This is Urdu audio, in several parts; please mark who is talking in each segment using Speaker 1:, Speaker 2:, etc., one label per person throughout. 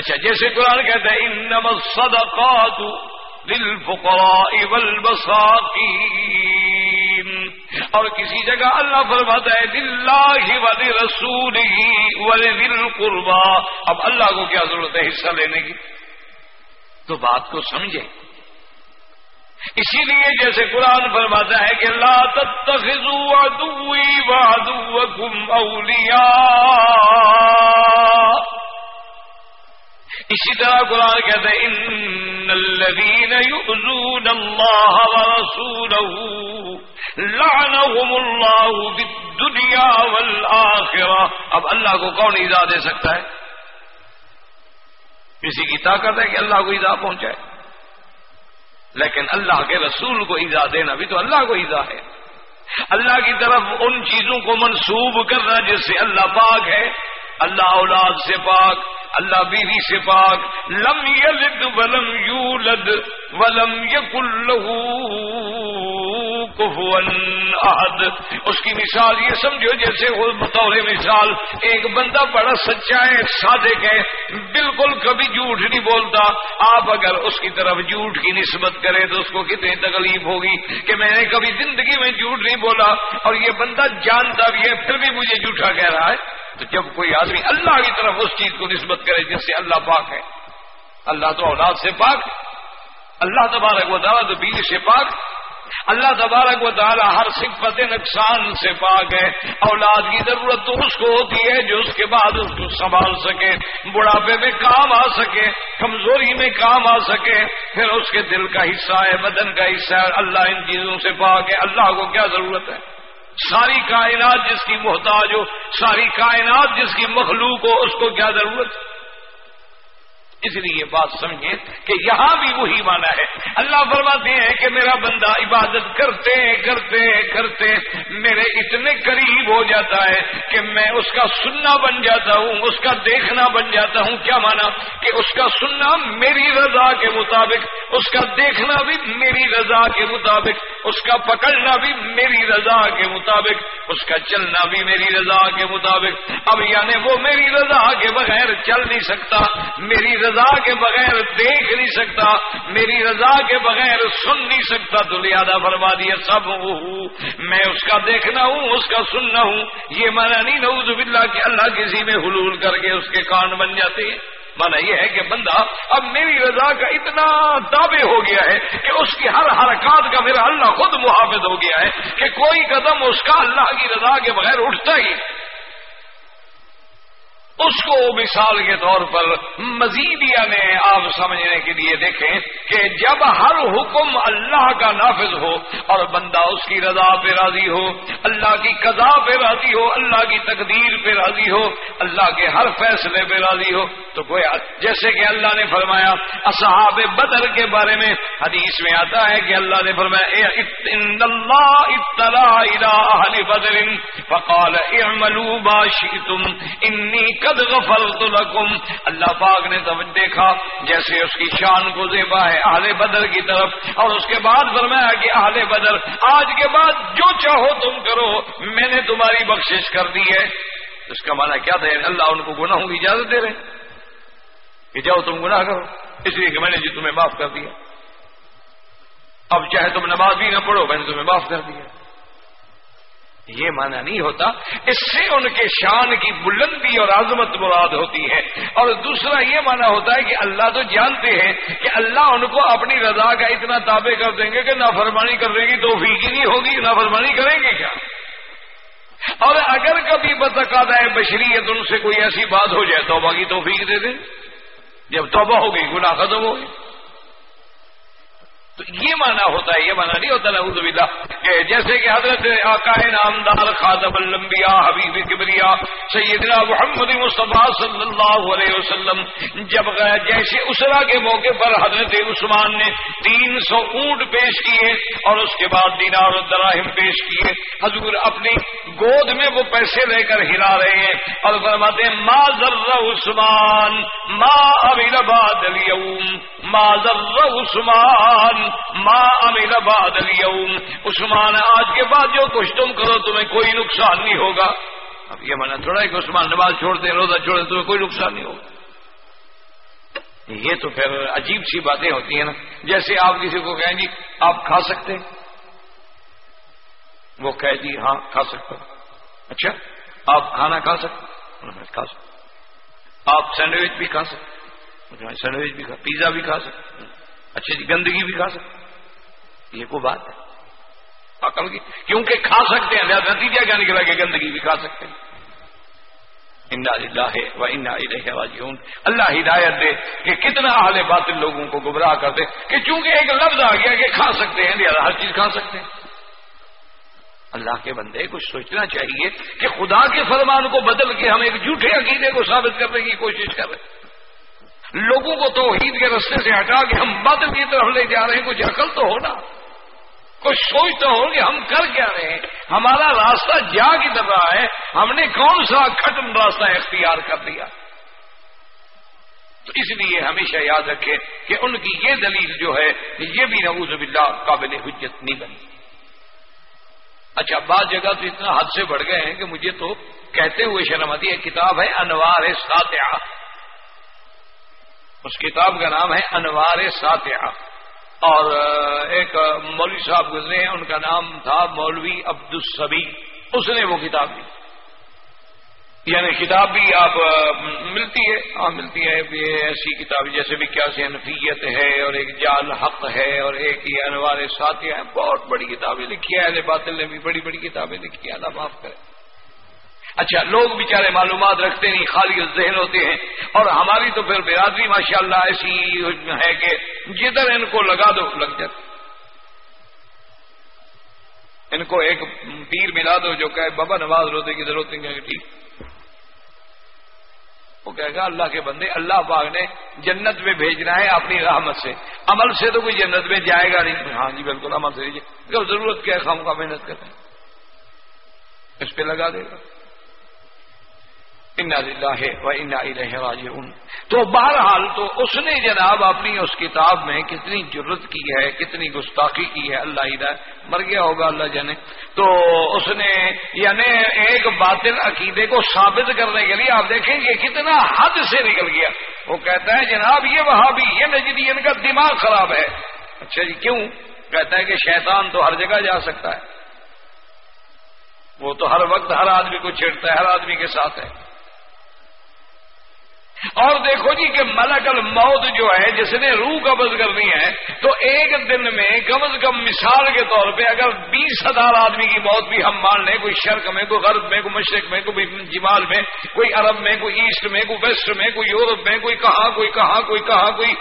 Speaker 1: اچھا جیسے قرآن کہتے ہیں انما الصدقات للفقراء والمساکین۔ اور کسی جگہ اللہ فرماتا ہے، للہ ولی رسول قربا اب اللہ کو کیا ضرورت ہے حصہ لینے کی؟ تو بات کو سمجھے اسی لیے جیسے قرآن فرماتا ہے کہ لا تتخذوا عدوی وعدوکم اولیاء۔ اسی طرح قرآن کہتے ہیں ان الذین یؤذون اللہ ورسولہ لعنہم اللہ بالدنیا والآخرہ اب اللہ کو کون ایزا دے سکتا ہے؟ کسی کی طاقت ہے کہ اللہ کو ایزا پہنچائے. لیکن اللہ کے رسول کو ایزا دینا بھی تو اللہ کو ایزا ہے. اللہ کی طرف ان چیزوں کو منسوب کرنا جس سے اللہ پاک ہے اللہ اولاد سے پاک، اللہ بیوی سے پاک، لم یلد ولم یولد، ولم یکن له احد۔ اس کی مثال یہ سمجھو، جیسے وہ بطور مثال، ایک بندہ بڑا سچا ہے، صادق ہے، بالکل کبھی جھوٹ نہیں بولتا۔ آپ اگر اس کی طرف جھوٹ کی نسبت کرے تو اس کو کتنی تکلیف ہوگی کہ میں نے کبھی زندگی میں جھوٹ نہیں بولا۔ اور یہ بندہ جانتا بھی ہے، پھر بھی مجھے جھوٹا کہہ رہا ہے۔ تو جب کوئی آدمی اللہ کی طرف اس چیز کو نسبت کرے جس سے اللہ پاک ہے، اللہ تو اولاد سے پاک اللہ تبارک و تعالیٰ تو بیوی سے پاک اللہ تبارک و تعالیٰ ہر صفت نقصان سے پاک ہے۔ اولاد کی ضرورت تو اس کو ہوتی ہے جو اس کے بعد اس کو سنبھال سکے۔ بڑھاپے میں کام آ سکے، کمزوری میں کام آ سکے۔ پھر اس کے دل کا حصہ ہے، بدن کا حصہ ہے، اللہ ان چیزوں سے پاک ہے، اللہ کو کیا ضرورت ہے؟ ساری کائنات جس کی محتاج ہو، ساری کائنات جس کی مخلوق ہو، اس کو کیا ضرورت؟ اس لیے بات سمجھیں کہ یہاں بھی وہی مانا ہے۔ اللہ فرماتے ہیں کہ میرا بندہ عبادت کرتے کرتے کرتے میرے اتنے قریب ہو جاتا ہے کہ میں اس کا سننا بن جاتا ہوں، اس کا دیکھنا بن جاتا ہوں۔ کیا مانا؟ کہ اس کا سننا میری رضا کے مطابق، اس کا دیکھنا بھی میری رضا کے مطابق، اس کا پکڑنا بھی میری رضا کے مطابق، اس کا چلنا بھی میری رضا کے مطابق۔ اب یعنی وہ میری رضا کے بغیر چل نہیں سکتا، میری رضا رضا کے بغیر دیکھ نہیں سکتا، میری رضا کے بغیر سن نہیں سکتا تو لہٰذا فرما دیا، سب ہوں۔ میں اس کا دیکھنا ہوں، اس کا سننا ہوں۔ یہ مانا نہیں، نعوذ باللہ کہ اللہ کسی میں حلول کر کے اس کے کان بن جاتے۔ ہیں مانا یہ ہے کہ بندہ، اب میری رضا کا اتنا دعوے ہو گیا ہے کہ اس کی ہر حرکات کا میرا اللہ خود محافظ ہو گیا ہے کہ کوئی قدم اس کا اللہ کی رضا کے بغیر اٹھتا ہی اس کو مثال کے طور پر مزید یعنی آپ سمجھنے کے لیے دیکھیں کہ جب ہر حکم اللہ کا نافذ ہو اور بندہ اس کی رضا پہ راضی ہو، اللہ کی قضا پہ راضی ہو، اللہ کی تقدیر پہ راضی ہو، اللہ کے ہر فیصلے پہ راضی ہو، تو کوئی جیسے کہ اللہ نے فرمایا، اصحاب بدر کے بارے میں حدیث میں آتا ہے کہ اللہ نے فرمایا بدر فقال، اعملوا ما شئتم، انی قد غفرت لکم اللہ پاک نے تب دیکھا جیسے اس کی شان کو زیبا ہے اہل بدر کی طرف، اور اس کے بعد فرمایا کہ اہل بدر، آج کے بعد جو چاہو تم کرو، میں نے تمہاری بخشش کر دی ہے۔ اس کا معنی کیا تھا؟ یعنی اللہ ان کو گناہوں کی اجازت دے رہے کہ جاؤ تم گناہ کرو۔ اس لیے کہ میں نے جی تمہیں معاف کر دیا۔ اب چاہے تم نماز بھی نہ پڑھو، میں نے تمہیں معاف کر دیا۔ یہ مانا نہیں ہوتا، اس سے ان کے شان کی بلندی اور عظمت مراد ہوتی ہے۔ اور دوسرا یہ مانا ہوتا ہے کہ اللہ تو جانتے ہیں کہ اللہ ان کو اپنی رضا کا اتنا تابع کر دیں گے کہ نافرمانی کر دیں گی تو نہیں ہوگی، نافرمانی کریں گے کیا؟ اور اگر کبھی بتقاضا ہے بشریت ان سے کوئی ایسی بات ہو جائے، توبہ کی توفیق دے دیں جب توبہ ہوگی، گناہ ختم ہوگی۔ تو یہ مانا ہوتا ہے، یہ مانا نہیں ہوتا، نعوذ باللہ، کہ جیسے کہ حضرت آقائے نامدار خاتم الانبیاء، حبیب کبریا، سیدنا محمد مصطفیٰ صلی اللہ علیہ وسلم، جب جیسے اسرا کے موقع پر حضرت عثمان نے تین سو اونٹ پیش کیے اور اس کے بعد دینار دراہم پیش کیے، حضور اپنی گود میں وہ پیسے لے کر ہلا رہے ہیں اور فرماتے ہیں، ما ذر عثمان، ما ابل باد اليوم، ما ذر عثمان ماں امیر بعد اليوم. عثمان، آج کے بعد جو کچھ تم کرو، تمہیں کوئی نقصان نہیں ہوگا. اب یہ مانا تھوڑا کہ عثمان نماز چھوڑتے روزہ چھوڑتے تمہیں کوئی نقصان نہیں ہوگا. یہ تو پھر عجیب سی باتیں ہوتی ہیں نا. جیسے آپ کسی کو کہیں جی آپ کھا سکتے ہیں؟ وہ کہہ جی ہاں کھا سکتا ہوں۔ اچھا آپ کھانا کھا سکتے کھا سکتے آپ سینڈوچ بھی کھا سکتے سینڈوچ بھی کھا، پیزا بھی کھا سکتے اچھا جی گندگی بھی کھا سکتے یہ کوئی بات ہے۔ عقل کی کیونکہ کھا سکتے ہیں نتیجہ کیا نکلا کہ گندگی بھی کھا سکتے ہیں؟ و راجعون۔ اللہ ہدایت دے کہ کتنا اہل باطل لوگوں کو گمراہ کر دے کہ چونکہ ایک لفظ آ گیا کہ کھا سکتے ہیں، لہٰذا ہر چیز کھا سکتے ہیں۔ اللہ کے بندے کچھ سوچنا چاہیے کہ خدا کے فرمان کو بدل کے ہم ایک جھوٹے عقیدے کو ثابت کرنے کی کوشش کر رہے ہیں لوگوں کو تو عید کے رستے سے ہٹا کے ہم باطل کی طرف لے جا رہے ہیں، کچھ عقل تو ہونا کچھ سوچ تو ہو کہ ہم کر کیا رہے ہیں۔ ہمارا راستہ جا کی طرح ہے، ہم نے کون سا ختم راستہ اختیار کر دیا تو اس لیے ہمیشہ یاد رکھے کہ ان کی یہ دلیل جو ہے، یہ بھی نعوذ باللہ قابل حجت نہیں بنی۔ اچھا بعض جگہ تو اتنا حد سے بڑھ گئے ہیں کہ مجھے تو کہتے ہوئے شرم آتی ہے کتاب ہے، انوار ساتیہ اس کتاب کا نام ہے انوار ساتیہ اور ایک مولوی صاحب گزرے ہیں، ان کا نام تھا مولوی عبد الصبی اس نے وہ کتاب دی۔ یعنی کتاب بھی آپ، ملتی ہے۔ ہاں ملتی ہے۔ یہ ایسی کتاب جیسے بھی کیا سے انفیت ہے اور ایک جال حق ہے اور ایک یہ انوار ساتھی ہے۔ بہت بڑی کتابیں لکھی ہے اہل باطل نے بھی بڑی بڑی کتابیں لکھی ہیں۔ اللہ معاف کرے۔ اچھا لوگ بیچارے معلومات رکھتے نہیں، خالی ذہن ہوتے ہیں۔ اور ہماری تو پھر برادری ماشاء اللہ ایسی ہے کہ جدھر ان کو لگا دو، لگ جاتے ان کو ایک پیر ملا دو جو کہ بابا نواز روتے کی ضرورت نہیں ہے ٹھیک۔ وہ کہے گا، اللہ کے بندے، اللہ پاک نے جنت میں بھیجنا ہے اپنی رحمت سے۔ عمل سے تو کوئی جنت میں جائے گا نہیں۔ ہاں جی بالکل عمل سے۔ ضرورت کیا ہے؟ خام کا محنت کرتے ہیں اس پہ لگا دے گا۔ تو بہرحال تو اس نے جناب اپنی اس کتاب میں کتنی ضرورت کی ہے، کتنی گستاخی کی ہے، اللہ ہدایت مر گیا ہوگا اللہ جانے۔ تو اس نے یعنی ایک باطل عقیدے کو ثابت کرنے کے لیے آپ دیکھیں گے کتنا حد سے نکل گیا۔ وہ کہتا ہے، جناب، یہ وہاں بھی یہ نجدی، ان کا دماغ خراب ہے۔ اچھا جی کیوں؟ کہتا ہے کہ شیطان تو ہر جگہ جا سکتا ہے۔ وہ تو ہر وقت ہر آدمی کو چھیڑتا ہے، ہر آدمی کے ساتھ ہے۔ اور دیکھو جی کہ ملک الموت جو ہے، جس نے روح قبض کرنی ہے، تو ایک دن میں کم از کم مثال کے طور پہ اگر بیس ہزار آدمی کی موت بھی ہم مان لیں، کوئی شرق میں، کوئی غرب میں، کوئی مشرق میں، کوئی جمال میں، کوئی عرب میں، کوئی ایسٹ میں، کوئی ویسٹ میں، کوئی یورپ میں، کوئی کہاں کوئی کہاں کوئی کہاں، کوئی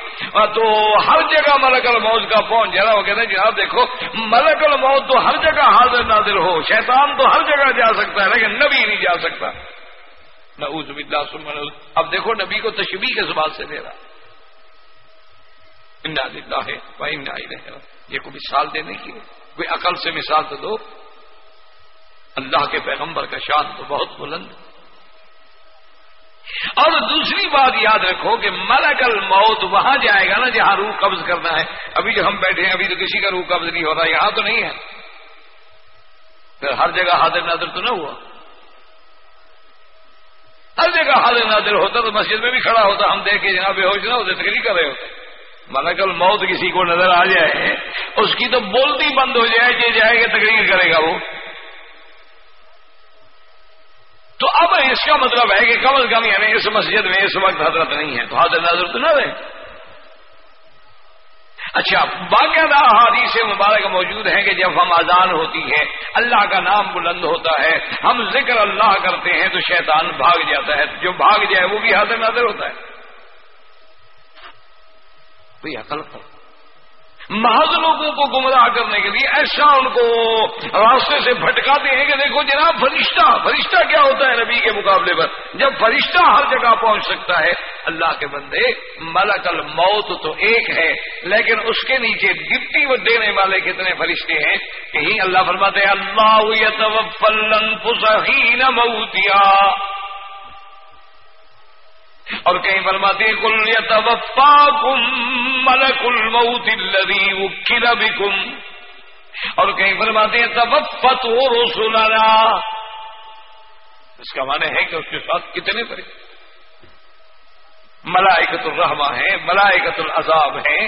Speaker 1: تو ہر جگہ ملک الموت کا پہنچ جا رہا وہ کہتے ہیں جناب دیکھو، ملک الموت تو ہر جگہ حاضر نادر ہو، شیطان تو ہر جگہ جا سکتا ہے، لیکن نبی نہیں جا سکتا۔ نعوذ باللہ سمن اب دیکھو نبی کو تشبیح کے زبان سے دے رہا انا ہے یہ کوئی مثال دینے کی کوئی عقل سے مثال تو دو. اللہ کے پیغمبر کا شان تو بہت بلند اور دوسری بات یاد رکھو کہ ملک الموت وہاں جائے گا نا جہاں روح قبض کرنا ہے. ابھی جو ہم بیٹھے ہیں، ابھی تو کسی کا روح قبض نہیں ہو رہا، یہاں تو نہیں ہے. پھر ہر جگہ حاضر نظر تو نہ ہوا. ہر جگہ حال نادر ہوتا تو مسجد میں بھی کھڑا ہوتا، ہم دیکھ کے جناب بے ہوش نہ ہوتے تقریر کر رہے ہوتے۔ مانا کل موت کسی کو نظر آ جائے، اس کی تو بولتی بند ہو جائے جی کہ جائے گا تقریر کرے گا وہ۔ تو اب اس کا مطلب ہے کہ کم از کم یعنی اس مسجد میں اس وقت حضرت نہیں ہے، تو حاضر نظر تو نہ رہے۔ اچھا باقاعدہ حادیث مبارک موجود ہیں کہ جب ہم اذان ہوتی ہے، اللہ کا نام بلند ہوتا ہے، ہم ذکر اللہ کرتے ہیں تو شیطان بھاگ جاتا ہے، جو بھاگ جائے وہ بھی حاضر نظر ہوتا ہے۔ کوئی عقل پر محض لوگوں کو گمراہ کرنے کے لیے ایسا ان کو راستے سے بھٹکاتے ہیں کہ دیکھو جناب، فرشتہ فرشتہ کیا ہوتا ہے نبی کے مقابلے پر؟ جب فرشتہ ہر جگہ پہنچ سکتا ہے، اللہ کے بندے، ملک الموت تو ایک ہے، لیکن اس کے نیچے ڈپٹی وہ دینے والے کتنے فرشتے ہیں؟ کہیں اللہ فرماتے اللہ اور کہیں فرماتے کل یتوفاکم ملک الموت الذی وکل بکم اور کہیں فرماتے ہیں، توفت رسولنا اس کا معنی ہے کہ اس کے ساتھ کتنے فرشتے ملائکت الرحمہ ہیں ملائکت العذاب ہیں،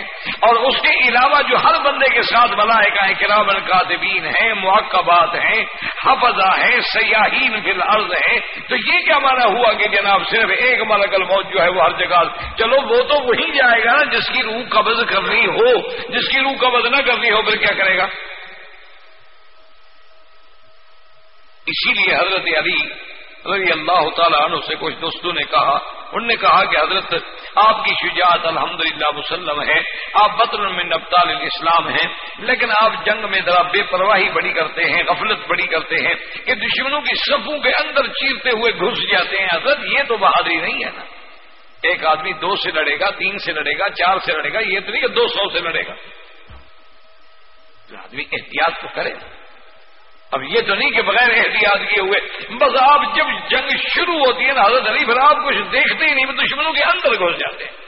Speaker 1: اور اس کے علاوہ جو ہر بندے کے ساتھ ملائکہ ہیں کرام القاتبین ہیں معقبات ہیں، حفظہ ہیں سیاحین فی الارض ہیں، تو یہ کیا مانا ہوا کہ جناب صرف ایک ملک الموت جو ہے وہ ہر جگہ؟ چلو وہ تو وہی جائے گا نا جس کی روح قبض کرنی ہو، جس کی روح قبض نہ کرنی ہو، پھر کیا کرے گا؟ اسی لیے حضرت علی رضی اللہ تعالیٰ عنہ سے کچھ دوستوں نے کہا، انہوں نے کہا کہ حضرت، آپ کی شجاعت الحمدللہ مسلم ہے، آپ بطر میں نبتال اسلام ہیں، لیکن آپ جنگ میں ذرا بے پرواہی بڑی کرتے ہیں، غفلت بڑی کرتے ہیں، کہ دشمنوں کی صفوں کے اندر چیرتے ہوئے گھس جاتے ہیں، حضرت، یہ تو بہادری نہیں ہے نا۔ ایک آدمی دو سے لڑے گا، تین سے لڑے گا، چار سے لڑے گا، یہ تو نہیں کہ دو سو سے لڑے گا۔ آدمی احتیاط تو کرے۔ اب یہ تو نہیں کہ بغیر احتیاط کیے ہوئے، بس آپ جب جنگ شروع ہوتی ہے نا، حضرت علی پھر آپ کچھ دیکھتے ہی نہیں دشمنوں کے اندر گھس جاتے ہیں۔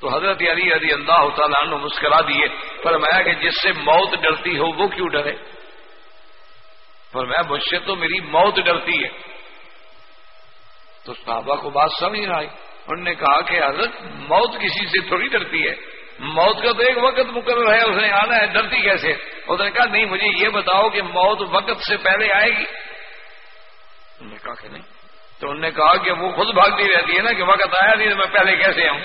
Speaker 1: تو حضرت علی رضی اللہ تعالیٰ عنہ مسکرا دیے، فرمایا کہ جس سے موت ڈرتی ہو وہ کیوں ڈرے؟ فرمایا، مجھ سے تو میری موت ڈرتی ہے۔ تو صحابہ کو بات سمجھ نہ آئی۔ انہوں نے کہا کہ حضرت، موت کسی سے تھوڑی ڈرتی ہے۔ موت کا تو ایک وقت مقرر ہے، اس نے آنا ہے، ڈرتی کیسے؟ اس نے کہا، نہیں، مجھے یہ بتاؤ کہ موت وقت سے پہلے آئے گی۔ انہوں نے کہا کہ نہیں۔ تو انہوں نے کہا کہ وہ خود بھاگتی رہتی ہے نا کہ وقت آیا نہیں تو میں پہلے کیسے آؤں؟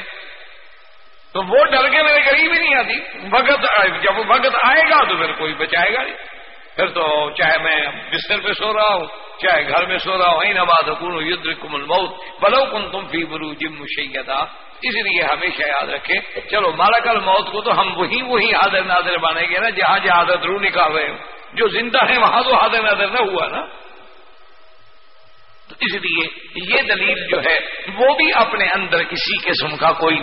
Speaker 1: تو وہ ڈر کے میرے قریب ہی نہیں آتی۔ وقت جب وہ وقت آئے گا تو پھر کوئی بچائے گا نہیں۔ پھر تو چاہے میں بستر پہ سو رہا ہوں، چاہے گھر میں سو رہا ہوں، این آباد حکومت ید کمل موت بلو کن تم فی برو جم مشیتا اس لیے ہمیشہ یاد رکھے چلو مالکل موت کو تو ہم وہی وہی حاضر نادر مانیں گے نا، جہاں جہاں حاضر رو نکال رہے ہوں۔ جو زندہ ہے وہاں تو حاضر نادر نہ ہوا نا۔ تو اس لیے یہ دلیل جو ہے، وہ بھی اپنے اندر کسی قسم کا کوئی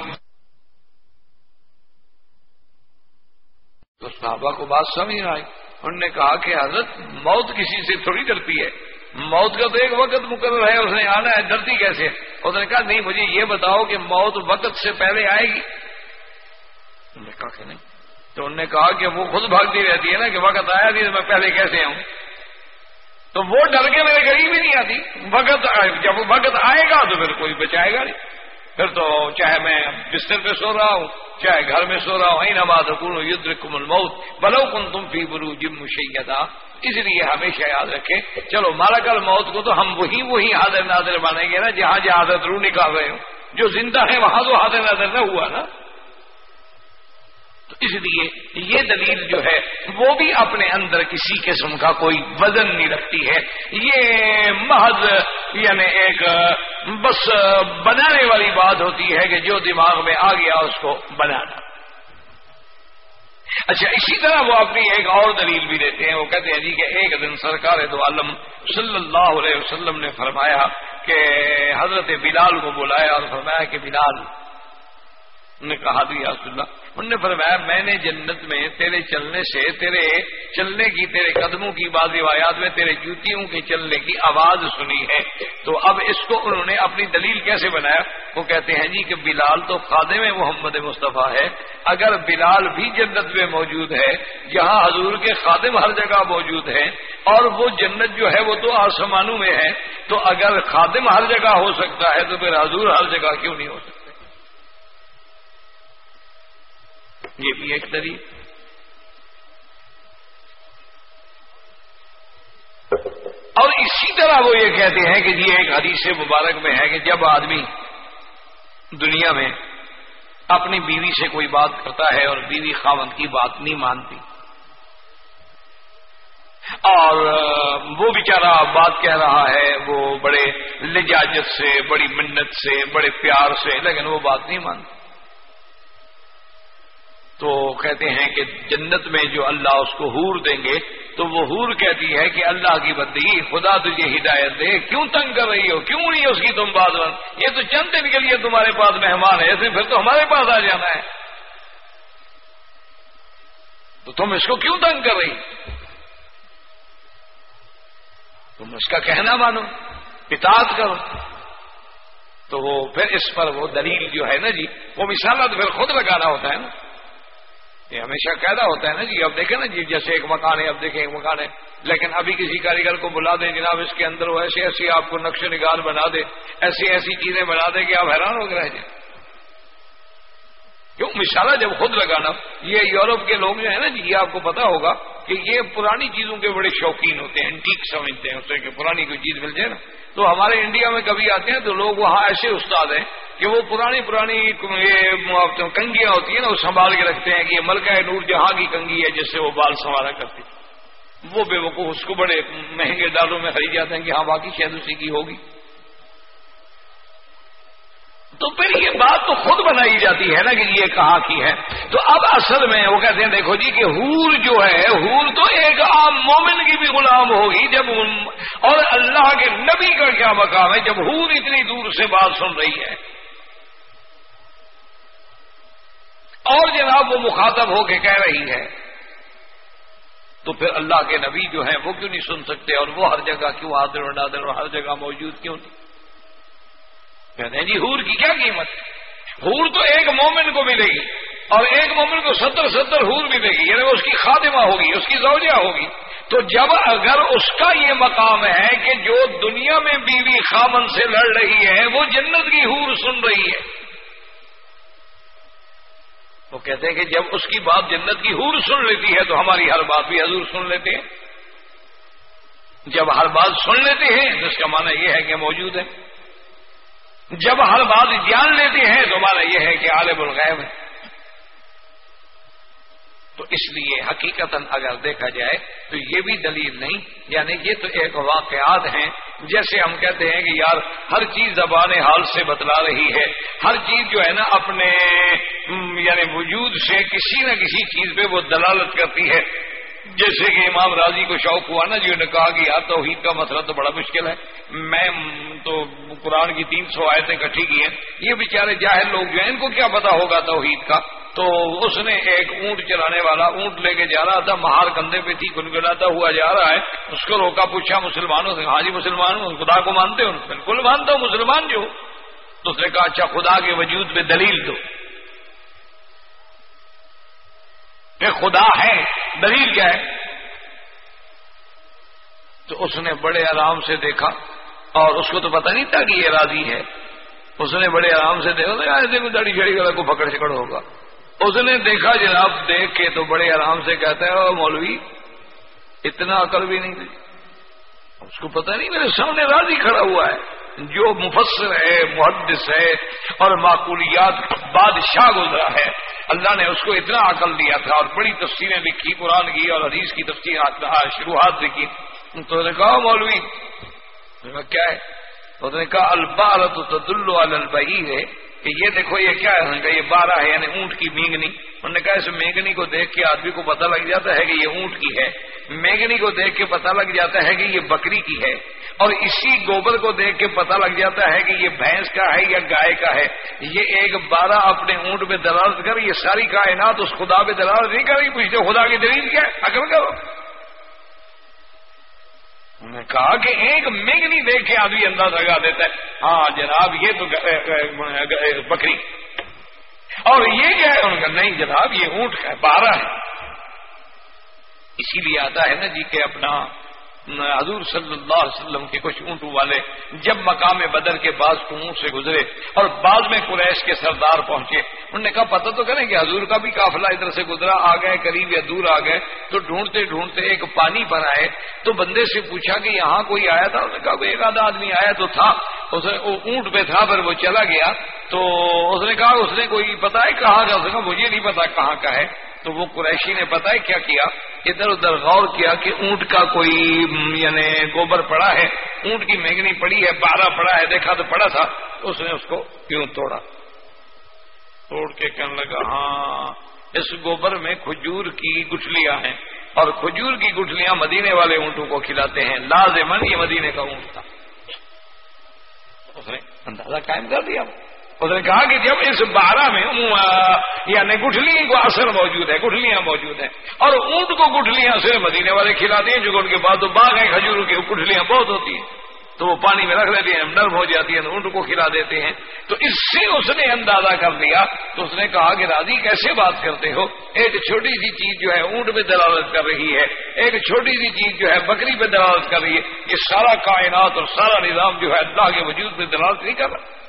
Speaker 1: تو صحابہ کو بات سمجھ آئی۔ انہوں نے کہا کہ حضرت موت کسی سے تھوڑی ڈرتی ہے۔ موت کا تو ایک وقت مقرر ہے، اس نے آنا ہے، ڈرتی کیسے؟ اس نے کہا، نہیں، مجھے یہ بتاؤ کہ موت وقت سے پہلے آئے گی۔ انہوں نے کہا کہ نہیں۔ تو انہوں نے کہا کہ وہ خود بھاگتی رہتی ہے نا کہ وقت آیا نہیں تو میں پہلے کیسے آؤں؟ تو وہ ڈر کے میرے قریب ہی نہیں آتی۔ وقت جب وقت آئے گا تو پھر کوئی بچائے گا نہیں۔ پھر تو چاہے میں بستر پہ سو رہا ہوں، چاہے گھر میں سو رہا ہوں، این آباد حکومت ید کمل موت بلو کن تم فی برو جم مشیتا اس لیے ہمیشہ یاد رکھیں، چلو مالک موت کو تو ہم وہی وہی حاضر نادر مانیں گے نا، جہاں جہاں حضرت رو نکال رہے ہوں۔ جو زندہ ہے وہاں تو حاضر نادر نہ ہوا نا۔ اس لیے یہ دلیل جو ہے وہ بھی اپنے اندر کسی قسم کا کوئی وزن نہیں رکھتی ہے۔ یہ محض یعنی ایک بس بنانے والی بات ہوتی ہے کہ جو دماغ میں آ گیا اس کو بنانا۔ اچھا اسی طرح وہ اپنی ایک اور دلیل بھی دیتے ہیں۔ وہ کہتے ہیں جی کہ ایک دن سرکار دو عالم صلی اللہ علیہ وسلم نے فرمایا کہ حضرت بلال کو بلایا اور فرمایا کہ بلال، نے کہا دیا اللہ انہوں نے فرمایا، میں نے جنت میں تیرے چلنے سے تیرے چلنے کی، تیرے قدموں کی بعض روایات میں تیرے جوتیوں کے چلنے کی آواز سنی ہے۔ تو اب اس کو انہوں نے اپنی دلیل کیسے بنایا؟ وہ کہتے ہیں جی کہ بلال تو خادم محمد مصطفیٰ ہے۔ اگر بلال بھی جنت میں موجود ہے جہاں حضور کے خادم ہر جگہ موجود ہیں اور وہ جنت جو ہے وہ تو آسمانوں میں ہے، تو اگر خادم ہر جگہ ہو سکتا ہے تو پھر حضور ہر جگہ کیوں نہیں ہو سکتا؟ یہ بھی ایک دلیل۔ اور اسی طرح وہ یہ کہتے ہیں کہ یہ ایک حدیث مبارک میں ہے کہ جب آدمی دنیا میں اپنی بیوی سے کوئی بات کرتا ہے اور بیوی خاون کی بات نہیں مانتی، اور وہ بیچارہ بات کہہ رہا ہے، وہ بڑے لجاجت سے، بڑی منت سے، بڑے پیار سے، لیکن وہ بات نہیں مانتی۔ تو کہتے ہیں کہ جنت میں جو اللہ اس کو حور دیں گے، تو وہ حور کہتی ہے کہ اللہ کی بندگی، خدا تجھے ہدایت دے۔ کیوں تنگ کر رہی ہو؟ کیوں نہیں اس کی تم بات بند یہ تو چند دن کے لیے تمہارے پاس مہمان ہے ایسے پھر تو ہمارے پاس آ جانا ہے۔ تو تم اس کو کیوں تنگ کر رہی؟ تم اس کا کہنا مانو پتاط کرو۔ تو وہ پھر اس پر وہ دلیل جو ہے نا جی وہ مثالت پھر خود لگانا ہوتا ہے نا۔ یہ ہمیشہ قیدا ہوتا ہے نا جی اب دیکھیں نا جی جیسے ایک مکان ہے، اب دیکھیں ایک مکان ہے۔ لیکن ابھی کسی کاریگر کو بلا دیں جناب، اس کے اندر وہ ایسی ایسی آپ کو نقش نگار بنا دے، ایسی ایسی چیزیں بنا دے کہ آپ حیران ہو کے رہ جائیں۔ کیوں مشالہ جب خود لگانا، یہ یورپ کے لوگ جو ہے نا جی یہ آپ کو پتا ہوگا۔ کہ یہ پرانی چیزوں کے بڑے شوقین ہوتے ہیں ٹھیک سمجھتے ہیں اسے کہ پرانی کوئی چیز مل جائے نا۔ تو ہمارے انڈیا میں کبھی آتے ہیں تو لوگ وہاں ایسے استاد ہیں کہ وہ پرانی پرانی یہ کنگیاں ہوتی ہیں نا، وہ سنبھال کے رکھتے ہیں کہ یہ ملکہ نور جہاں کی کنگی ہے، جس سے وہ بال سنوارا کرتی وہ بے وقوف اس کو بڑے مہنگے دالوں میں خرید جاتے ہیں کہ ہاں باقی شاید اسی کی ہوگی۔ تو پھر یہ بات تو خود بنائی جاتی ہے نا کہ یہ کہاں کی ہے۔ تو اب اصل میں وہ کہتے ہیں، دیکھو جی کہ ہور جو ہے ہور تو ایک عام مومن کی بھی غلام ہوگی جب اور اللہ کے نبی کا کیا مقام ہے، جب ہور اتنی دور سے بات سن رہی ہے۔ اور جناب وہ مخاطب ہو کے کہہ رہی ہے، تو پھر اللہ کے نبی جو ہیں وہ کیوں نہیں سن سکتے اور وہ ہر جگہ کیوں آدر و نادر اور ہر جگہ موجود کیوں نہیں؟ کہتے ہیں جی ہور کی کیا قیمت؟ ہور تو ایک مومن کو ملے گی اور ایک مومن کو ستر ستر ہور ملے گی یعنی اس کی خاتمہ ہوگی، اس کی زوجہ ہوگی۔ تو جب اگر اس کا یہ مقام ہے کہ جو دنیا میں بیوی خامن سے لڑ رہی ہے، وہ جنت کی ہور سن رہی ہے۔ وہ کہتے ہیں کہ جب اس کی بات جنت کی ہور سن لیتی ہے، تو ہماری ہر بات بھی حضور سن لیتے ہیں۔ جب ہر بات سن لیتے ہیں، تو اس کا معنی یہ ہے کہ موجود ہے جب ہر بات جان لیتے ہیں تو ہمارا یہ ہے کہ عالم الغیب ہے تو اس لیے حقیقت اگر دیکھا جائے تو یہ بھی دلیل نہیں یعنی یہ تو ایک واقعات ہیں۔ جیسے ہم کہتے ہیں کہ یار ہر چیز زبان حال سے بتلا رہی ہے۔ ہر چیز جو ہے نا اپنے یعنی وجود سے کسی نہ کسی چیز پہ وہ دلالت کرتی ہے۔ جیسے کہ امام راضی کو شوق ہوا نا جی نے کہا کہ یار توحید کا مسئلہ تو بڑا مشکل ہے۔ میں تو قرآن کی تین سو آیتیں کٹھی کی ہیں۔ یہ بیچارے جاہل لوگ جو ہیں، ان کو کیا پتا ہوگا توحید کا؟ تو اس نے ایک اونٹ چلانے والا اونٹ لے کے جا رہا تھا، مہار کندھے پہ تھی، گنگناتا ہوا جا رہا ہے۔ اس کو روکا، پوچھا، مسلمانوں سے حاجی ہاں مسلمان ہوں۔ خدا کو مانتے ہو؟ بالکل مانتا ہوں، مسلمان جو تو اس نے کہا اچھا خدا کے وجود میں دلیل دو۔ کہ خدا ہے، دلیل کیا ہے؟ تو اس نے بڑے آرام سے دیکھا اور اس کو تو پتہ نہیں تھا کہ یہ راضی ہے۔ اس نے بڑے آرام سے دیکھا ایسے کو دڑی چھڑی والا کو پکڑ چکڑ ہوگا۔ اس نے دیکھا جناب، دیکھ کے تو بڑے آرام سے کہتا ہے مولوی، اتنا عقل بھی نہیں تھی۔ اس کو پتہ نہیں، میرے سامنے راضی کھڑا ہوا ہے۔ جو مفسر ہے، محدث ہے اور معقولیات بادشاہ گزرا ہے۔ اللہ نے اس کو اتنا عقل دیا تھا اور بڑی تفصیلیں لکھی قرآن کی اور حدیث کی تفصیل شروعات لکھی تو نے کہا مولوی کیا ہے؟ اس نے کہا البارت تدل البعیر ہے۔ کہ یہ دیکھو، یہ کیا ہے؟ کہا یہ بارہ ہے یعنی اونٹ کی مینگنی۔ انہوں نے کہا اس مینگنی کو دیکھ کے آدمی کو پتہ لگ جاتا ہے کہ یہ اونٹ کی ہے۔ مینگنی کو دیکھ کے پتہ لگ جاتا ہے کہ یہ بکری کی ہے۔ اور اسی گوبر کو دیکھ کے پتہ لگ جاتا ہے کہ یہ بھینس کا ہے یا گائے کا ہے۔ یہ ایک بارہ اپنے اونٹ میں دلالت کر، یہ ساری کائنات اس خدا پہ دلالت نہیں کر رہی، پوچھتے خدا کی دلیل کیا ہے؟ اگر کرو۔ انہوں نے کہا کہ ایک مینگنی دیکھ کے آدمی انداز لگا دیتا ہے۔ ہاں جناب، یہ تو بکری۔ اور یہ کیا ہے؟ ان کا نہیں جناب، یہ اونٹ کا ہے، بارہ ہے۔ اسی لیے آتا ہے نا جی کہ اپنا حضور صلی اللہ علیہ وسلم کے کچھ اونٹوں والے جب مقام بدر کے بعض اونٹ سے گزرے اور بعد میں قریش کے سردار پہنچے، انہوں نے کہا، پتہ تو کریں کہ حضور کا بھی قافلہ ادھر سے گزرا، آ گئے قریب یا دور آ گئے، تو ڈھونڈتے ڈھونڈتے ایک پانی پر آئے، تو بندے سے پوچھا کہ یہاں کوئی آیا تھا؟ انہوں نے کہا ایک آدھا آدمی آیا تو تھا اونٹ پہ تھا پھر وہ چلا گیا، تو اس نے کہا، اس نے کوئی پتا ہے کہاں کا اس نے کہا، مجھے نہیں پتا کہاں کا ہے۔ تو وہ قریشی نے پتا ہے کیا کیا؟ ادھر ادھر غور کیا کہ اونٹ کا کوئی یعنی گوبر پڑا ہے، اونٹ کی مہنگنی پڑی ہے، بارہ پڑا ہے، دیکھا تو پڑا تھا اس نے اس کو کیوں توڑا۔ توڑ کے کہنے لگا ہاں اس گوبر میں کھجور کی گٹھلیاں ہیں۔ اور کھجور کی گٹھلیاں مدینے والے اونٹوں کو کھلاتے ہیں۔ لازمن یہ مدینے کا اونٹ تھا۔ اس نے اندازہ قائم کر دیا۔ اس نے کہا کہ جی جب اس بارہ میں یعنی گٹھلی کو اثر موجود ہے، گٹھلیاں موجود ہیں۔ اور اونٹ کو گٹھلیاں سے مدینے والے کھلاتے ہیں، جو ان کے بعد تو باغ ہیں، کھجوروں کی گٹھلیاں بہت ہوتی ہیں۔ تو وہ پانی میں رکھ لیتے ہیں نرم ہو جاتی ہے اونٹ کو کھلا دیتے ہیں۔ تو اس سے اس نے اندازہ کر لیا، تو اس نے کہا کہ راضی، کیسے بات کرتے ہو؟ ایک چھوٹی سی چیز جو ہے اونٹ پہ دلالت کر رہی ہے، ایک چھوٹی سی چیز جو ہے بکری پہ دلالت کر رہی ہے۔ یہ سارا کائنات اور سارا نظام جو ہے اللہ کے وجود پہ دلالت نہیں کر رہا۔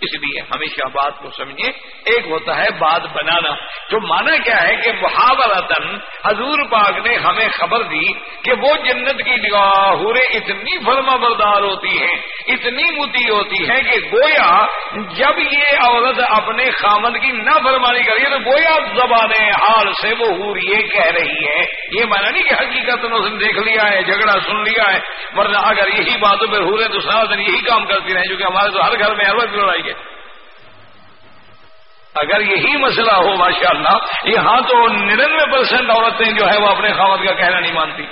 Speaker 1: اس لیے ہمیشہ بات کو سمجھیں، ایک ہوتا ہے بات بنانا۔ تو مانا کیا ہے کہ محاورتن حضور پاک نے ہمیں خبر دی کہ وہ جنت کی نگاہوریں اتنی فرما بردار ہوتی ہیں، اتنی متی ہوتی ہے کہ گویا جب یہ عورت اپنے خامد کی نہ فرمانی کری تو گویا زبان حال سے وہ حور یہ کہہ رہی ہے۔ یہ مانا نہیں کہ حقیقت اس نے دیکھ لیا ہے، جھگڑا سن لیا ہے، ورنہ اگر یہی باتوں پہ ہو رہے تو سارا دن یہی کام کرتی رہے جو کہ ہمارے تو ہر گھر میں ہر وقت لڑائی ہے اگر یہی مسئلہ ہو ماشاء اللہ یہاں تو ننانوے پرسینٹ عورتیں جو ہے وہ اپنے خامد کا کہنا نہیں مانتی۔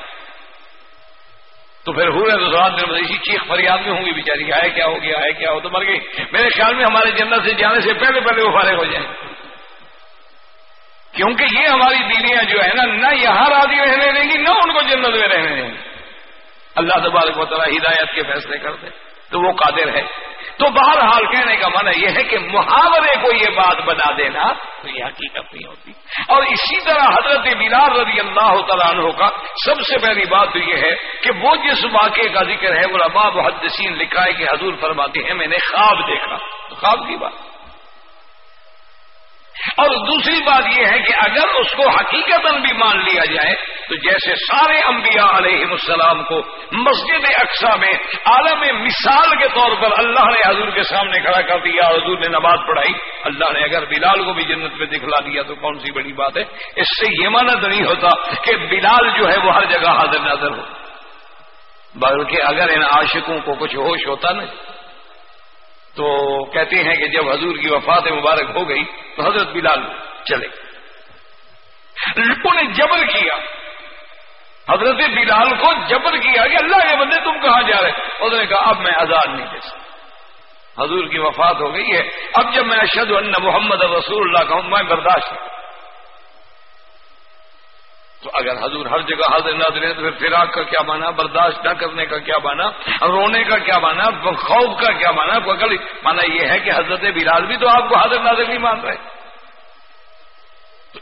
Speaker 1: تو پھر ہوئے تو رات دن اسی چیخ فریاد میں ہوں گی بیچاری آئے کیا ہو گیا، آئے کیا ہو۔ تو مر گئی میرے خیال میں ہمارے جنت سے جانے سے پہلے پہلے وہ فارغ ہو جائیں۔ کیونکہ یہ ہماری بیویاں جو ہے نا، نہ یہاں راضی رہنے دیں گی، نہ ان کو جنت میں رہنے دیں گی۔ اللہ تبارک و تعالیٰ ہدایت کے فیصلے کرتے تو وہ قادر ہے۔ تو بہرحال کہنے کا معنی یہ ہے کہ محاورے کو یہ بات بنا دینا تو یہ حقیقت نہیں ہوتی۔ اور اسی طرح حضرت بلال رضی اللہ تعالیٰ عنہ کا سب سے پہلی بات تو یہ ہے کہ وہ جس واقعے کا ذکر ہے وہ رباب محدثین لکھا ہے کہ حضور فرماتے ہیں، میں نے خواب دیکھا۔ تو خواب کی بات۔ اور دوسری بات یہ ہے کہ اگر اس کو حقیقت بھی مان لیا جائے، تو جیسے سارے انبیاء علیہ السلام کو مسجد اقسا میں عالم مثال کے طور پر اللہ نے حضور کے سامنے کھڑا کر دیا، حضور نے نماز پڑھائی، اللہ نے اگر بلال کو بھی جنت میں دکھلا دیا تو کون سی بڑی بات ہے؟ اس سے یہ مانت نہیں ہوتا کہ بلال جو ہے وہ ہر جگہ حاضر نظر ہو۔ بلکہ اگر ان عاشقوں کو کچھ ہوش ہوتا نا تو کہتے ہیں کہ جب حضور کی وفات مبارک ہو گئی تو حضرت بلال چلے۔ لوگوں نے جبر کیا۔ حضرت بلال کو جبر کیا کہ اللہ کے بندے تم کہاں جا رہے؟ اس نے کہا، اب میں آزاد نہیں دے سکتا۔ حضور کی وفات ہو گئی ہے۔ اب جب میں اشد ان محمد رسول اللہ کہوں میں برداشت تو اگر حضور ہر جگہ حاضر نہ دیں تو پھر فراق کا کیا مانا برداشت نہ کرنے کا کیا مانا رونے کا کیا مانا خوف کا کیا مانا مانا یہ ہے کہ حضرت بلال بھی تو آپ کو حاضر نازر نہیں مان رہے۔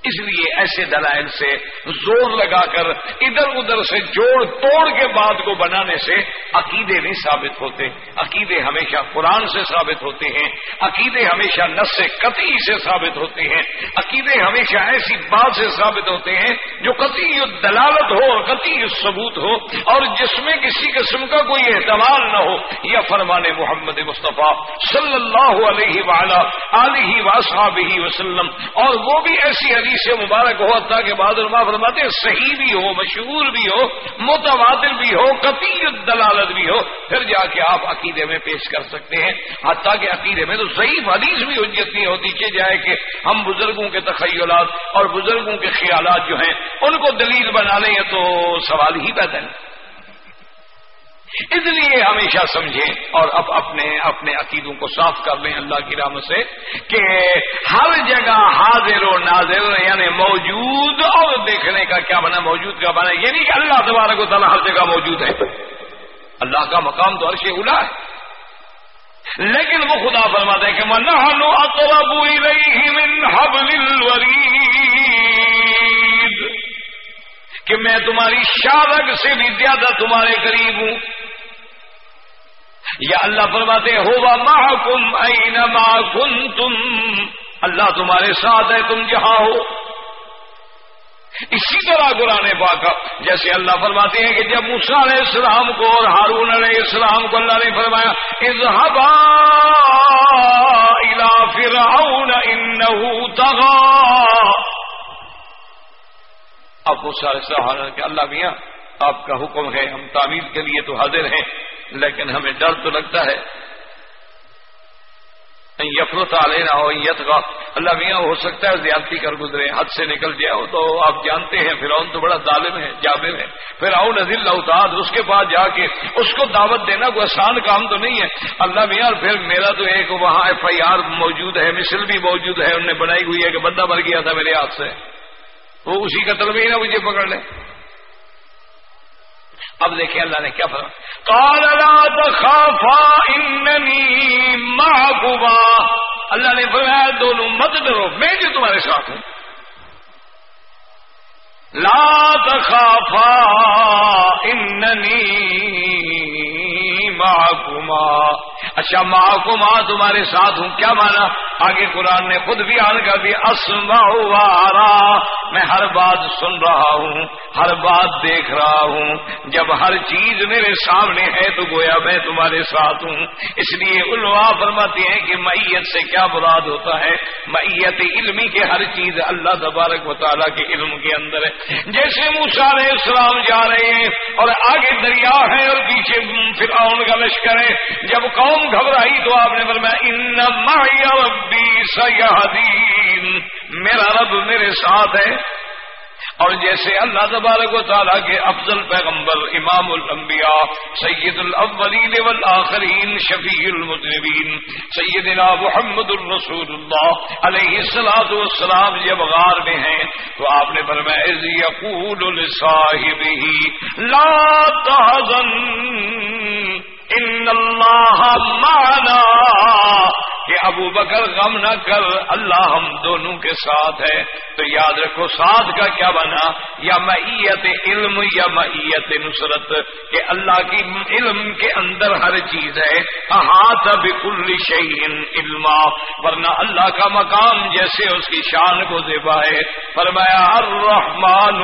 Speaker 1: اس لیے ایسے دلائل سے زور لگا کر ادھر ادھر سے جوڑ توڑ کے بات کو بنانے سے عقیدے نہیں ثابت ہوتے۔ عقیدے ہمیشہ قرآن سے ثابت ہوتے ہیں۔ عقیدے ہمیشہ نس قطعی سے ثابت ہوتے ہیں۔ عقیدے ہمیشہ ایسی بات سے ثابت ہوتے ہیں جو قطعی دلالت ہو اور قطعی ثبوت ہو اور جس میں کسی قسم کا کوئی احتمال نہ ہو۔ یا فرمان محمد مصطفیٰ صلی اللہ علیہ وعلا علیہ وصحابہ وسلم۔ اور وہ بھی ایسی حدیث مبارک ہو حتیٰ کہ بعض علماء فرماتے ہیں، صحیح بھی ہو، مشہور بھی ہو متبادل بھی ہو، قطعی دلالت بھی ہو، پھر جا کے آپ عقیدے میں پیش کر سکتے ہیں۔ حتیٰ کہ عقیدے میں تو ضعیف حدیث بھی حجت نہیں ہوتی کہ جائے کہ ہم بزرگوں کے تخیلات اور بزرگوں کے خیالات جو ہیں، ان کو دلیل بنا لیں تو سوال ہی پیدا نہیں۔ اس لیے ہمیشہ سمجھیں اور اب اپنے اپنے عقیدوں کو صاف کر لیں اللہ کی رام سے کہ ہر جگہ حاضر و ناظر یعنی موجود اور دیکھنے کا کیا بنا موجود کا بنا یہ نہیں کہ اللہ تبارک و تعالیٰ ہر جگہ موجود ہے۔ اللہ کا مقام تو عرش الا ہے۔ لیکن وہ خدا فرماتے ہیں کہ منہ اطلب من حبل الورید کہ میں تمہاری شارگ سے بھی زیادہ تمہارے قریب ہوں۔ یا اللہ فرماتے ہو محکم این کن تم اللہ تمہارے ساتھ ہے، تم جہاں ہو۔ اسی طرح قرآن پاک، جیسے اللہ فرماتے ہیں کہ جب مسا علیہ السلام کو اور ہارون علیہ السلام کو اللہ نے فرمایا، اذهبا الى فرعون انه طغى اب مسا علیہ کہ اللہ میاں، آپ کا حکم ہے، ہم تعمیر کے لیے تو حاضر ہیں، لیکن ہمیں ڈر تو لگتا ہے۔ یفرت لینا ہو یت اللہ میاں، ہو سکتا ہے زیادتی کر گزرے، حد سے نکل جائے تو آپ جانتے ہیں، فرعون تو بڑا ظالم ہے، جابر ہے۔ پھر آؤ نزل اوتاد اس کے پاس جا کے اس کو دعوت دینا کوئی آسان کام تو نہیں ہے۔ اللہ میاں پھر میرا تو ایک وہاں ایف آئی آر موجود ہے مسل بھی موجود ہے، انہوں نے بنائی ہوئی ہے کہ بندہ مر گیا تھا میرے ہاتھ سے۔ وہ اسی قتل میں ہی نہ مجھے پکڑ لے۔ اب دیکھیں اللہ نے کیا کال تخافا، اننی معكما اللہ نے فرمایا دونوں مت ڈرو، میں جو تمہارے ساتھ ہوں۔ لا تخافا، اننی معكما اچھا ماں کو ماں تمہارے ساتھ ہوں۔ کیا مانا؟ آگے قرآن نے خود بھی حال کر دیا اسما میں ہر بات سن رہا ہوں، ہر بات دیکھ رہا ہوں۔ جب ہر چیز میرے سامنے ہے تو گویا میں تمہارے ساتھ ہوں۔ اس لیے علماء فرماتے ہیں کہ میت سے کیا مراد ہوتا ہے؟ میت علمی کے ہر چیز اللہ تبارک و تعالیٰ کے علم کے اندر ہے۔ جیسے علیہ السلام جا رہے ہیں اور آگے دریا ہے اور پیچھے فرعون کا لشکر ہے، جب قوم گھبرائی تو آپ نے فرمایا ان ربی سیاحدین میرا رب میرے ساتھ ہے۔ اور جیسے اللہ تبارک و تعالیٰ کے افضل پیغمبر، امام الانبیاء، سید الاولین والآخرین، شفیع المذنبین، سیدنا محمد الرسول اللہ علیہ السلام والسلام جب غار میں ہیں۔ تو آپ نے فرمایا یقول لصاحبہ، لا تحزن۔ ان اللہ معنا کہ ابو بکر غم نہ کر، اللہ ہم دونوں کے ساتھ ہے۔ تو یاد رکھو، ساتھ کا کیا بنا؟ یا معیت علم یا معیت نصرت۔ کہ اللہ کی علم کے اندر ہر چیز ہے۔ ہاتھ بکل شعین علما۔ ورنہ اللہ کا مقام جیسے اس کی شان کو دیوا ہے۔ فرمایا، الرحمن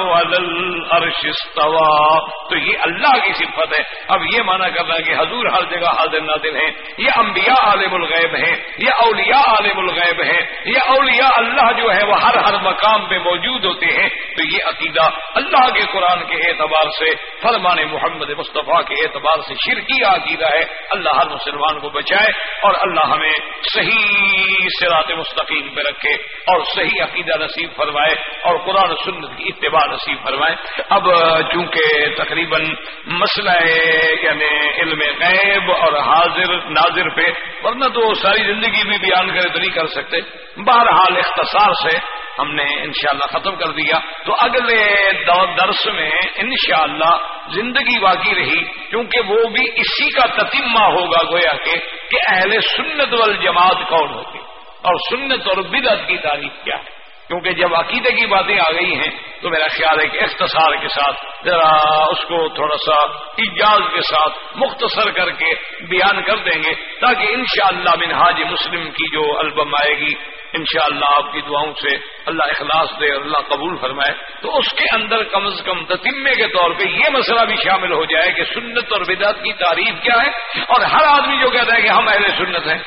Speaker 1: عرش استوا تو یہ اللہ کی صفت ہے۔ اب یہ مانا کرنا کہ حضور ہر جگہ حاضر نادر ہیں۔ یہ انبیاء عالم الغیب ہیں، یہ اولیاء عالم الغیب ہیں، یہ اولیاء اللہ جو ہے وہ ہر ہر مقام پہ موجود ہوتے ہیں۔ تو یہ عقیدہ اللہ کے قرآن کے اعتبار سے، فرمان محمد مصطفیٰ کے اعتبار سے شرکی عقیدہ ہے۔ اللہ ہر مسلمان کو بچائے اور اللہ ہمیں صحیح سرات مستقیم پہ رکھے اور صحیح عقیدہ نصیب فرمائے اور قرآن سنت کی اتباع نصیب فرمائے۔ اب چونکہ تقریباً مسئلہ یعنی علم غیب اور حاضر، ناظر پہ، ورنہ تو ساری زندگی بھی بیان کرے تو نہیں کر سکتے۔ بہرحال اختصار سے ہم نے انشاءاللہ ختم کر دیا۔ تو اگلے درس میں انشاءاللہ زندگی باقی رہی، کیونکہ وہ بھی اسی کا تتیمہ ہوگا گویا کہ کہ اہل سنت والجماعت کون ہوگی اور سنت اور بدعت کی تاریخ کیا ہے؟ کیونکہ جب عقیدے کی باتیں آ گئی ہیں، تو میرا خیال ہے کہ اختصار کے ساتھ، ذرا اس کو تھوڑا سا اجاز کے ساتھ مختصر کر کے بیان کر دیں گے، تاکہ انشاءاللہ شاء منہاج مسلم کی جو البم آئے گی، انشاءاللہ اللہ آپ کی دعاؤں سے اللہ اخلاص دے اللہ قبول فرمائے۔ تو اس کے اندر کم از کم تتمے کے طور پہ یہ مسئلہ بھی شامل ہو جائے کہ سنت اور بدعت کی تعریف کیا ہے۔ اور ہر آدمی جو کہتا ہے کہ ہم اہل سنت ہیں،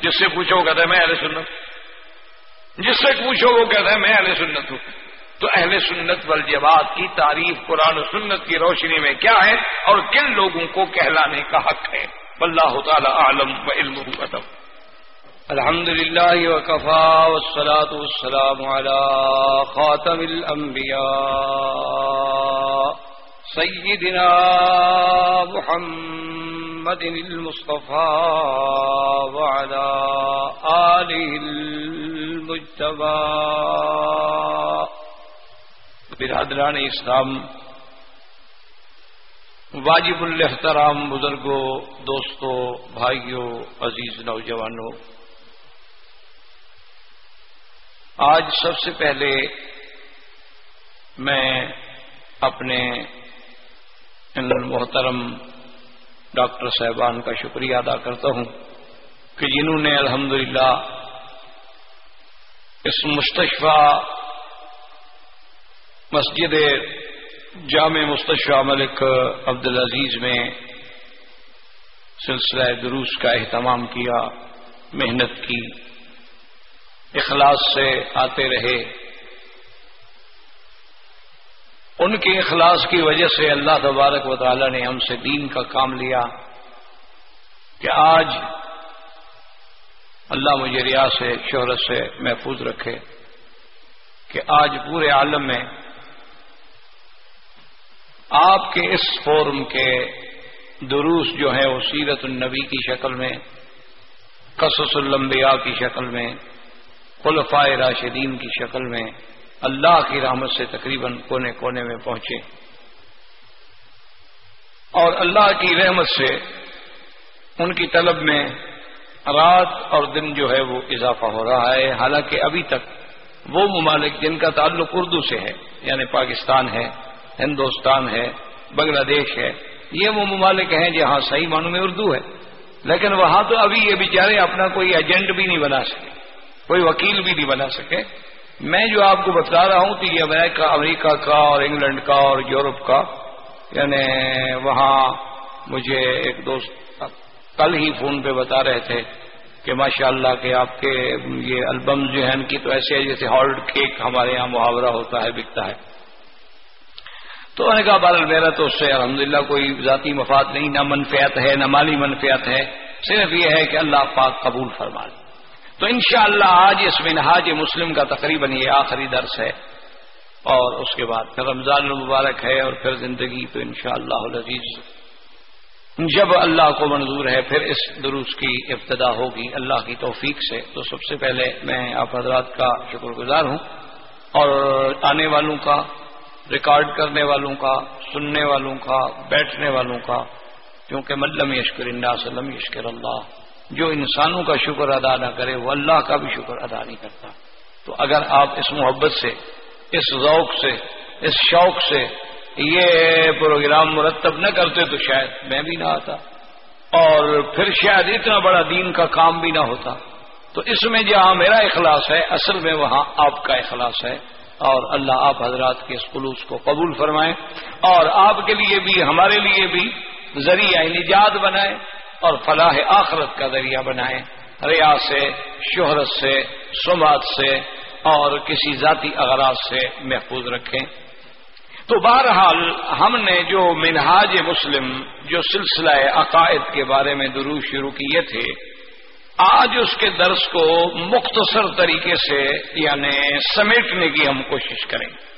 Speaker 1: جس سے پوچھو کہتا ہے میں اہل سنت جس سے پوچھو وہ کہتا ہے، میں اہل سنت ہوں۔ تو اہل سنت والجماعت کی تعریف قرآن و سنت کی روشنی میں کیا ہے اور کن لوگوں کو کہلانے کا حق ہے؟ اللہ تعالی عالم و علم ادب۔ الحمد للہ وقفا والصلاة والسلام على خاتم الانبیاء۔ سیدنا محمد المصطفى وعلى آله برادران اسلام، واجب الحترام بزرگوں دوستوں بھائیوں عزیز نوجوانوں آج سب سے پہلے میں اپنے محترم ڈاکٹر صاحبان کا شکریہ ادا کرتا ہوں کہ جنہوں نے الحمدللہ اس مستشفہ مسجد جامع مستشفہ ملک عبد العزیز میں سلسلہ دروس کا اہتمام کیا، محنت کی، اخلاص سے آتے رہے۔ ان کے اخلاص کی وجہ سے اللہ تبارک و تعالی نے ہم سے دین کا کام لیا کہ آج اللہ مجھے ریا سے، شہرت سے محفوظ رکھے کہ آج پورے عالم میں آپ کے اس فورم کے دروس جو ہیں، وہ سیرت النبی کی شکل میں، قصص الانبیاء کی شکل میں، خلفائے راشدین کی شکل میں اللہ کی رحمت سے تقریباً کونے کونے میں پہنچے۔ اور اللہ کی رحمت سے ان کی طلب میں رات اور دن جو ہے وہ اضافہ ہو رہا ہے۔ حالانکہ ابھی تک وہ ممالک جن کا تعلق اردو سے ہے یعنی پاکستان ہے، ہندوستان ہے، بنگلہ دیش ہے، یہ وہ ممالک ہیں جہاں صحیح معنوں میں اردو ہے۔ لیکن وہاں تو ابھی یہ بیچارے اپنا کوئی ایجنٹ بھی نہیں بنا سکے، کوئی وکیل بھی نہیں بنا سکے۔ میں جو آپ کو بتا رہا ہوں کہ یہ امریکہ امریکہ کا اور انگلینڈ کا اور یورپ کا یعنی وہاں مجھے ایک دوست کل ہی فون پہ بتا رہے تھے کہ ماشاء اللہ کہ آپ کے یہ البم جو ہیں، ان کی تو ایسے جیسے ہالڈ کیک ہمارے یہاں محاورہ ہوتا ہے، بکتا ہے۔ تو میں نے کہا بال میرا تو اس سے الحمدللہ کوئی ذاتی مفاد نہیں، نہ منفیات ہے، نہ مالی منفیات ہے۔ صرف یہ ہے کہ اللہ پاک قبول فرما لے تو انشاءاللہ اللہ آج اس منہاج مسلم کا تقریباً یہ آخری درس ہے اور اس کے بعد پھر رمضان المبارک ہے اور پھر زندگی تو انشاءاللہ اللہ جب اللہ کو منظور ہے پھر اس دروس کی ابتدا ہوگی اللہ کی توفیق سے. تو سب سے پہلے میں آپ حضرات کا شکر گزار ہوں اور آنے والوں کا، ریکارڈ کرنے والوں کا، سننے والوں کا، بیٹھنے والوں کا، کیونکہ ملم یشکر اللہ سلم یشکر اللہ. جو انسانوں کا شکر ادا نہ کرے، وہ اللہ کا بھی شکر ادا نہیں کرتا۔ تو اگر آپ اس محبت سے، اس ذوق سے، اس شوق سے یہ پروگرام مرتب نہ کرتے تو شاید میں بھی نہ آتا۔ اور پھر شاید اتنا بڑا دین کا کام بھی نہ ہوتا۔ تو اس میں جہاں میرا اخلاص ہے، اصل میں وہاں آپ کا اخلاص ہے۔ اور اللہ آپ حضرات کے اس خلوص کو قبول فرمائیں اور آپ کے لیے بھی، ہمارے لیے بھی ذریعہ نجات بنائے۔ اور فلاح آخرت کا ذریعہ بنائیں۔ ریا سے، شہرت سے، سماعت سے اور کسی ذاتی اغراض سے محفوظ رکھیں۔ تو بہرحال ہم نے جو منہاج مسلم، جو سلسلہ عقائد کے بارے میں درو شروع کیے تھے، آج اس کے درس کو مختصر طریقے سے یعنی سمیٹنے کی ہم کوشش کریں۔ گے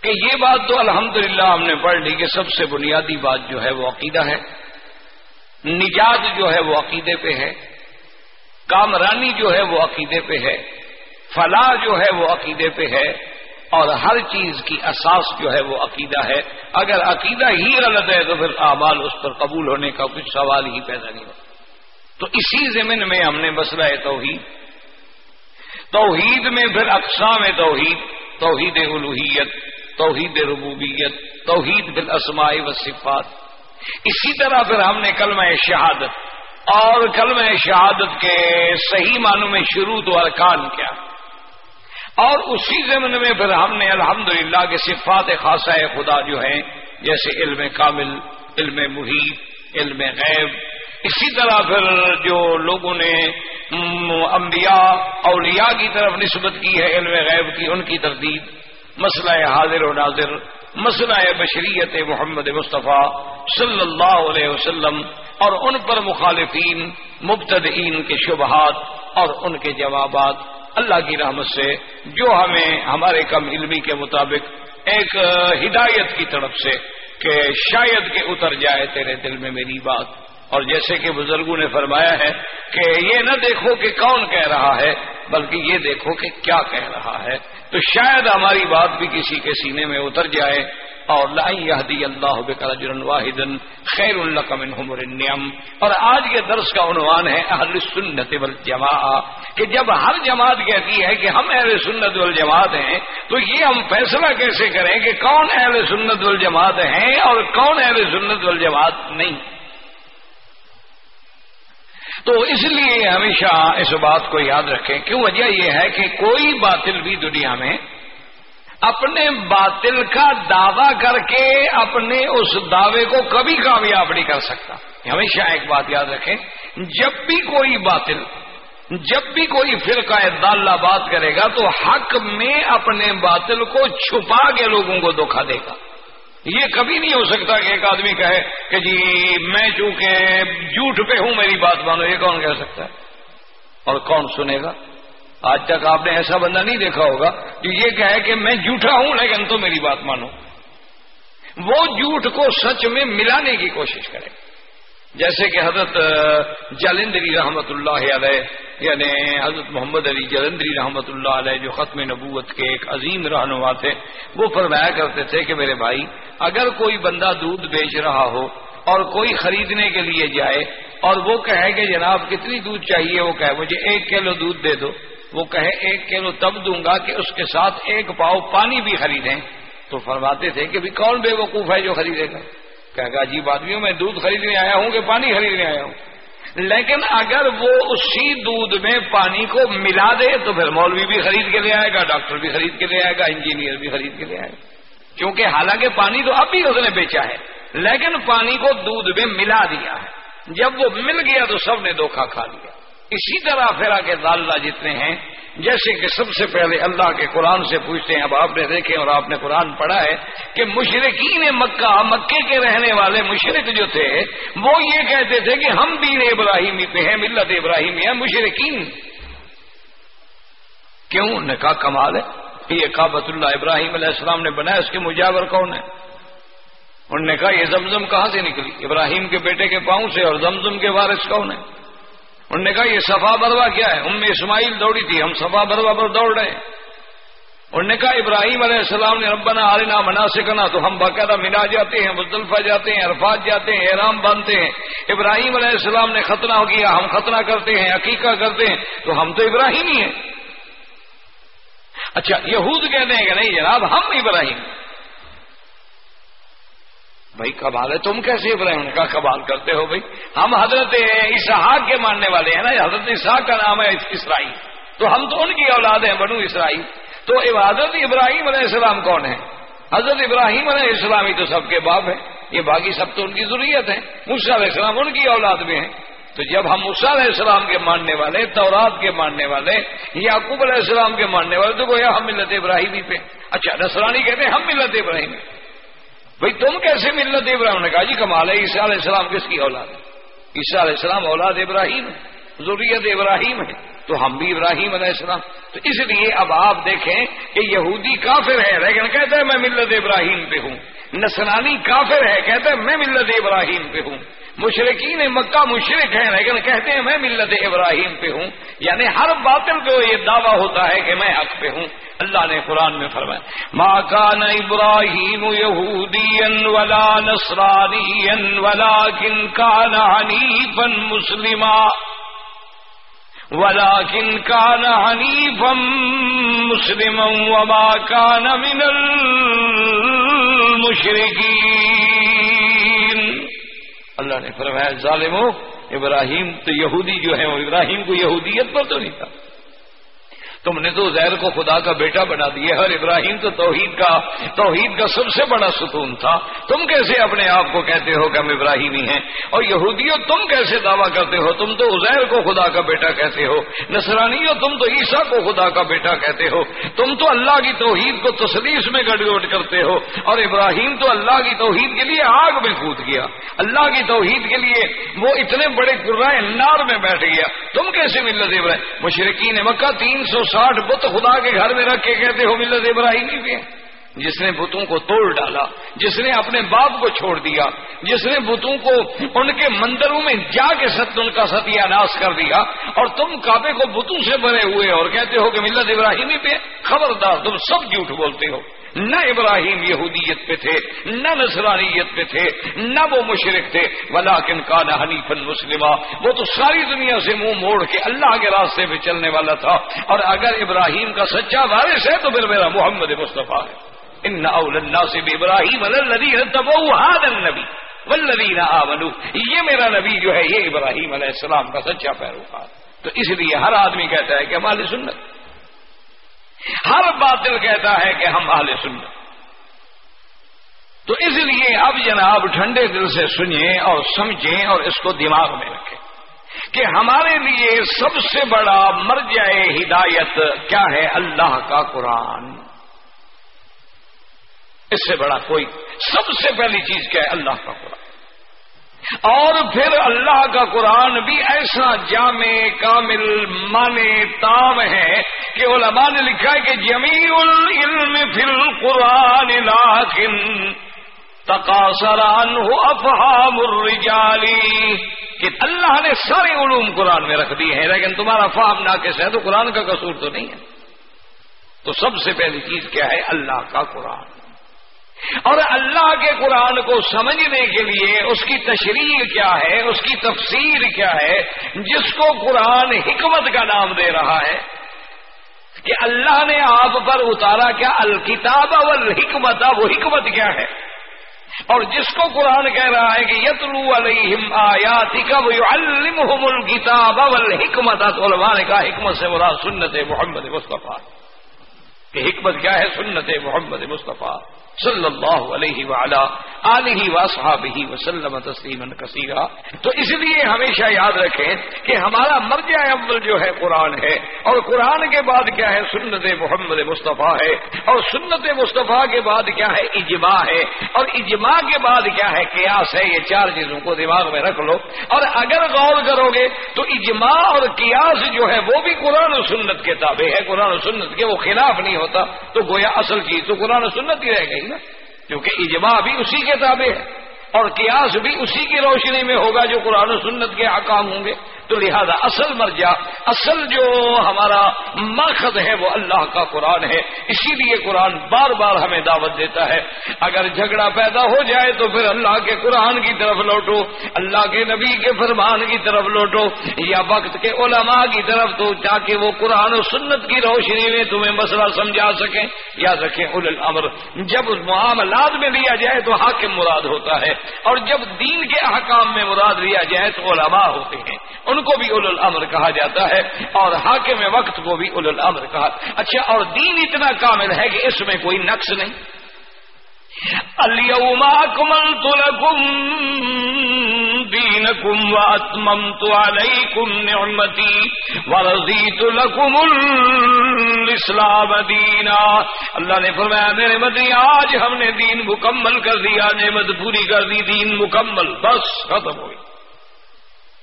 Speaker 1: کہ یہ بات تو الحمدللہ ہم نے پڑھ لی کہ سب سے بنیادی بات جو ہے وہ عقیدہ ہے۔ نجات جو ہے وہ عقیدے پہ ہے۔ کامرانی جو ہے وہ عقیدے پہ ہے۔ فلاح جو ہے وہ عقیدے پہ ہے۔ اور ہر چیز کی اساس جو ہے وہ عقیدہ ہے۔ اگر عقیدہ ہی غلط ہے تو پھر اعمال اس پر قبول ہونے کا کچھ سوال ہی پیدا نہیں ہوتا۔ تو اسی زمین میں ہم نے مسئلہ توحید۔ توحید میں پھر اقسام توحید توحید الوحیت توحید ربوبیت، توحید بالاسماء و صفات اسی طرح پھر ہم نے کلمہ شہادت، اور کلمہ شہادت کے صحیح معنوں میں شروع تو ارکان کیا۔ اور اسی زمن میں پھر ہم نے الحمدللہ کے صفات خاصہ خدا جو ہیں، جیسے علم کامل، علم محیط، علم غیب۔ اسی طرح پھر جو لوگوں نے انبیاء، اولیاء کی طرف نسبت کی ہے، علم غیب کی، ان کی تردید۔ مسئلہ حاضر و ناظر، مسئلہ بشریت محمد مصطفیٰ صلی اللہ علیہ وسلم اور ان پر مخالفین، مبتدئین کے شبہات اور ان کے جوابات۔ اللہ کی رحمت سے جو ہمیں، ہمارے کم علمی کے مطابق ایک ہدایت کی طرف سے کہ شاید کہ اتر جائے تیرے دل میں میری بات۔ اور جیسے کہ بزرگوں نے فرمایا ہے کہ یہ نہ دیکھو کہ کون کہہ رہا ہے، بلکہ یہ دیکھو کہ کیا کہہ رہا ہے۔ تو شاید ہماری بات بھی کسی کے سینے میں اتر جائے اور لائی اللہ بکر واحد خیر اللہ کا منہم اور آج کے درس کا عنوان ہے اہل سنت والجماع کہ جب ہر جماعت کہتی ہے کہ ہم اہل سنت والجماعت ہیں، تو یہ ہم فیصلہ کیسے کریں کہ کون اہل سنت والجماعت ہیں اور کون اہل سنت والجماعت نہیں؟ تو اس لیے ہمیشہ اس بات کو یاد رکھیں، کیوں وجہ یہ ہے کہ کوئی باطل بھی دنیا میں اپنے باطل کا دعوی کر کے اپنے اس دعوے کو کبھی کامیاب نہیں کر سکتا۔ ہمیشہ ایک بات یاد رکھیں، جب بھی کوئی باطل، جب بھی کوئی فرقہ داللہ بات کرے گا تو حق میں اپنے باطل کو چھپا کے لوگوں کو دھوکھا دے گا۔ یہ کبھی نہیں ہو سکتا کہ ایک آدمی کہے کہ جی میں چونکہ جھوٹ پہ ہوں، میری بات مانو، یہ کون کہہ سکتا ہے؟ اور کون سنے گا؟ آج تک آپ نے ایسا بندہ نہیں دیکھا ہوگا جو یہ کہے کہ میں جھوٹا ہوں، لیکن تو میری بات مانو۔ وہ جھوٹ کو سچ میں ملانے کی کوشش کرے۔ جیسے کہ حضرت جلندری رحمت اللہ علیہ یعنی حضرت محمد علی جلندری رحمت اللہ علیہ جو ختم نبوت کے ایک عظیم رہنما تھے، وہ فرمایا کرتے تھے کہ میرے بھائی، اگر کوئی بندہ دودھ بیچ رہا ہو اور کوئی خریدنے کے لیے جائے اور وہ کہے کہ جناب کتنی دودھ چاہیے، وہ کہے، مجھے ایک کلو دودھ دے دو، وہ کہے ایک کلو تب دوں گا کہ اس کے ساتھ ایک پاؤ پانی بھی خریدیں، تو فرماتے تھے کہ بھی کون بے وقوف ہے جو خریدے گا؟ کہ عجیب آدمی آدمیوں میں دودھ خریدنے آیا ہوں کہ پانی خریدنے آیا ہوں۔ لیکن اگر وہ اسی دودھ میں پانی کو ملا دے تو پھر مولوی بھی خرید کے لے آئے گا، ڈاکٹر بھی خرید کے لے آئے گا، انجینئر بھی خرید کے لے آئے گا۔ کیونکہ حالانکہ پانی تو اب بھی اس نے بیچا ہے، لیکن پانی کو دودھ میں ملا دیا ہے۔ جب وہ مل گیا تو سب نے دھوکھا کھا لیا۔ اسی طرح پھر کے داللہ جتنے ہیں، جیسے کہ سب سے پہلے اللہ کے قرآن سے پوچھتے ہیں، اب آپ نے دیکھے اور آپ نے قرآن پڑھا ہے کہ مشرقین مکہ، مکے کے رہنے والے مشرق جو تھے، وہ یہ کہتے تھے کہ ہم دین ابراہیمی پہ ہیں، ملت ابراہیمی ہیں مشرقین کیوں؟ نے کہا، کمال ہے۔ یہ کابت اللہ ابراہیم علیہ السلام نے بنایا، اس کے مجاور کون ہے انہوں نے کہا، یہ زمزم کہاں سے نکلی؟ ابراہیم کے بیٹے کے پاؤں سے اور زمزم کے وارث کون ہے انہوں نے کہا، یہ صفا بروا کیا ہے؟ ام اسماعیل دوڑی تھی، ہم صفا بروا پر دوڑ رہے ہیں۔ انہوں نے کہا، ابراہیم علیہ السلام نے ربنا عالنا منا سکنا تو ہم باقاعدہ منا جاتے ہیں، مزدلفہ جاتے ہیں، عرفات جاتے ہیں، احرام باندھتے ہیں۔ ابراہیم علیہ السلام نے ختنہ کیا، ہم ختنہ کرتے ہیں، عقیقہ کرتے ہیں، تو ہم تو ابراہیم ہی ہیں۔ اچھا یہود کہتے ہیں کہ نہیں جناب، ہم ابراہیم بھائی کبال ہے تم کیسے ابراہیم نے کہا کبال کرتے ہو بھائی؟ ہم حضرت اسحاق کے ماننے والے ہیں نا، حضرت اسحاق کا نام ہے اسرائیل۔ تو ہم تو ان کی اولاد ہیں، بنو اسرائیل۔ تو حضرت ابراہیم علیہ السلام کون ہے حضرت ابراہیم علیہ السلام ہی تو سب کے باپ ہیں۔ یہ باقی سب تو ان کی ضروریت ہے مصع علیہ السلام ان کی اولاد میں ہیں۔ تو جب ہم مصع علیہ السلام کے ماننے والے، تورات کے ماننے والے، یعقوب علیہ السلام کے ماننے والے، تو گویا ہم ملت ابراہیمی پہ۔ اچھا نسرانی کہتے ہیں ہم ملت ابراہیمی۔ بھائی تم کیسے ملت ابراہیم؟ نے کہا جی کمال ہے، عیسیٰ علیہ السلام کس کی اولاد ہے؟ عیسیٰ علیہ السلام اولاد ابراہیم ہے ضروریت ابراہیم ہے، تو ہم بھی ابراہیم علیہ السلام۔ تو اس لیے اب آپ دیکھیں کہ یہودی کافر ہے، لیکن کہتے ہیں میں ملت ابراہیم پہ ہوں۔ نسرانی کافر ہے، کہتا ہے، میں ملت ابراہیم پہ ہوں۔ مشرقین مکہ مشرق ہیں، لیکن کہتے ہیں میں ملت ابراہیم پہ ہوں۔ یعنی ہر باطل کو یہ دعویٰ ہوتا ہے کہ میں حق پہ ہوں۔ اللہ نے قرآن میں فرمایا ماں کان ابراہیم یہودی ولا نسرانی ولا کن کان حنیفن مسلما۔ ولا کن کان حنیفم مسلم وما کان من المشرقین اللہ نے فرمایا ظالموں ابراہیم تو یہودی جو ہے وہ ابراہیم کو یہودیت پر تو نہیں تھا۔ تم نے تو زیر کو خدا کا بیٹا بنا دیا ہر ابراہیم تو توحید کا توحید کا سب سے بڑا ستون تھا۔ تم کیسے اپنے آپ کو کہتے ہو کہ ہم ابراہیمی ہیں؟ اور یہودیوں تم کیسے دعویٰ کرتے ہو؟ تم تو ازیر کو خدا کا بیٹا کہتے ہو، نصرانیوں تم تو عیسیٰ کو خدا کا بیٹا کہتے ہو۔ تم تو اللہ کی توحید کو تسلیس میں گڑ کرتے ہو۔ اور ابراہیم تو اللہ کی توحید کے لیے آگ میں کود گیا۔ اللہ کی توحید کے لیے وہ اتنے بڑے قرائے نار میں بیٹھ گیا۔ تم کیسے ملت ابراہیم؟ مشرقین مکہ تین سو ساٹھ بت خدا کے گھر میں رکھ کے کہتے ہو ملت ابراہیمی بھی جس نے بتوں کو توڑ ڈالا، جس نے اپنے باپ کو چھوڑ دیا، جس نے بتوں کو ان کے مندروں میں جا کے ست، ان کا ستیہ ناش کر دیا۔ اور تم کعبے کو بتوں سے بھرے ہوئے، اور کہتے ہو کہ ملت ابراہیمی پہ خبردار، تم سب جھوٹ بولتے ہو۔ نہ ابراہیم یہودیت پہ تھے، نہ نصرانیت پہ تھے، نہ وہ مشرق تھے۔ ولاکن کا نہ حنیف مسلمہ وہ تو ساری دنیا سے منہ موڑ کے اللہ کے راستے پہ چلنے والا تھا۔ اور اگر ابراہیم کا سچا وارث ہے تو پھر میرا محمد مصطفیٰ ہے۔ ان اول سے بھی ابراہیم النبی ولدین آمنو یہ میرا نبی جو ہے، یہ ابراہیم علیہ السلام کا سچا پیروکار۔ تو اس لیے ہر آدمی کہتا ہے کہ ہماری سنت ہر باطل کہتا ہے کہ ہم آل سنت۔ تو اس لیے اب جناب ٹھنڈے دل سے سنیں اور سمجھیں اور اس کو دماغ میں رکھیں کہ ہمارے لیے سب سے بڑا مرجع ہدایت کیا ہے؟ اللہ کا قرآن۔ اس سے بڑا کوئی سب سے پہلی چیز کیا ہے؟ اللہ کا قرآن۔ اور پھر اللہ کا قرآن بھی ایسا جامع کامل مانے تام ہے کہ علماء نے لکھا ہے کہ جمی العلم فی القرآن لیکن تقاصران ہو افہام الرجالی کہ اللہ نے سارے علوم قرآن میں رکھ دی ہیں، لیکن تمہارا فام ناقص ہے تو قرآن کا قصور تو نہیں ہے۔ تو سب سے پہلی چیز کیا ہے؟ اللہ کا قرآن۔ اور اللہ کے قرآن کو سمجھنے کے لیے اس کی تشریح کیا ہے، اس کی تفسیر کیا ہے، جس کو قرآن حکمت کا نام دے رہا ہے کہ اللہ نے آپ پر اتارا کیا، الکتاب والحکمت، وہ حکمت کیا ہے؟ اور جس کو قرآن کہہ رہا ہے کہ یتلو علیہم آیاتی کا وہ الم الکتاب والحکمت، علماء نے کہا، حکمت سے مراد سنت محمد مصطفیٰ۔ کہ حکمت کیا ہے؟ سنت محمد مصطفیٰ۔ صلی اللہ علیہ وعلا علیہ وصحابہ وسلم تسلیما کثیرا۔ تو اس لیے ہمیشہ یاد رکھیں کہ ہمارا مرجع اول جو ہے قرآن ہے، اور قرآن کے بعد کیا ہے؟ سنت محمد مصطفیٰ ہے۔ اور سنت مصطفیٰ کے بعد کیا ہے؟ اجماع ہے۔ اور اجماع کے بعد کیا ہے؟ قیاس ہے۔ یہ چار چیزوں کو دماغ میں رکھ لو۔ اور اگر غور کرو گے تو اجماع اور قیاس جو ہے وہ بھی قرآن و سنت کے تابع ہے۔ قرآن و سنت کے وہ خلاف نہیں ہوتا، تو گویا اصل چیز تو قرآن و سنت ہی رہ گئی۔ نا، کیونکہ اجماع بھی اسی کے تابع ہے اور قیاس بھی اسی کی روشنی میں ہوگا جو قرآن و سنت کے حکام ہوں گے۔ تو لہذا اصل مرجع، اصل جو ہمارا ماخذ ہے وہ اللہ کا قرآن ہے، اسی لیے قرآن بار بار ہمیں دعوت دیتا ہے۔ اگر جھگڑا پیدا ہو جائے تو پھر اللہ کے قرآن کی طرف لوٹو، اللہ کے نبی کے فرمان کی طرف لوٹو، یا وقت کے علماء کی طرف تو تاکہ وہ قرآن و سنت کی روشنی میں تمہیں مسئلہ سمجھا سکیں۔ یاد رکھیں اول الامر، جب معاملات میں لیا جائے تو حاکم مراد ہوتا ہے، اور جب دین کے احکام میں مراد لیا جائے تو علماء ہوتے ہیں۔ ان کو بھی اول الامر کہا جاتا ہے اور حاکم وقت کو بھی اول الامر کہا اچھا اور دین اتنا کامل ہے کہ اس میں کوئی نقص نہیں۔ اليوم اکملت لکم دینکم واتممت علیکم نعمتی ورضیت لکم الاسلام دینا اللہ نے فرمایا، میرے مدنی آج ہم نے دین مکمل کر دیا، نعمت پوری کر دی، دین مکمل، بس ختم ہوئی۔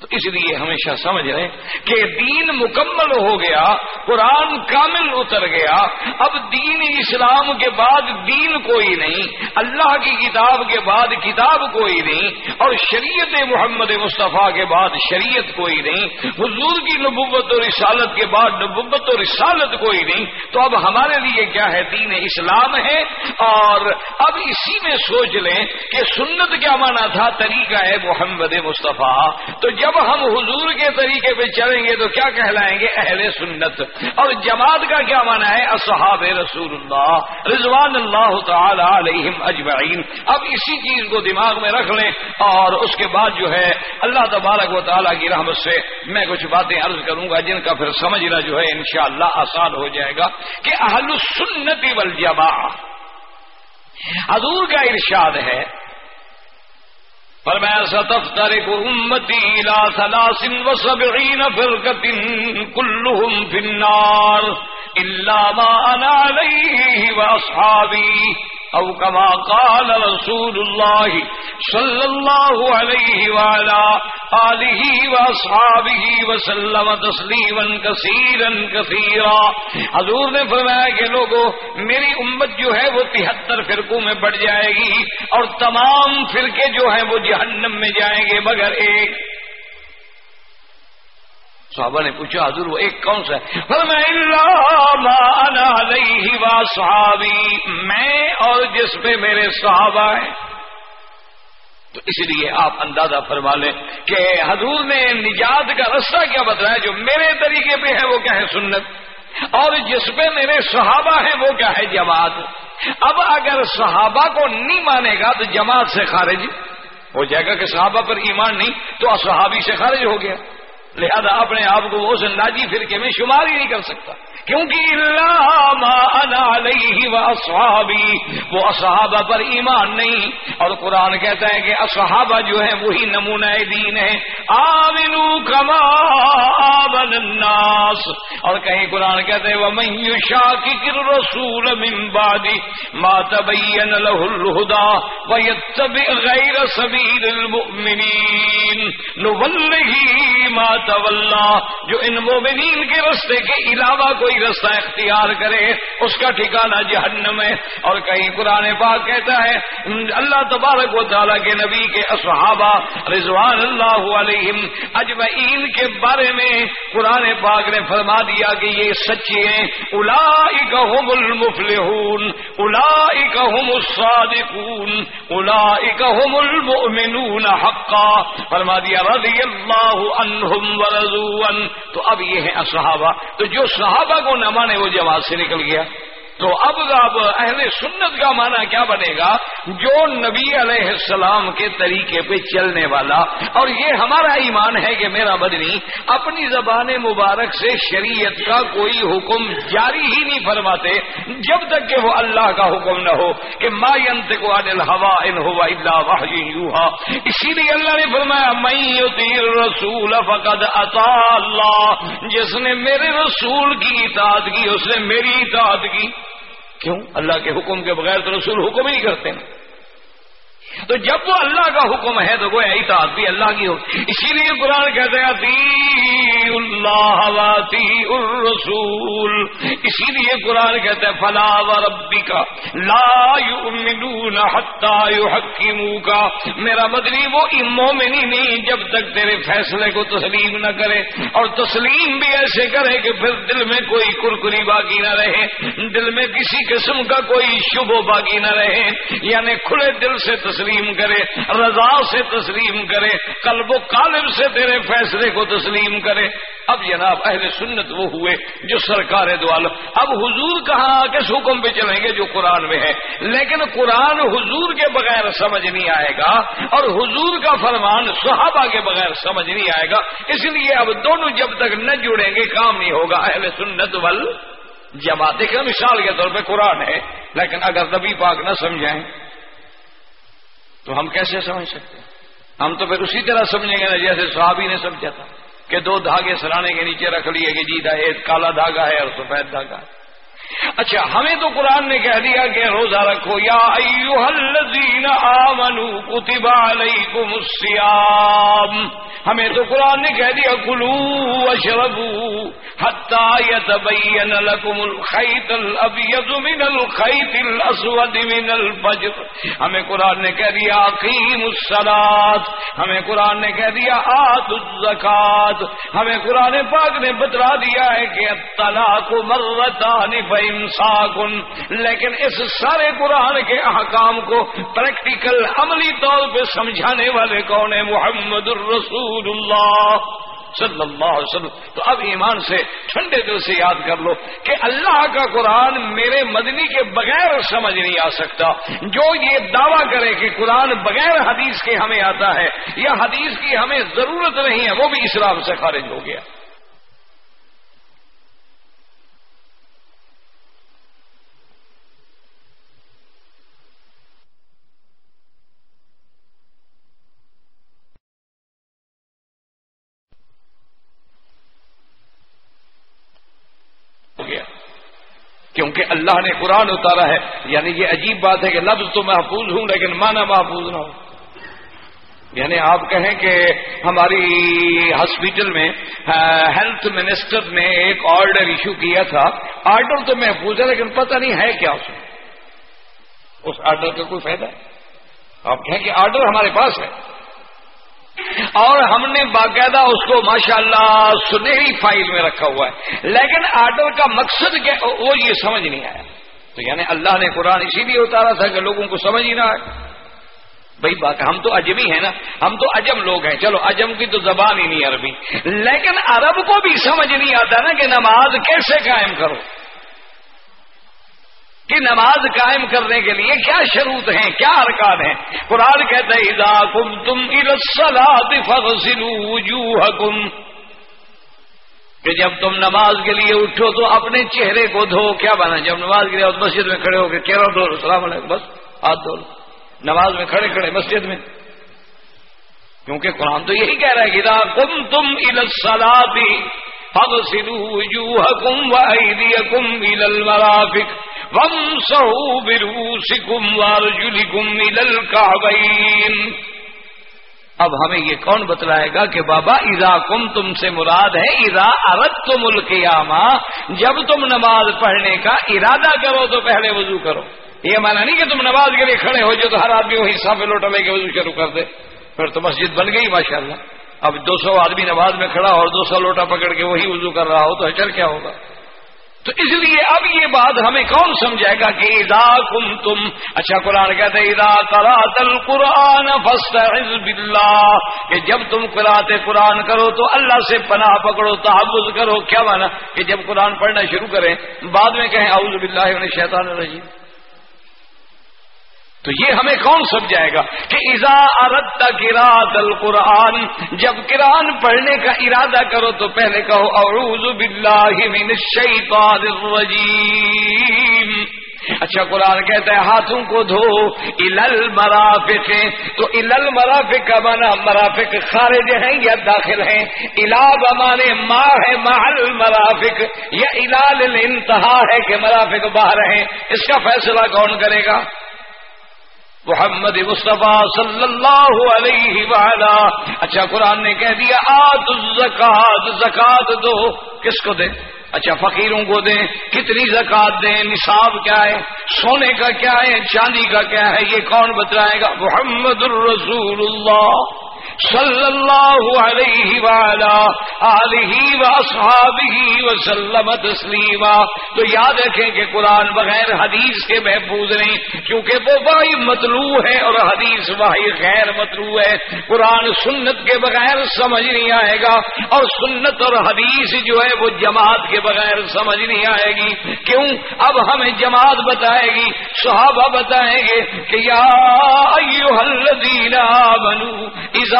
Speaker 1: تو اس لیے ہمیشہ سمجھ رہے کہ دین مکمل ہو گیا، قرآن کامل اتر گیا، اب دین اسلام کے بعد دین کوئی نہیں، اللہ کی کتاب کے بعد کتاب کوئی نہیں، اور شریعت محمد مصطفیٰ کے بعد شریعت کوئی نہیں، حضور کی نبوت و رسالت کے بعد نبوت و رسالت کوئی نہیں۔ تو اب ہمارے لیے کیا ہے؟ دین اسلام ہے۔ اور اب اسی میں سوچ لیں کہ سنت کیا مانا تھا؟ طریقہ ہے محمد مصطفیٰ۔ تو جب جب ہم حضور کے طریقے پہ چلیں گے تو کیا کہلائیں گے؟ اہل سنت۔ اور جماعت کا کیا مانا ہے؟ اصحاب رسول اللہ رضوان اللہ تعالی علیہم اجمعین۔ اب اسی چیز کو دماغ میں رکھ لیں اور اس کے بعد جو ہے، اللہ تبارک و تعالیٰ کی رحمت سے میں کچھ باتیں عرض کروں گا جن کا پھر سمجھنا جو ہے انشاءاللہ آسان ہو جائے گا کہ اہل سنتی والجماع حضور کا ارشاد ہے فرمایا، ستفترق امتی الى ثلاث سبعین فرقت كلهم فی النار الا ما انا علیہ و اصحابی او كما قال رسول الله صلى الله عليه وعلى آله واصحابه وسلم تسلیما كثيرا كثيرا۔ حضور نے فرمایا کہ لوگوں میری امت جو ہے وہ تہتر فرقوں میں بڑھ جائے گی اور تمام فرقے جو ہیں وہ جہنم میں جائیں گے مگر ایک۔ صحابہ نے پوچھا، حضور، وہ ایک کون سا ہے؟ صحابی میں اور جس پہ میرے صحابہ ہیں۔ تو اس لیے آپ اندازہ فرما لیں کہ حضور نے نجات کا رستہ کیا بتایا جو میرے طریقے پہ ہے، وہ کیا ہے؟ سنت۔ اور جس پہ میرے صحابہ ہیں، وہ کیا ہے؟ جماعت۔ اب اگر صحابہ کو نہیں مانے گا، تو جماعت سے خارج ہو جائے گا کہ صحابہ پر ایمان نہیں، تو صحابی سے خارج ہو گیا۔ لہذا اپنے آپ کو اس ناجی فرقے میں شمار ہی نہیں کر سکتا۔ کیونکہ اللہ ما انا علیہ و اصحابی وہ اصحابہ پر ایمان نہیں۔ اور قرآن کہتا ہے کہ اصحابہ جو ہے وہی نمونہ دین ہے آمنو کما آمن الناس۔ اور کہیں قرآن کہتے ہیں وہ میوشا کی رسول ممبادی ما تبین له الهدى ويتبع غير سبيل المؤمنين۔ نوله ما جو ان مومنین کے رستے کے علاوہ کوئی رستہ اختیار کرے، اس کا ٹھکانا جہنم ہے۔ اور کہیں قرآن پاک کہتا ہے، اللہ تبارک و تعالیٰ کے نبی کے اصحابہ رضوان اللہ علیہم اجمعین کے بارے میں قرآن پاک نے فرما دیا کہ یہ سچے ہیں۔ الا المفلحون الا الصادقون الا المؤمنون حقا۔ فرما دیا، رضی اللہ عنہم۔ ورضوا۔ تو اب یہ ہے اصحابہ۔ تو جو صحابہ کو نہ مانے وہ جواب سے نکل گیا۔ تو اب اب اہل سنت کا معنی کیا بنے گا؟ جو نبی علیہ السلام کے طریقے پہ چلنے والا۔ اور یہ ہمارا ایمان ہے کہ میرا بدنی، اپنی زبان مبارک سے شریعت کا کوئی حکم جاری ہی نہیں فرماتے۔ جب تک کہ وہ اللہ کا حکم نہ ہو کہ ما انت کو عدل ہوا ان ہوا اللہ واہ اسی لیے اللہ نے فرمایا میں رسول فقد اطا اللہ۔ جس نے میرے رسول کی اطاعت کی، اس نے میری اطاعت کی۔ کیوں؟ اللہ کے حکم کے بغیر تو رسول حکم ہی نہیں کرتے ہیں۔ تو جب وہ اللہ کا حکم ہے تو وہ اطاعت بھی اللہ کی ہو۔ اسی لیے قرآن کہتے ہیں اللہ الرسول اسی لیے قرآن کہتے ہیں فلا و ربی کا لا حکیموں کا میرا مدنی، وہ مومنی نہیں، جب تک تیرے فیصلے کو تسلیم نہ کرے۔ اور تسلیم بھی ایسے کرے کہ پھر دل میں کوئی کرکری باقی نہ رہے۔ دل میں کسی قسم کا کوئی شبہ باقی نہ رہے۔ یعنی کھلے دل سے تسلیم تسلیم کرے، رضا سے تسلیم کرے، قلب و قالب سے تیرے فیصلے کو تسلیم کرے۔ اب جناب اہل سنت وہ ہوئے جو سرکار دوال اب حضور کہاں کس حکم پہ چلیں گے جو قرآن میں ہے؟ لیکن قرآن حضور کے بغیر سمجھ نہیں آئے گا اور حضور کا فرمان صحابہ کے بغیر سمجھ نہیں آئے گا۔ اس لیے اب دونوں جب تک نہ جڑیں گے، کام نہیں ہوگا۔ اہل سنت ول جماعت کا مثال کے طور پہ قرآن ہے، لیکن اگر نبی پاک نہ سمجھائیں تو ہم کیسے سمجھ سکتے ہیں؟ ہم تو پھر اسی طرح سمجھیں گے نا، جیسے صحابی نے سمجھا تھا کہ دو دھاگے سرانے کے نیچے رکھ لیے کہ جی ایک کالا دھاگا ہے اور سفید دھاگا ہے۔ اچھا ہمیں تو قرآن نے کہہ دیا کہ روزہ رکھو، یا الذین آمنوا کتب علیکم السیام ہمیں تو قرآن نے کہہ دیا، کلو اشربو حتی یتبین لکم الخیط الابیض من الخیط الاسود من الفجر۔ ہمیں قرآن نے کہہ دیا قیم الصلاة۔ ہمیں قرآن نے کہہ دیا آت الزکات ہمیں قرآن پاک نے بتلا دیا ہے کہ الطلاق مرتان فجر فانساکن لیکن اس سارے قرآن کے احکام کو پریکٹیکل عملی طور پہ سمجھانے والے کون ہیں؟ محمد الرسول اللہ صلی اللہ علیہ وسلم۔ تو اب ایمان سے ٹھنڈے دل سے یاد کر لو کہ اللہ کا قرآن میرے مدنی کے بغیر سمجھ نہیں آ سکتا۔ جو یہ دعویٰ کرے کہ قرآن بغیر حدیث کے ہمیں آتا ہے یا حدیث کی ہمیں ضرورت نہیں ہے، وہ بھی اسلام سے خارج ہو گیا۔ کیونکہ اللہ نے قرآن اتارا ہے۔ یعنی یہ عجیب بات ہے کہ لفظ تو محفوظ ہوں لیکن مانا محفوظ نہ ہو یعنی آپ کہیں کہ ہماری ہاسپٹل میں ہیلتھ منسٹر نے ایک آرڈر ایشو کیا تھا۔ آرڈر تو محفوظ ہے لیکن پتہ نہیں ہے کیا اس میں۔ اس آرڈر کا کوئی فائدہ؟ ہے آپ کہیں کہ آرڈر ہمارے پاس ہے۔ اور ہم نے باقاعدہ اس کو ماشاءاللہ اللہ سنہری فائل میں رکھا ہوا ہے۔ لیکن آرڈر کا مقصد کیا وہ یہ سمجھ نہیں آیا۔ تو یعنی اللہ نے قرآن اسی لیے اتارا تھا کہ لوگوں کو سمجھ ہی نہ آئے۔ بھائی بات ہم تو اجمی ہیں نا۔ ہم تو اجم لوگ ہیں۔ چلو اجم کی تو زبان ہی نہیں عربی۔ لیکن عرب کو بھی سمجھ نہیں آتا نا کہ نماز کیسے قائم کرو۔ کہ نماز قائم کرنے کے لیے کیا شروط ہیں، کیا ارکان ہیں؟ قرآن کہتے ادا کم تم وجوہکم. کہ جب تم نماز کے لیے اٹھو تو اپنے چہرے کو دھو، کیا بنا جب نماز کے لیے مسجد میں کھڑے ہو کے کہہ دو السلام علیکم، بس، ہاتھ دھو۔ نماز میں کھڑے کھڑے، مسجد میں۔ کیونکہ قرآن تو یہی کہہ رہا ہے کہ ادا کم تم السلاتی فغسلوا وجوهكم وأيديكم إلى المرافق وامسحوا بروسكم وارجلكم الى الكعبين اب ہمیں یہ کون بتلائے گا کہ بابا ایزا کم تم سے مراد ہے ایزا ارد تو ملک جب تم نماز پڑھنے کا ارادہ کرو تو پہلے وضو کرو یہ مانا نہیں کہ تم نماز کے لیے کھڑے ہو جو تو ہر آدمی وہی حصہ پہ لوٹا لے کے وضو شروع کر دے پھر تو مسجد بن گئی ماشاء اللہ اب دو سو آدمی نماز میں کھڑا اور دو سو لوٹا پکڑ کے وہی وضو کر رہا ہو تو اچر کیا ہوگا؟ تو اس لیے اب یہ بات ہمیں کون سمجھائے گا کہ ادا کم تم اچھا قرآن کہتے ادا کرا تل قرآن کہ جب تم قرآت قرآن کرو تو اللہ سے پناہ پکڑو تحفظ کرو، کیا مانا کہ جب قرآن پڑھنا شروع کریں، بعد میں کہیں، اعوذ باللہ شیطان الرجیم۔ تو یہ ہمیں کون سمجھائے گا کہ ایزا ارد اراد القرآن، جب قرآن پڑھنے کا ارادہ کرو تو پہلے کہو، اعوذ باللہ من الشیطان الرجیم۔ اچھا قرآن کہتا ہے، ہاتھوں کو دھو، الل مرافق۔ تو الل مرافق کا مانا مرافق خارج ہیں یا داخل ہیں؟ الا بمانے ماں ہے، محل مرافق۔ یا الال انتہا ہے کہ مرافق باہر ہیں۔ اس کا فیصلہ کون کرے گا؟ محمد مصطفیٰ صلی اللہ علیہ وآلہ اچھا قرآن نے کہہ دیا، آت زکات زکات دو. کس کو دیں؟ اچھا فقیروں کو دیں. کتنی زکات دیں؟ نصاب کیا ہے؟ سونے کا کیا ہے؟ چاندی کا کیا ہے؟ یہ کون بتلائے گا؟ محمد الرسول اللہ. صلی اللہ علیہ والا علیہ و وسلم تسلیما۔ تو یاد رکھیں کہ قرآن بغیر حدیث کے محفوظ نہیں، کیونکہ وہ واحد مطلوع ہے اور حدیث واحد غیر مطلوع ہے۔ قرآن سنت کے بغیر سمجھ نہیں آئے گا اور سنت اور حدیث جو ہے وہ جماعت کے بغیر سمجھ نہیں آئے گی۔ کیوں؟ اب ہمیں جماعت بتائے گی، صحابہ بتائیں گے کہ یا بنو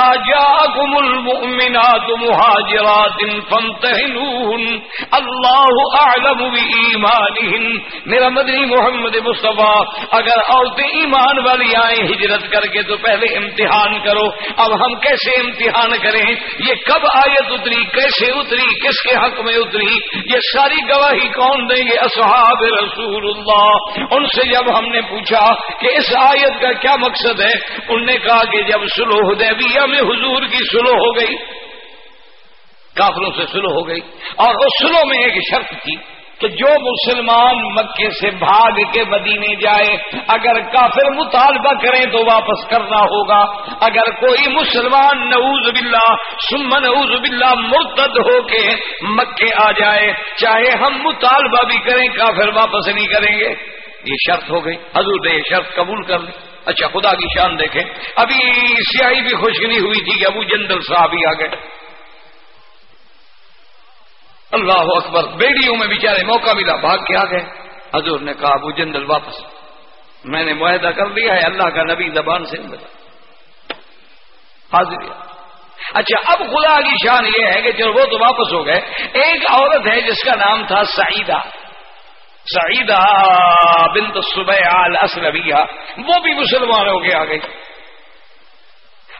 Speaker 1: ایزا جاءكم المؤمنات مهاجرات فامتهنوهن. الله اعلم بايمانهن میرا مدنی محمد مصطفیٰ، اگر عورتیں ایمان والی آئیں ہجرت کر کے تو پہلے امتحان کرو. اب ہم کیسے امتحان کریں؟ یہ کب آیت اتری؟ کیسے اتری؟ کس کے حق میں اتری؟ یہ ساری گواہی کون دیں گے؟ اصحاب رسول اللہ ان سے جب ہم نے پوچھا کہ اس آیت کا کیا مقصد ہے، انہوں نے کہا کہ جب سلو حدیبیہ میں حضور کی سلو ہو گئی، کافروں سے سلو ہو گئی، اور اس سلو میں ایک شرط تھی کہ جو مسلمان مکے سے بھاگ کے مدینے جائے، اگر کافر مطالبہ کریں تو واپس کرنا ہوگا، اگر کوئی مسلمان نعوذ باللہ سم نعوذ باللہ مرتد ہو کے مکے آ جائے، چاہے ہم مطالبہ بھی کریں، کافر واپس نہیں کریں گے۔ یہ شرط ہو گئی۔ حضور نے یہ شرط قبول کر لی۔ اچھا خدا کی شان دیکھیں۔ ابھی سیاہی بھی خوش نہیں ہوئی تھی کہ ابو جندل صاحب ہی آ گئے۔ اللہ اکبر، بیڑیوں میں بیچارے موقع ملا، بھاگ کے آ گئے۔ حضور نے کہا، ابو جندل واپس۔ میں نے معاہدہ کر دیا ہے، اللہ کا نبی زبان سے بتا۔ حاضر۔ اچھا اب خدا کی شان یہ ہے کہ چلو وہ تو واپس ہو گئے، ایک عورت ہے جس کا نام تھا سعیدہ۔ سعیدہ بنت صبح اسلبیہ وہ بھی مسلمان ہو کے آ گئی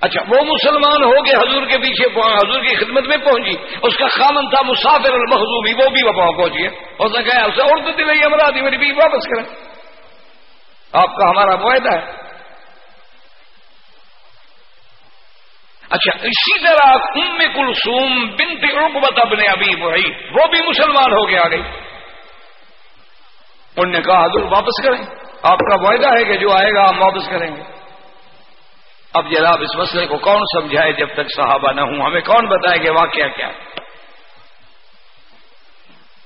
Speaker 1: اچھا وہ مسلمان ہو کے حضور کے پیچھے حضور کی خدمت میں پہنچی، اس کا خامن تھا مسافر المحضوبی وہ بھی وہاں پہنچی ہے۔ اس نے کہا، اسے اور تو دلائی ہمارا دی میری بیوی واپس کریں۔ آپ کا ہمارا معاہدہ ہے۔ اچھا اسی طرح ام کلسوم بنت عقبت ابن ابی وہی وہ بھی مسلمان ہو کے آ گئی انہوں نے کہا، حضور واپس کریں. آپ کا معاہدہ ہے کہ جو آئے گا ہم واپس کریں گے۔ اب جناب اس مسئلے کو کون سمجھائے جب تک صحابہ نہ ہوں؟ ہمیں کون بتائے کہ واقعہ کیا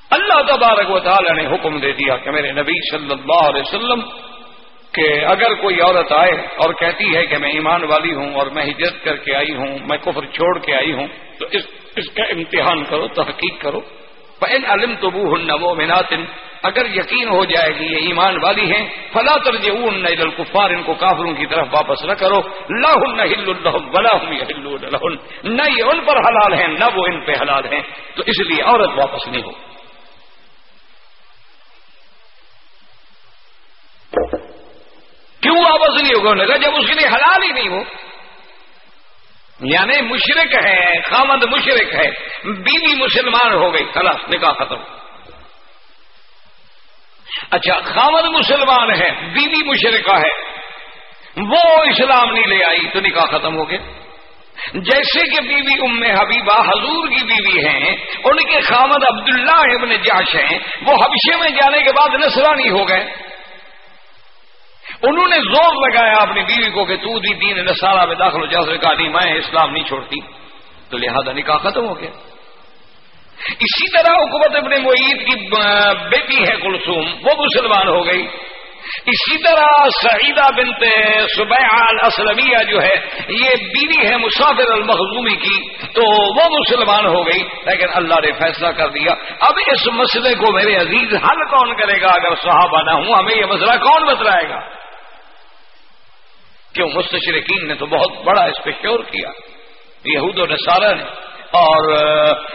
Speaker 1: اللہ تبارک و تعالی نے حکم دے دیا کہ میرے نبی صلی اللہ علیہ وسلم کہ اگر کوئی عورت آئے اور کہتی ہے کہ میں ایمان والی ہوں اور میں ہجرت کر کے آئی ہوں، میں کفر چھوڑ کے آئی ہوں، تو اس اس کا امتحان کرو، تحقیق کرو۔ پہن علم تو بو ہن اگر یقین ہو جائے گی یہ ایمان والی ہیں، فلا ترجعون الى الكفار، ان کو کافروں کی طرف واپس نہ کرو۔ لا هن حل لهم ولا هم يحلون لهن۔ نہ یہ ان پر حلال ہیں، نہ وہ ان پہ حلال ہیں۔ تو اس لیے عورت واپس نہیں ہو۔ کیوں واپس نہیں ہوگا جب اس کے لیے حلال ہی نہیں ہو یعنی مشرق ہے، خامد مشرق ہے، بیوی مسلمان ہو گئی، خلاص، نکاح ختم۔ اچھا خامد مسلمان ہے، بیوی مشرقہ ہے، وہ اسلام نہیں لے آئی تو نکاح ختم ہو گیا۔ جیسے کہ بیوی ام حبیبہ حضور کی بیوی ہیں، ان کے خامد عبداللہ ابن جاش ہیں، وہ حبشے میں جانے کے بعد نسرانی ہو گئے۔ انہوں نے زور لگایا اپنی بیوی کو کہ تو بھی دین نسارا میں داخل ہو جا کہا، نہیں، میں اسلام نہیں چھوڑتی۔ تو لہذا نکاح ختم ہو گیا۔ اسی طرح حکومت ابن معید کی بیٹی ہے کلسوم وہ مسلمان ہو گئی۔ اسی طرح سعیدہ بنت صبح الاسلمیہ جو ہے، یہ بیوی ہے مسافر المخزومی کی، تو وہ مسلمان ہو گئی۔ لیکن اللہ نے فیصلہ کر دیا۔ اب اس مسئلے کو میرے عزیز، حل کون کرے گا؟ اگر صحابہ نہ ہوں، ہمیں یہ مسئلہ کون بتلائے گا؟ کیوں مستشرقین نے تو بہت بڑا اس پہ شور کیا۔ یہود و نصارہ نے اور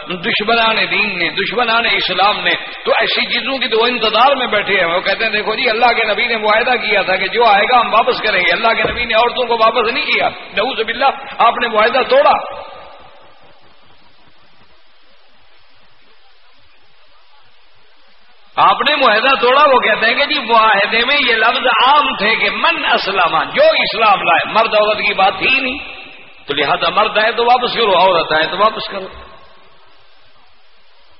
Speaker 1: دشمنان دین نے، دشمنان اسلام نے تو ایسی چیزوں کی تو وہ انتظار میں بیٹھے ہیں۔ وہ کہتے ہیں، دیکھو جی اللہ کے نبی نے معاہدہ کیا تھا کہ جو آئے گا ہم واپس کریں گے۔ اللہ کے نبی نے عورتوں کو واپس نہیں کیا۔ نعوذ باللہ، آپ نے معاہدہ توڑا۔ آپ نے معاہدہ توڑا، وہ کہتے ہیں کہ جی معاہدے میں یہ لفظ عام تھے کہ من اسلام جو اسلام لائے، مرد عورت کی بات تھی نہیں۔ تو لہذا مرد آئے تو واپس کرو، عورت آئے تو واپس کرو۔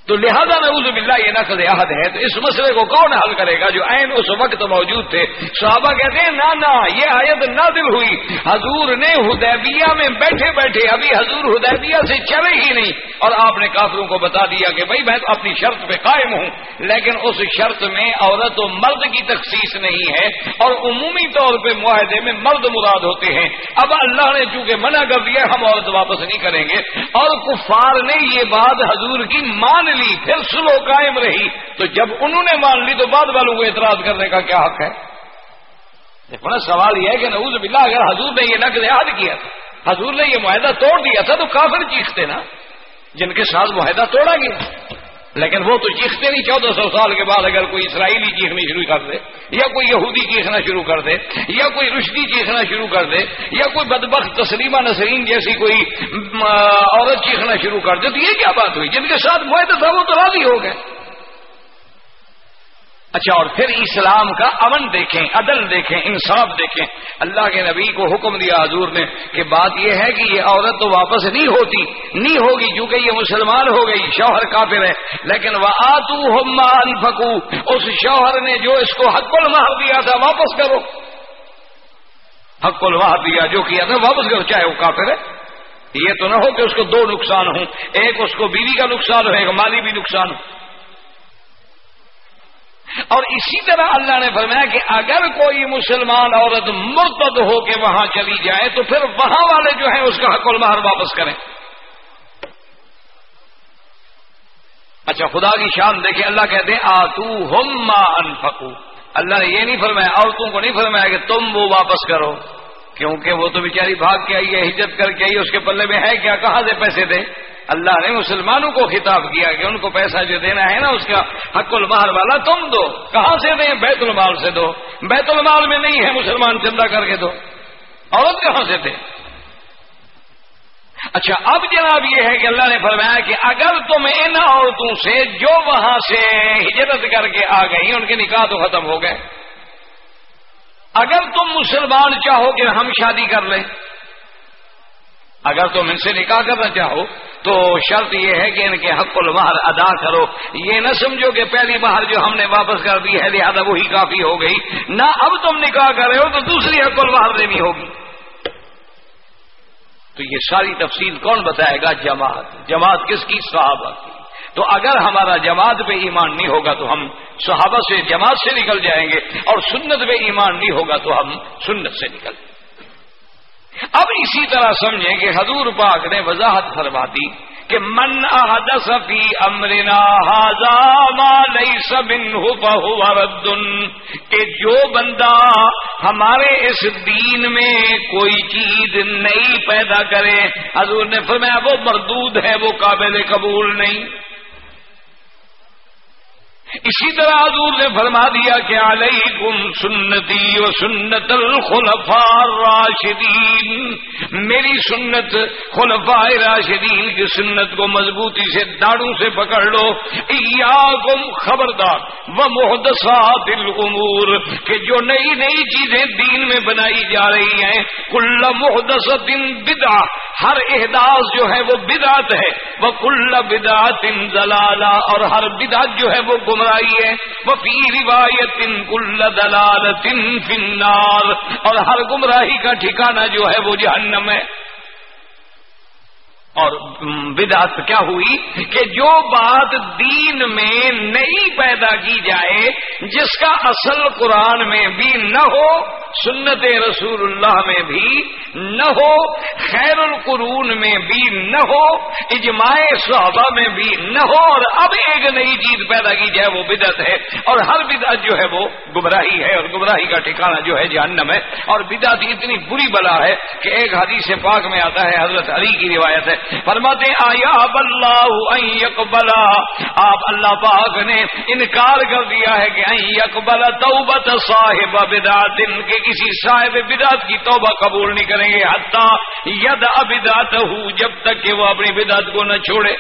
Speaker 1: تو لہذا نعوذ باللہ یہ نقد عہد ہے، تو اس مسئلے کو کون حل کرے گا جو عین اس وقت موجود تھے؟ صحابہ کہتے ہیں نہ نہ یہ آیت نازل ہوئی۔ حضور نے ہدیبیہ میں بیٹھے بیٹھے، ابھی حضور ہدیبیہ سے چلے ہی نہیں۔ اور آپ نے کافروں کو بتا دیا کہ بھائی، میں تو اپنی شرط پہ قائم ہوں، لیکن اس شرط میں عورت و مرد کی تخصیص نہیں ہے۔ اور عمومی طور پہ معاہدے میں مرد مراد ہوتے ہیں۔ اب اللہ نے چونکہ منع کر دیا، ہم عورت واپس نہیں کریں گے۔ اور کفار نے یہ بات حضور کی مان لی، پھر سلو قائم رہی۔ تو جب انہوں نے مان لی تو بعد والوں کو اعتراض کرنے کا کیا حق ہے؟ دیکھو نا، سوال یہ ہے کہ نعوذ باللہ، اگر حضور نے یہ نقل یاد کیا تھا، حضور نے یہ معاہدہ توڑ دیا تھا تو کافر چیختے نا، جن کے ساتھ معاہدہ توڑا گیا۔ لیکن وہ تو چیختے نہیں چودہ سو سال کے بعد اگر کوئی اسرائیلی چیخنی شروع کر دے، یا کوئی یہودی چیخنا شروع کر دے، یا کوئی رشدی چیخنا شروع کر دے، یا کوئی بدبخت تسلیمہ نسرین جیسی کوئی عورت چیخنا شروع کر دے، تو یہ کیا بات ہوئی؟ جن کے ساتھ معاہدہ تھا وہ تو راضی ہو گئے۔ اچھا اور پھر اسلام کا امن دیکھیں، عدل دیکھیں، انصاف دیکھیں۔ اللہ کے نبی کو حکم دیا حضور نے کہ بات یہ ہے کہ یہ عورت تو واپس نہیں ہوتی، نہیں ہوگی کیونکہ یہ مسلمان ہو گئی، شوہر کافر ہے۔ لیکن وہ آتو ہم اس شوہر نے جو اس کو حق المہر دیا تھا، واپس کرو۔ حق المہر دیا، جو کیا تھا، واپس کرو، چاہے وہ کافر ہے۔ یہ تو نہ ہو کہ اس کو دو نقصان ہوں، ایک اس کو بیوی کا نقصان ہو، ایک مالی بھی نقصان ہو۔ اور اسی طرح اللہ نے فرمایا کہ اگر کوئی مسلمان عورت مرتد ہو کے وہاں چلی جائے تو پھر وہاں والے جو ہیں اس کا حق المہر واپس کریں۔ اچھا خدا کی شان دیکھیں، اللہ کہتے ہیں آتو ہم ما انفقو۔ اللہ نے یہ نہیں فرمایا، عورتوں کو نہیں فرمایا کہ تم وہ واپس کرو۔ کیونکہ وہ تو بیچاری بھاگ کے آئی ہے ہجت کر کے آئی اس کے پلے میں ہے کیا؟ کہاں سے پیسے دیں؟ اللہ نے مسلمانوں کو خطاب کیا کہ ان کو پیسہ جو دینا ہے نا، اس کا حق المال والا تم دو۔ کہاں سے دیں؟ بیت المال سے دو۔ بیت المال میں نہیں ہے، مسلمان چندہ کر کے دو۔ عورت کہاں سے دے اچھا اب جناب یہ ہے کہ اللہ نے فرمایا کہ اگر تم ان عورتوں سے جو وہاں سے ہجرت کر کے آ گئی ان کے نکاح تو ختم ہو گئے۔ اگر تم مسلمان چاہو کہ ہم شادی کر لیں، اگر تم ان سے نکاح کرنا چاہو، تو شرط یہ ہے کہ ان کے حق المہر ادا کرو۔ یہ نہ سمجھو کہ پہلی مہر جو ہم نے واپس کر دی ہے، لہٰذا وہی کافی ہو گئی۔ نہ اب تم نکاح کر رہے ہو، تو دوسری حق المہر دینی ہوگی۔ تو یہ ساری تفصیل کون بتائے گا؟ جماعت۔ جماعت کس کی؟ صحابہ کی۔ تو اگر ہمارا جماعت پہ ایمان نہیں ہوگا تو ہم صحابہ سے جماعت سے نکل جائیں گے اور سنت پہ ایمان نہیں ہوگا تو ہم سنت سے نکل جائیں اب اسی طرح سمجھیں کہ حضور پاک نے وضاحت فرما دی کہ من احدث فی امرنا هذا ما ليس منه فهو رد، کہ جو بندہ ہمارے اس دین میں کوئی چیز نئی پیدا کرے، حضور نے فرمایا وہ مردود ہے، وہ قابل قبول نہیں۔ اسی طرح حضور نے فرما دیا کہ علیکم سنتی و سنت الخلفاء راشدین میری سنت خلفاء راشدین کی سنت کو مضبوطی سے داڑوں سے پکڑ لو۔ ایاکم خبردار و محدثات الامور کہ جو نئی نئی چیزیں دین میں بنائی جا رہی ہیں۔ کل محدثت بدع ہر احداث جو ہے وہ بدعت ہے۔ وہ کل بدعت ضلالہ اور ہر بدعت جو ہے وہ گمراہی ہے۔ وہ فی روایت کل دلال تن فنار اور ہر گمراہی کا ٹھکانہ جو ہے وہ جہنم ہے۔ اور بداس کیا ہوئی کہ جو بات دین میں نہیں پیدا کی جائے، جس کا اصل قرآن میں بھی نہ ہو سنت رسول اللہ میں بھی نہ ہو خیر القرون میں بھی نہ ہو، اجماع صحابہ میں بھی نہ ہو، اور اب ایک نئی چیز پیدا کی جائے، وہ بدعت ہے۔ اور ہر بدعت جو ہے، وہ گمراہی ہے، اور گمراہی کا ٹھکانا جو ہے، جہنم ہے۔ اور بدعت اتنی بری بلا ہے کہ ایک حدیث پاک میں آتا ہے، حضرت علی کی روایت ہے۔ فرماتے آیا اللہ بلا آپ اللہ پاک نے انکار کر دیا ہے کہ یکبل توبت صاحب بدعت کے کسی صاحب بدعت کی توبہ قبول نہیں کریں گے، حتیٰ ید ابدات ہوں جب تک کہ وہ اپنی بدعت کو نہ چھوڑے۔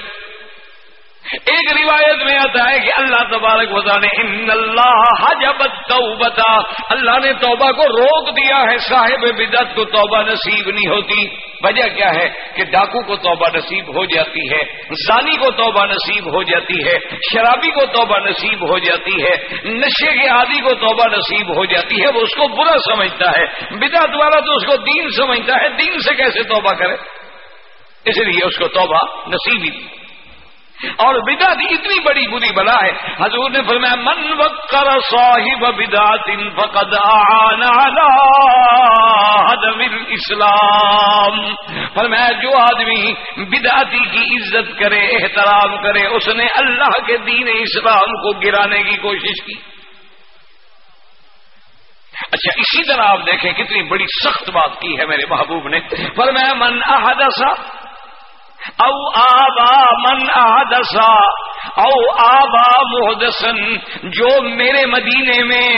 Speaker 1: ایک روایت میں آتا ہے کہ اللہ تبارک وزا نے ان اللہ حجبت توبتا، اللہ نے توبہ کو روک دیا ہے، صاحب بدت کو توبہ نصیب نہیں ہوتی۔ وجہ کیا ہے کہ ڈاکو کو توبہ نصیب ہو جاتی ہے، زانی کو توبہ نصیب ہو جاتی ہے، شرابی کو توبہ نصیب ہو جاتی ہے، نشے کے عادی کو توبہ نصیب ہو جاتی ہے، وہ اس کو برا سمجھتا ہے۔ بدعت والا تو اس کو دین سمجھتا ہے، دین سے کیسے توبہ کرے؟ اس لیے اس کو توبہ نصیب ہی اور بدعت اتنی بڑی بری بلا ہے۔ حضور نے فرمایا، من وقر صاحب بدعت فقد حدم الاسلام. فرمایا، جو آدمی بدعتی کی عزت کرے، احترام کرے، اس نے اللہ کے دین اسلام کو گرانے کی کوشش کی۔ اچھا اسی طرح آپ دیکھیں کتنی بڑی سخت بات کی ہے میرے محبوب نے۔ فرمایا، من احدث او آبا من آدسا او آبا محدثن، جو میرے مدینے میں،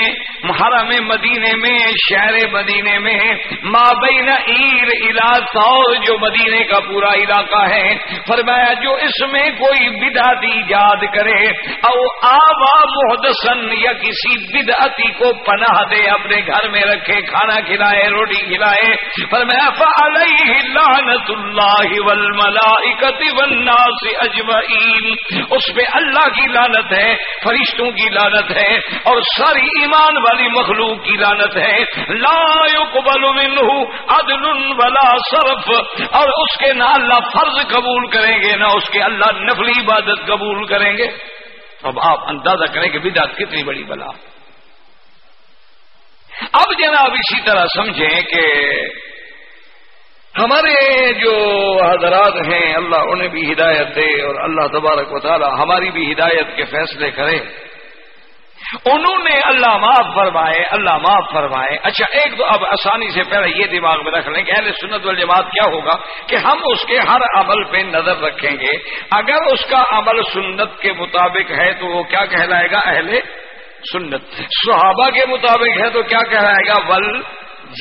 Speaker 1: محرم مدینے میں، شہر مدینے میں مابین ایر علاقہ جو مدینے کا پورا علاقہ ہے، فرمایا جو اس میں کوئی بدعتی یاد کرے، او آبا محدثن، یا کسی بدعتی کو پناہ دے، اپنے گھر میں رکھے، کھانا کھلائے، روٹی کھلائے، فرمایا، فعلیہ لعنت اللہ والملائکت والناس اجمعین۔ اس پہ اللہ کی لانت ہے، فرشتوں کی لانت ہے، اور ساری ایمان والی مخلوق کی لانت ہے۔ لا يقبل منه عدل ولا صرف۔ اور اس کے نہ اللہ فرض قبول کریں گے، نہ اس کے اللہ نفلی عبادت قبول کریں گے۔ اب آپ اندازہ کریں کہ بدعت کتنی بڑی بلا۔ اب جناب اسی طرح سمجھیں کہ ہمارے جو حضرات ہیں، اللہ انہیں بھی ہدایت دے اور اللہ تبارک و تعالی ہماری بھی ہدایت کے فیصلے کرے۔ انہوں نے اللہ معاف فرمائے، اللہ معاف فرمائے۔ اچھا ایک تو اب آسانی سے پہلے یہ دماغ میں رکھ لیں کہ اہل سنت والجماعت کیا ہوگا کہ ہم اس کے ہر عمل پہ نظر رکھیں گے۔ اگر اس کا عمل سنت کے مطابق ہے تو وہ کیا کہلائے گا؟ اہل سنت۔ صحابہ کے مطابق ہے تو کیا کہلائے گا؟ ول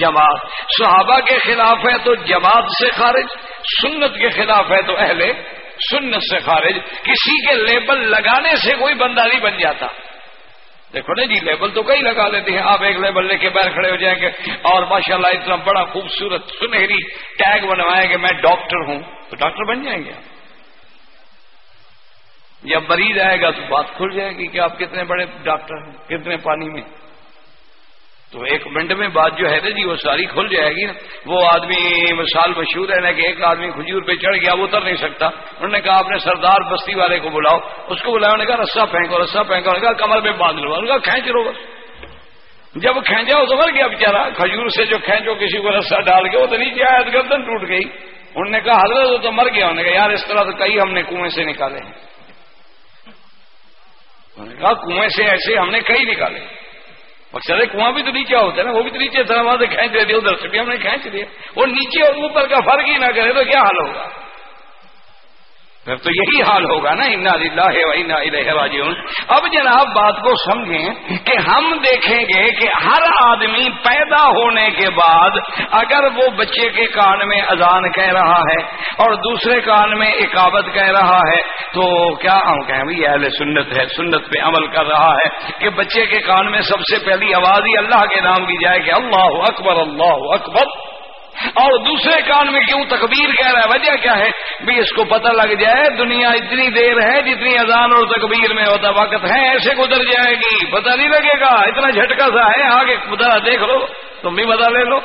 Speaker 1: جماعت۔ صحابہ کے خلاف ہے تو جماعت سے خارج، سنت کے خلاف ہے تو اہل سنت سے خارج۔ کسی کے لیبل لگانے سے کوئی بندہ نہیں بن جاتا۔ دیکھو نا جی لیبل تو کئی لگا لیتے ہیں۔ آپ ایک لیبل لے کے باہر کھڑے ہو جائیں گے اور ماشاءاللہ اتنا بڑا خوبصورت سنہری ٹیگ بنوائیں گے، میں ڈاکٹر ہوں۔ تو ڈاکٹر بن جائیں گے جب مریض آئے گا تو بات کھل جائے گی کہ آپ کتنے بڑے ڈاکٹر ہیں، کتنے پانی میں۔ تو ایک منٹ میں بات جو ہے نا جی وہ ساری کھل جائے گی نا۔ وہ آدمی مثال مشہور ہے نا کہ ایک آدمی کھجور پہ چڑھ گیا، وہ اتر نہیں سکتا۔ انہوں نے کہا، آپ نے سردار بستی والے کو بلاؤ۔ اس کو بلایا، انہوں نے کہا، رسا پھینکو رسا پھینکو۔ نے کہا، کمر میں باندھ لو۔ کہا، کھینچ لو۔ بس جب کھینچا، وہ تو مر گیا بےچارا کھجور سے جو کھینچو، کسی کو رسا ڈال کے، وہ تو نیچے آیا گردن ٹوٹ گئی۔ انہوں نے کہا، حضرت، وہ تو مر گیا۔ انہوں نے کہا، یار، اس طرح تو کئی ہم نے کنویں سے نکالے ہیں۔ انہوں نے کہا، کنویں سے ایسے ہم نے کئی نکالے۔ مقصد کنواں بھی تو نیچے ہوتا ہے نا، وہ بھی تو نیچے تھا وہاں سے کھینچ دے دیا ادھر سے بھی ہم نے کھینچ دیا۔ وہ نیچے اور اوپر کا فرق ہی نہ کرے تو کیا حال ہوگا؟ پھر تو یہی حال ہوگا نا، انا للہ راجعون۔ اب جناب بات کو سمجھیں کہ ہم دیکھیں گے کہ ہر آدمی پیدا ہونے کے بعد اگر وہ بچے کے کان میں اذان کہہ رہا ہے اور دوسرے کان میں اکابت کہہ رہا ہے، تو کیا ہم کہیں بھی اہل سنت ہے، سنت پہ عمل کر رہا ہے کہ بچے کے کان میں سب سے پہلی آواز ہی اللہ کے نام کی جائے کہ اللہ اکبر اللہ اکبر۔ اور دوسرے کان میں کیوں تکبیر کہہ رہا ہے؟ وجہ کیا ہے؟ بھی اس کو پتہ لگ جائے، دنیا اتنی دیر ہے جتنی اذان اور تکبیر میں ہوتا وقت ہے، ایسے گزر جائے گی۔ پتہ نہیں لگے گا، اتنا جھٹکا سا ہے، آگے دیکھ لو، تم بھی پتہ لے لو۔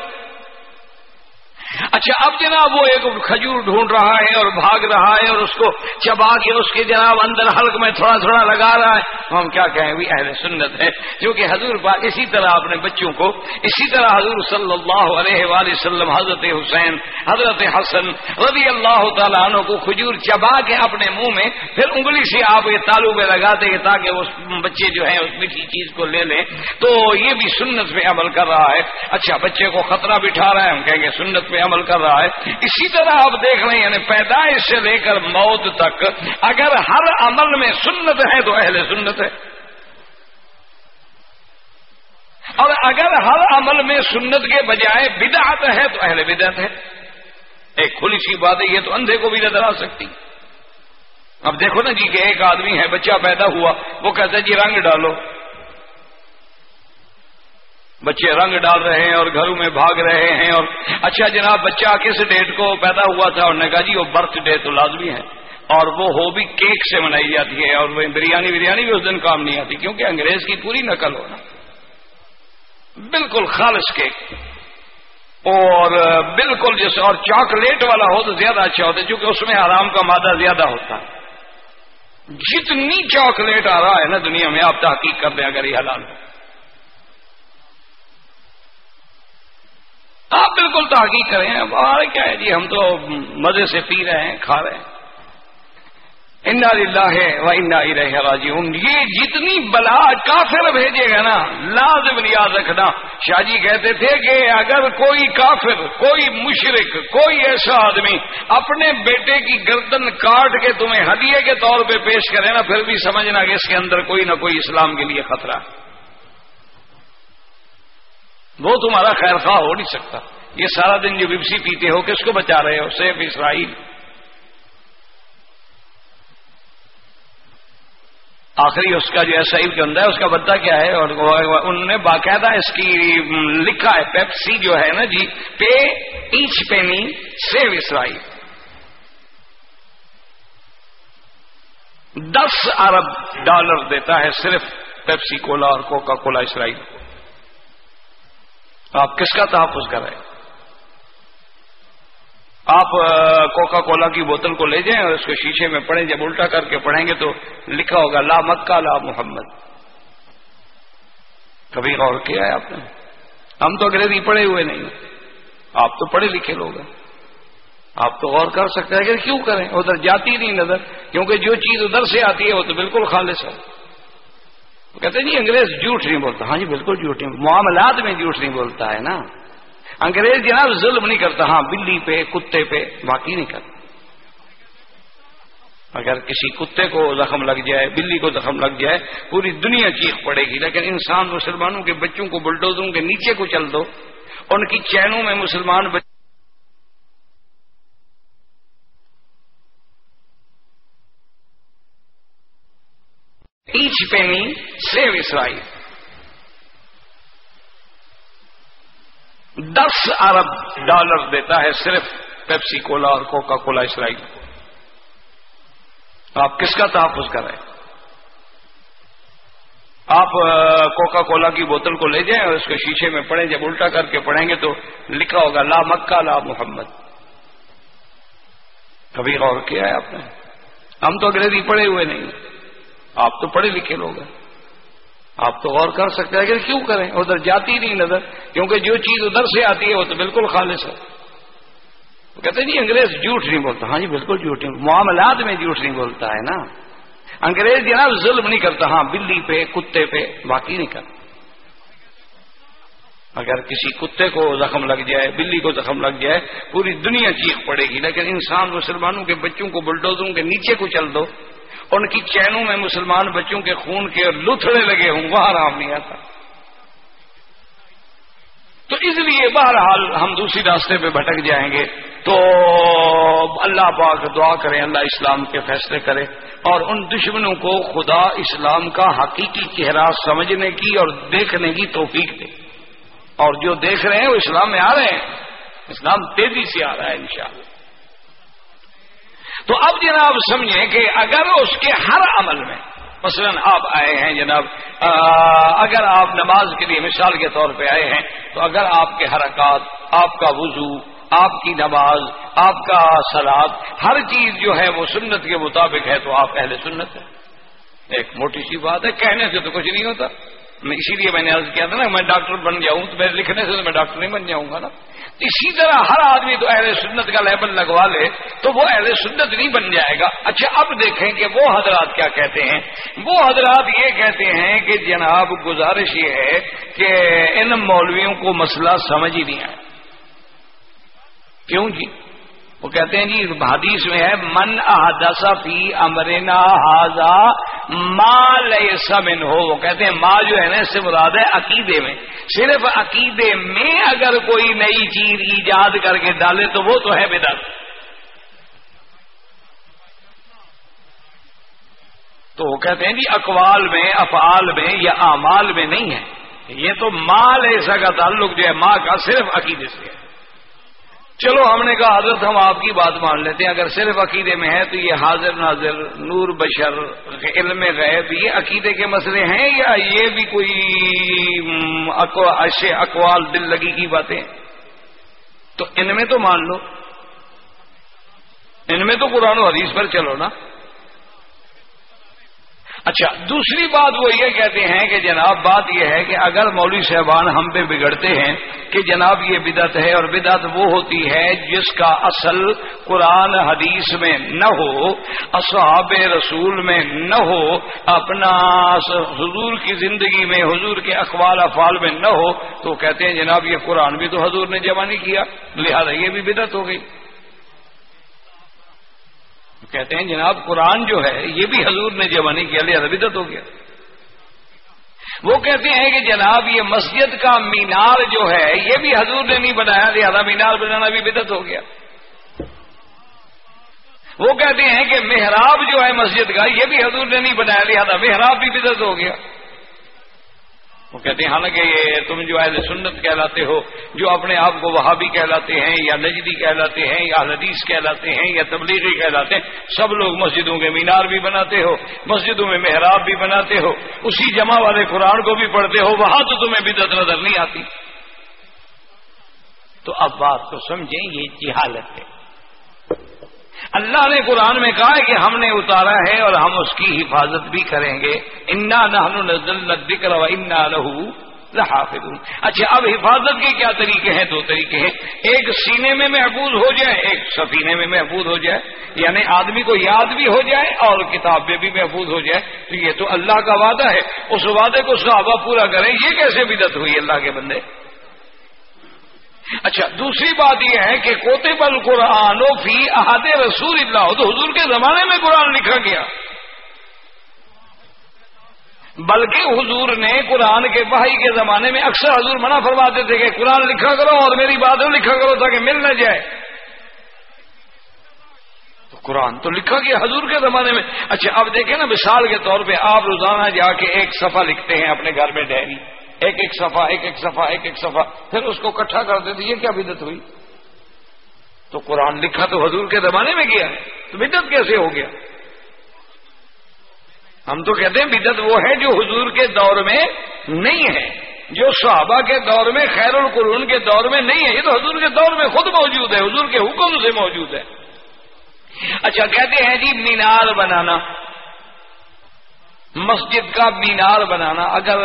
Speaker 1: اچھا اب جناب وہ ایک کھجور ڈھونڈ رہا ہے اور بھاگ رہا ہے اور اس کو چبا کے اس کے جناب اندر حلق میں تھوڑا تھوڑا لگا رہا ہے۔ ہم کیا کہیں بھی اہل سنت ہے کیونکہ حضور پاک اسی طرح اپنے بچوں کو، اسی طرح حضور صلی اللہ علیہ وآلہ وسلم، حضرت حسین، حضرت حسن رضی اللہ تعالیٰ عنہ کو کھجور چبا کے اپنے منہ میں پھر انگلی سے آپ یہ تالو میں لگاتے ہیں تاکہ اس بچے جو ہیں، اس میٹھی چیز کو لے لیں۔ تو یہ بھی سنت پہ عمل کر رہا ہے۔ اچھا بچے کو خطرہ بٹھا رہا ہے، ہم کہیں گے سنت پہ عمل کر رہا ہے۔ اسی طرح آپ دیکھ رہے ہیں یعنی پیدائش سے لے کر موت تک، اگر ہر عمل میں سنت ہے تو اہل سنت ہے۔ اور اگر ہر عمل میں سنت کے بجائے بدعت ہے تو اہل بدعت ہے۔ ایک کھلی سی بات ہے، یہ تو اندھے کو بھی نظر آ سکتی۔ اب دیکھو نا جی کہ ایک آدمی ہے، بچہ پیدا ہوا، وہ کہتا ہے جی رنگ ڈالو۔ بچے رنگ ڈال رہے ہیں اور گھروں میں بھاگ رہے ہیں اور اچھا جناب بچہ کس ڈیٹ کو پیدا ہوا تھا اور نے کہا جی وہ برتھ ڈے تو لازمی ہے اور وہ ہو بھی کیک سے منائی جاتی ہے اور وہ بریانی بریانی بھی اس دن کام نہیں آتی کیونکہ انگریز کی پوری نقل ہونا بالکل خالص کیک۔ اور بالکل جیسے اور چاکلیٹ والا ہو تو زیادہ اچھا ہوتا ہے کیونکہ اس میں آرام کا مادہ زیادہ ہوتا ہے۔ جتنی چاکلیٹ آ رہا ہے نا دنیا میں، آپ تحقیق کر دیں اگر یہ حلال ہو۔ آپ بالکل تحقیق کریں باہر کیا ہے جی ہم تو مزے سے پی رہے ہیں، کھا رہے ہیں۔ انا للہ ہے وہ انا رہے راجی یہ جتنی بلا کافر بھیجے گا نا، لازم یاد رکھنا۔ شاہ جی کہتے تھے کہ اگر کوئی کافر، کوئی مشرق کوئی ایسا آدمی اپنے بیٹے کی گردن کاٹ کے تمہیں ہدیے کے طور پہ پیش کرے نا، پھر بھی سمجھنا کہ اس کے اندر کوئی نہ کوئی اسلام کے لیے خطرہ ہے۔ وہ تمہارا خیر خواہ ہو نہیں سکتا۔ یہ سارا دن جو بپسی پیتے ہو، کس کو بچا رہے ہو؟ سیف اسرائیل۔ آخری اس کا جو اسرائیل کے اندر ہے، اس کا بدہ کیا ہے؟ اور انہوں نے باقاعدہ اس کی لکھا ہے، پیپسی جو ہے نا جی پے، ایچ پینی، سیو اسرائیل۔ دس ارب ڈالر دیتا ہے صرف پیپسی کولا اور کوکا کولا اسرائیل کو۔ آپ کس کا تحفظ کر آپ کوکا کولا کی بوتل کو لے جائیں اور اس کو شیشے میں پڑھیں، جب الٹا کر کے پڑھیں گے تو لکھا ہوگا، لا مکہ، لا محمد۔ کبھی غور کیا ہے آپ نے؟ ہم تو انگریزی پڑھے ہوئے نہیں آپ تو پڑھے لکھے لوگ ہیں۔ آپ تو غور کر سکتے ہیں کہ کیوں کریں؟ ادھر جاتی نہیں نظر، کیونکہ جو چیز ادھر سے آتی ہے وہ تو بالکل خالص ہے۔ کہتے ہیں جی انگریز جھوٹ نہیں بولتا۔ ہاں جی بالکل جھوٹ نہیں، معاملات میں جھوٹ نہیں بولتا ہے نا۔ انگریز جناب ظلم نہیں کرتا ہاں بلی پہ، کتے پہ باقی نہیں کرتا۔ اگر کسی کتے کو زخم لگ جائے، بلی کو زخم لگ جائے، پوری دنیا چیخ پڑے گی، لیکن انسان مسلمانوں کے بچوں کو بلڈوزوں کے نیچے کو چل دو، ان کی چینوں میں مسلمان بچے ایچ پینی سیو اسرائیل دس ارب ڈالر دیتا ہے صرف پیپسی کولا اور کوکا کولا اسرائیل کو۔ آپ کس کا تحفظ کر رہے ہیں؟ آپ کوکا کولا کی بوتل کو لے جائیں اور اس کو شیشے میں پڑھیں۔ جب الٹا کر کے پڑھیں گے تو لکھا ہوگا، لا مکہ، لا محمد۔ کبھی غور کیا ہے آپ نے؟ ہم تو انگریزی پڑھے ہوئے نہیں۔ آپ تو پڑھے لکھے لوگ ہیں۔ آپ تو غور کر سکتے ہیں کہ کیوں کریں؟ ادھر جاتی نہیں نظر، کیونکہ جو چیز ادھر سے آتی ہے وہ تو بالکل خالص ہے۔ کہتے ہیں جی انگریز جھوٹ نہیں بولتا۔ ہاں جی بالکل جھوٹ نہیں، معاملات میں جھوٹ نہیں بولتا ہے نا۔ انگریز جناب ظلم نہیں کرتا۔ ہاں بلی پہ، کتے پہ باقی نہیں کرتا۔ اگر کسی کتے کو زخم لگ جائے، بلی کو زخم لگ جائے، پوری دنیا چیخ پڑے گی لیکن انسان مسلمانوں کے بچوں کو بلڈوزروں کے نیچے کو چل دو۔ ان کی چینوں میں مسلمان بچوں کے خون کے لتھڑے لگے ہوں، وہاں آرام نہیں آتا۔ تو اس لیے بہرحال ہم دوسری راستے پہ بھٹک جائیں گے۔ تو اللہ پاک دعا کریں، اللہ اسلام کے فیصلے کرے۔ اور ان دشمنوں کو خدا اسلام کا حقیقی چہرہ سمجھنے کی اور دیکھنے کی توفیق دے۔ اور جو دیکھ رہے ہیں، وہ اسلام میں آ رہے ہیں۔ اسلام تیزی سے آ رہا ہے انشاءاللہ۔ تو اب جناب سمجھیں کہ اگر اس کے ہر عمل میں، مثلا آپ آئے ہیں جناب اگر آپ نماز کے لیے مثال کے طور پہ آئے ہیں، تو اگر آپ کے حرکات، آپ کا وضو، آپ کی نماز، آپ کا سلاد ہر چیز جو ہے وہ سنت کے مطابق ہے، تو آپ اہل سنت ہیں۔ ایک موٹی سی بات ہے، کہنے سے تو کچھ نہیں ہوتا۔ میں اسی لیے میں نے عرض کیا تھا نا، میں ڈاکٹر بن جاؤں تو میں لکھنے سے تو میں ڈاکٹر نہیں بن جاؤں گا نا۔ اسی طرح ہر آدمی تو اہل سنت کا لیبل لگوا لے تو وہ اہل سنت نہیں بن جائے گا۔ اچھا اب دیکھیں کہ وہ حضرات کیا کہتے ہیں؟ وہ حضرات یہ کہتے ہیں کہ جناب گزارش یہ ہے کہ ان مولویوں کو مسئلہ سمجھ ہی نہیں آیا۔ کیوں جی؟ وہ کہتے ہیں جی حدیث میں ہے، من احدث فی امرنا ہاضا ماں سمن ہو وہ کہتے ہیں ماں جو ہے نا، اس سے مراد ہے عقیدے میں۔ صرف عقیدے میں اگر کوئی نئی چیز ایجاد کر کے ڈالے تو وہ تو ہے بدعت۔ تو وہ کہتے ہیں جی اقوال میں، افعال میں یا اعمال میں نہیں ہے۔ یہ تو مال ایسا کا تعلق جو ہے ماں کا صرف عقیدے سے ہے۔ چلو ہم نے کہا، حضرت، ہم آپ کی بات مان لیتے ہیں۔ اگر صرف عقیدے میں ہے تو یہ حاضر، ناظر، نور، بشر، علم، غیب، یہ عقیدے کے مسئلے ہیں یا یہ بھی کوئی اقوال، دل لگی کی باتیں؟ تو ان میں تو مان لو۔ ان میں تو قرآن و حدیث پر چلو نا۔ اچھا دوسری بات وہ یہ کہتے ہیں کہ جناب، بات یہ ہے کہ اگر مولوی صاحبان ہم پہ بگڑتے ہیں کہ جناب یہ بدت ہے اور بدعت وہ ہوتی ہے جس کا اصل قرآن حدیث میں نہ ہو، اصحاب رسول میں نہ ہو، اپنا حضور کی زندگی میں، حضور کے اخبار افعال میں نہ ہو، تو کہتے ہیں جناب یہ قرآن بھی تو حضور نے جمع نہیں کیا، لہذا یہ بھی بدت ہو گئی۔ کہتے ہیں جناب قرآن جو ہے، یہ بھی حضور نے جمع نہیں کیا لیا بدت ہو گیا۔ وہ کہتے ہیں کہ جناب یہ مسجد کا مینار جو ہے، یہ بھی حضور نے نہیں بنایا، لہذا مینار بنانا بھی بدت ہو گیا۔ وہ کہتے ہیں کہ محراب جو ہے مسجد کا، یہ بھی حضور نے نہیں بنایا، لہذا محراب بھی بدت ہو گیا۔ کہتے ہیں، حالانکہ یہ تم جو اہل سنت کہلاتے ہو، جو اپنے آپ کو وہابی کہلاتے ہیں، یا نجدی کہلاتے ہیں، یا حدیث کہلاتے ہیں، یا تبلیغی کہلاتے ہیں، سب لوگ مسجدوں کے مینار بھی بناتے ہو، مسجدوں میں محراب بھی بناتے ہو، اسی جمع والے قرآن کو بھی پڑھتے ہو، وہاں تو تمہیں بدت نظر نہیں آتی۔ تو اب بات کو سمجھیں، یہ جہالت ہے۔ اللہ نے قرآن میں کہا کہ ہم نے اتارا ہے اور ہم اس کی حفاظت بھی کریں گے۔ انا نہ انا لہو لحافظ اچھا اب حفاظت کے کیا طریقے ہیں؟ دو طریقے ہیں۔ ایک سینے میں محفوظ ہو جائے، ایک سفینے میں محفوظ ہو جائے یعنی آدمی کو یاد بھی ہو جائے اور کتاب میں بھی محفوظ ہو جائے۔ تو یہ تو اللہ کا وعدہ ہے۔ اس وعدے کو صحابہ پورا کریں، یہ کیسے بدت ہوئی اللہ کے بندے؟ اچھا دوسری بات یہ ہے کہ کوتے بل قرآن و فی احاد رسول اللہ، تو حضور کے زمانے میں قرآن لکھا گیا۔ بلکہ حضور نے قرآن کے بھائی کے زمانے میں اکثر حضور منع فرماتے تھے کہ قرآن لکھا کرو اور میری باتیں لکھا کرو تاکہ مل نہ جائے۔ تو قرآن تو لکھا گیا حضور کے زمانے میں۔ اچھا اب دیکھیں نا مثال کے طور پہ آپ روزانہ جا کے ایک صفحہ لکھتے ہیں اپنے گھر میں ڈائری ایک ایک صفحہ، ایک ایک صفحہ، ایک ایک صفحہ، پھر اس کو اکٹھا کر دیتے یہ کیا بدت ہوئی؟ تو قرآن لکھا تو حضور کے زمانے میں کیا تو بدت کیسے ہو گیا؟ ہم تو کہتے ہیں بدت وہ ہے جو حضور کے دور میں نہیں ہے، جو صحابہ کے دور میں، خیر القرون کے دور میں نہیں ہے، یہ تو حضور کے دور میں خود موجود ہے، حضور کے حکم سے موجود ہے۔ اچھا کہتے ہیں جی مینار بنانا۔ مسجد کا مینار بنانا، اگر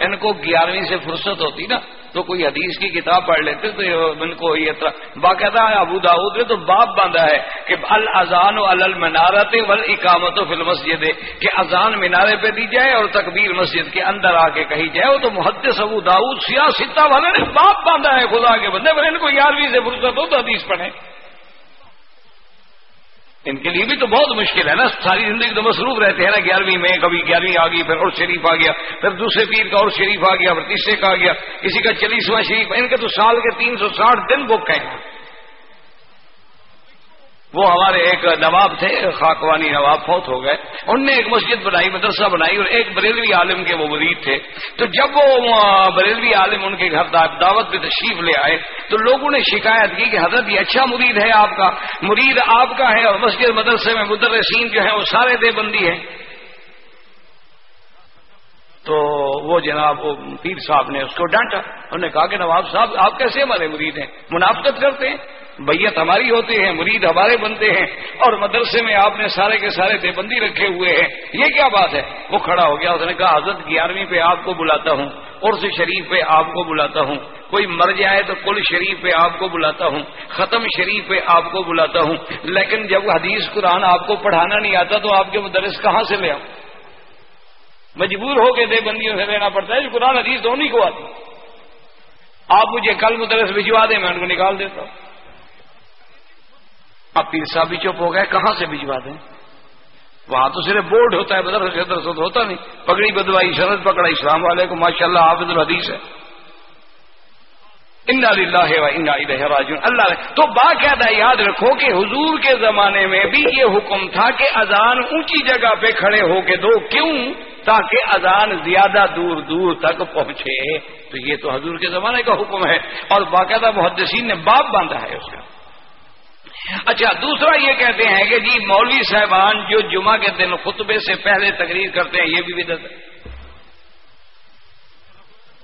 Speaker 1: ان کو گیارہویں سے فرصت ہوتی نا، تو کوئی حدیث کی کتاب پڑھ لیتے، تو ان کو یہ باقاعدہ ابو داود نے تو باپ باندھا ہے کہ الزان و المنارت ول اکامت و فل مسجد کہ اذان مینارے پہ دی جائے اور تکبیر مسجد کے اندر آ کے کہی جائے، وہ تو محدث ابو داود سیاستہ والے نے باپ باندھا ہے، خدا کے بندے، پر ان کو گیارہویں سے فرصت ہو تو حدیث پڑھیں۔ ان کے لیے بھی تو بہت مشکل ہے نا، ساری زندگی تو مصروف رہتے ہیں نا، گیارہویں میں کبھی گیارہویں آ گئی، پھر اور شریف آ گیا، پھر دوسرے پیر کا اور شریف آ گیا، پھر تیسرے کا آ گیا کسی کا چالیسواں شریف، ان کے تو سال کے تین سو ساٹھ دن بک ہیں۔ وہ ہمارے ایک نواب تھے، خاکوانی نواب فوت ہو گئے۔ انہوں نے ایک مسجد بنائی، مدرسہ بنائی اور ایک بریلوی عالم کے وہ مرید تھے۔ تو جب وہ بریلوی عالم ان کے گھر دعوت پہ تشریف لے آئے، تو لوگوں نے شکایت کی کہ حضرت یہ اچھا مرید ہے آپ کا، مرید آپ کا ہے اور مسجد مدرسے میں مدرسین جو ہے وہ سارے دے بندی ہیں۔ تو وہ جناب، وہ پیر صاحب نے اس کو ڈانٹا، انہوں نے کہا کہ نواب صاحب، آپ کیسے ہمارے مرید ہیں؟ منافقت کرتے ہیں۔ بیت ہماری ہوتے ہیں مرید ہمارے بنتے ہیں، اور مدرسے میں آپ نے سارے کے سارے دیوبندی رکھے ہوئے ہیں۔ یہ کیا بات ہے؟ وہ کھڑا ہو گیا، اس نے کہا، حضرت گیارہویں پہ آپ کو بلاتا ہوں عرص شریف پہ آپ کو بلاتا ہوں۔ کوئی مر جائے تو کل شریف پہ آپ کو بلاتا ہوں، ختم شریف پہ آپ کو بلاتا ہوں۔ لیکن جب حدیث قرآن آپ کو پڑھانا نہیں آتا تو آپ کے مدرس کہاں سے لے آؤ مجبور ہو کے دے بندیوں سے لینا پڑتا ہے قرآن حدیث دونوں کو آتی۔ آپ مجھے کل مدرس بھجوا دیں، میں ان کو نکال دیتا ہوں۔ اب پیر صاحب بھی چپ ہو گئے، کہاں سے بھجوا دیں؟ وہاں تو صرف بورڈ ہوتا ہے بدر درس ہوتا نہیں۔ پگڑی بدوائی، شرط پکڑا اسلام والے کو ماشاء اللہ حافظ الحدیث ہے۔ اللہ تو باقاعدہ یاد رکھو کہ حضور کے زمانے میں بھی یہ حکم تھا کہ اذان اونچی جگہ پہ کھڑے ہو کے دو، کیوں؟ تاکہ اذان زیادہ دور دور تک پہنچے۔ تو یہ تو حضور کے زمانے کا حکم ہے۔ اور باقاعدہ محدثین نے باپ باندھا ہے اس کا۔ اچھا دوسرا یہ کہتے ہیں کہ جی مولوی صاحبان جو جمعہ کے دن خطبے سے پہلے تقریر کرتے ہیں، یہ بھی بدت ہے۔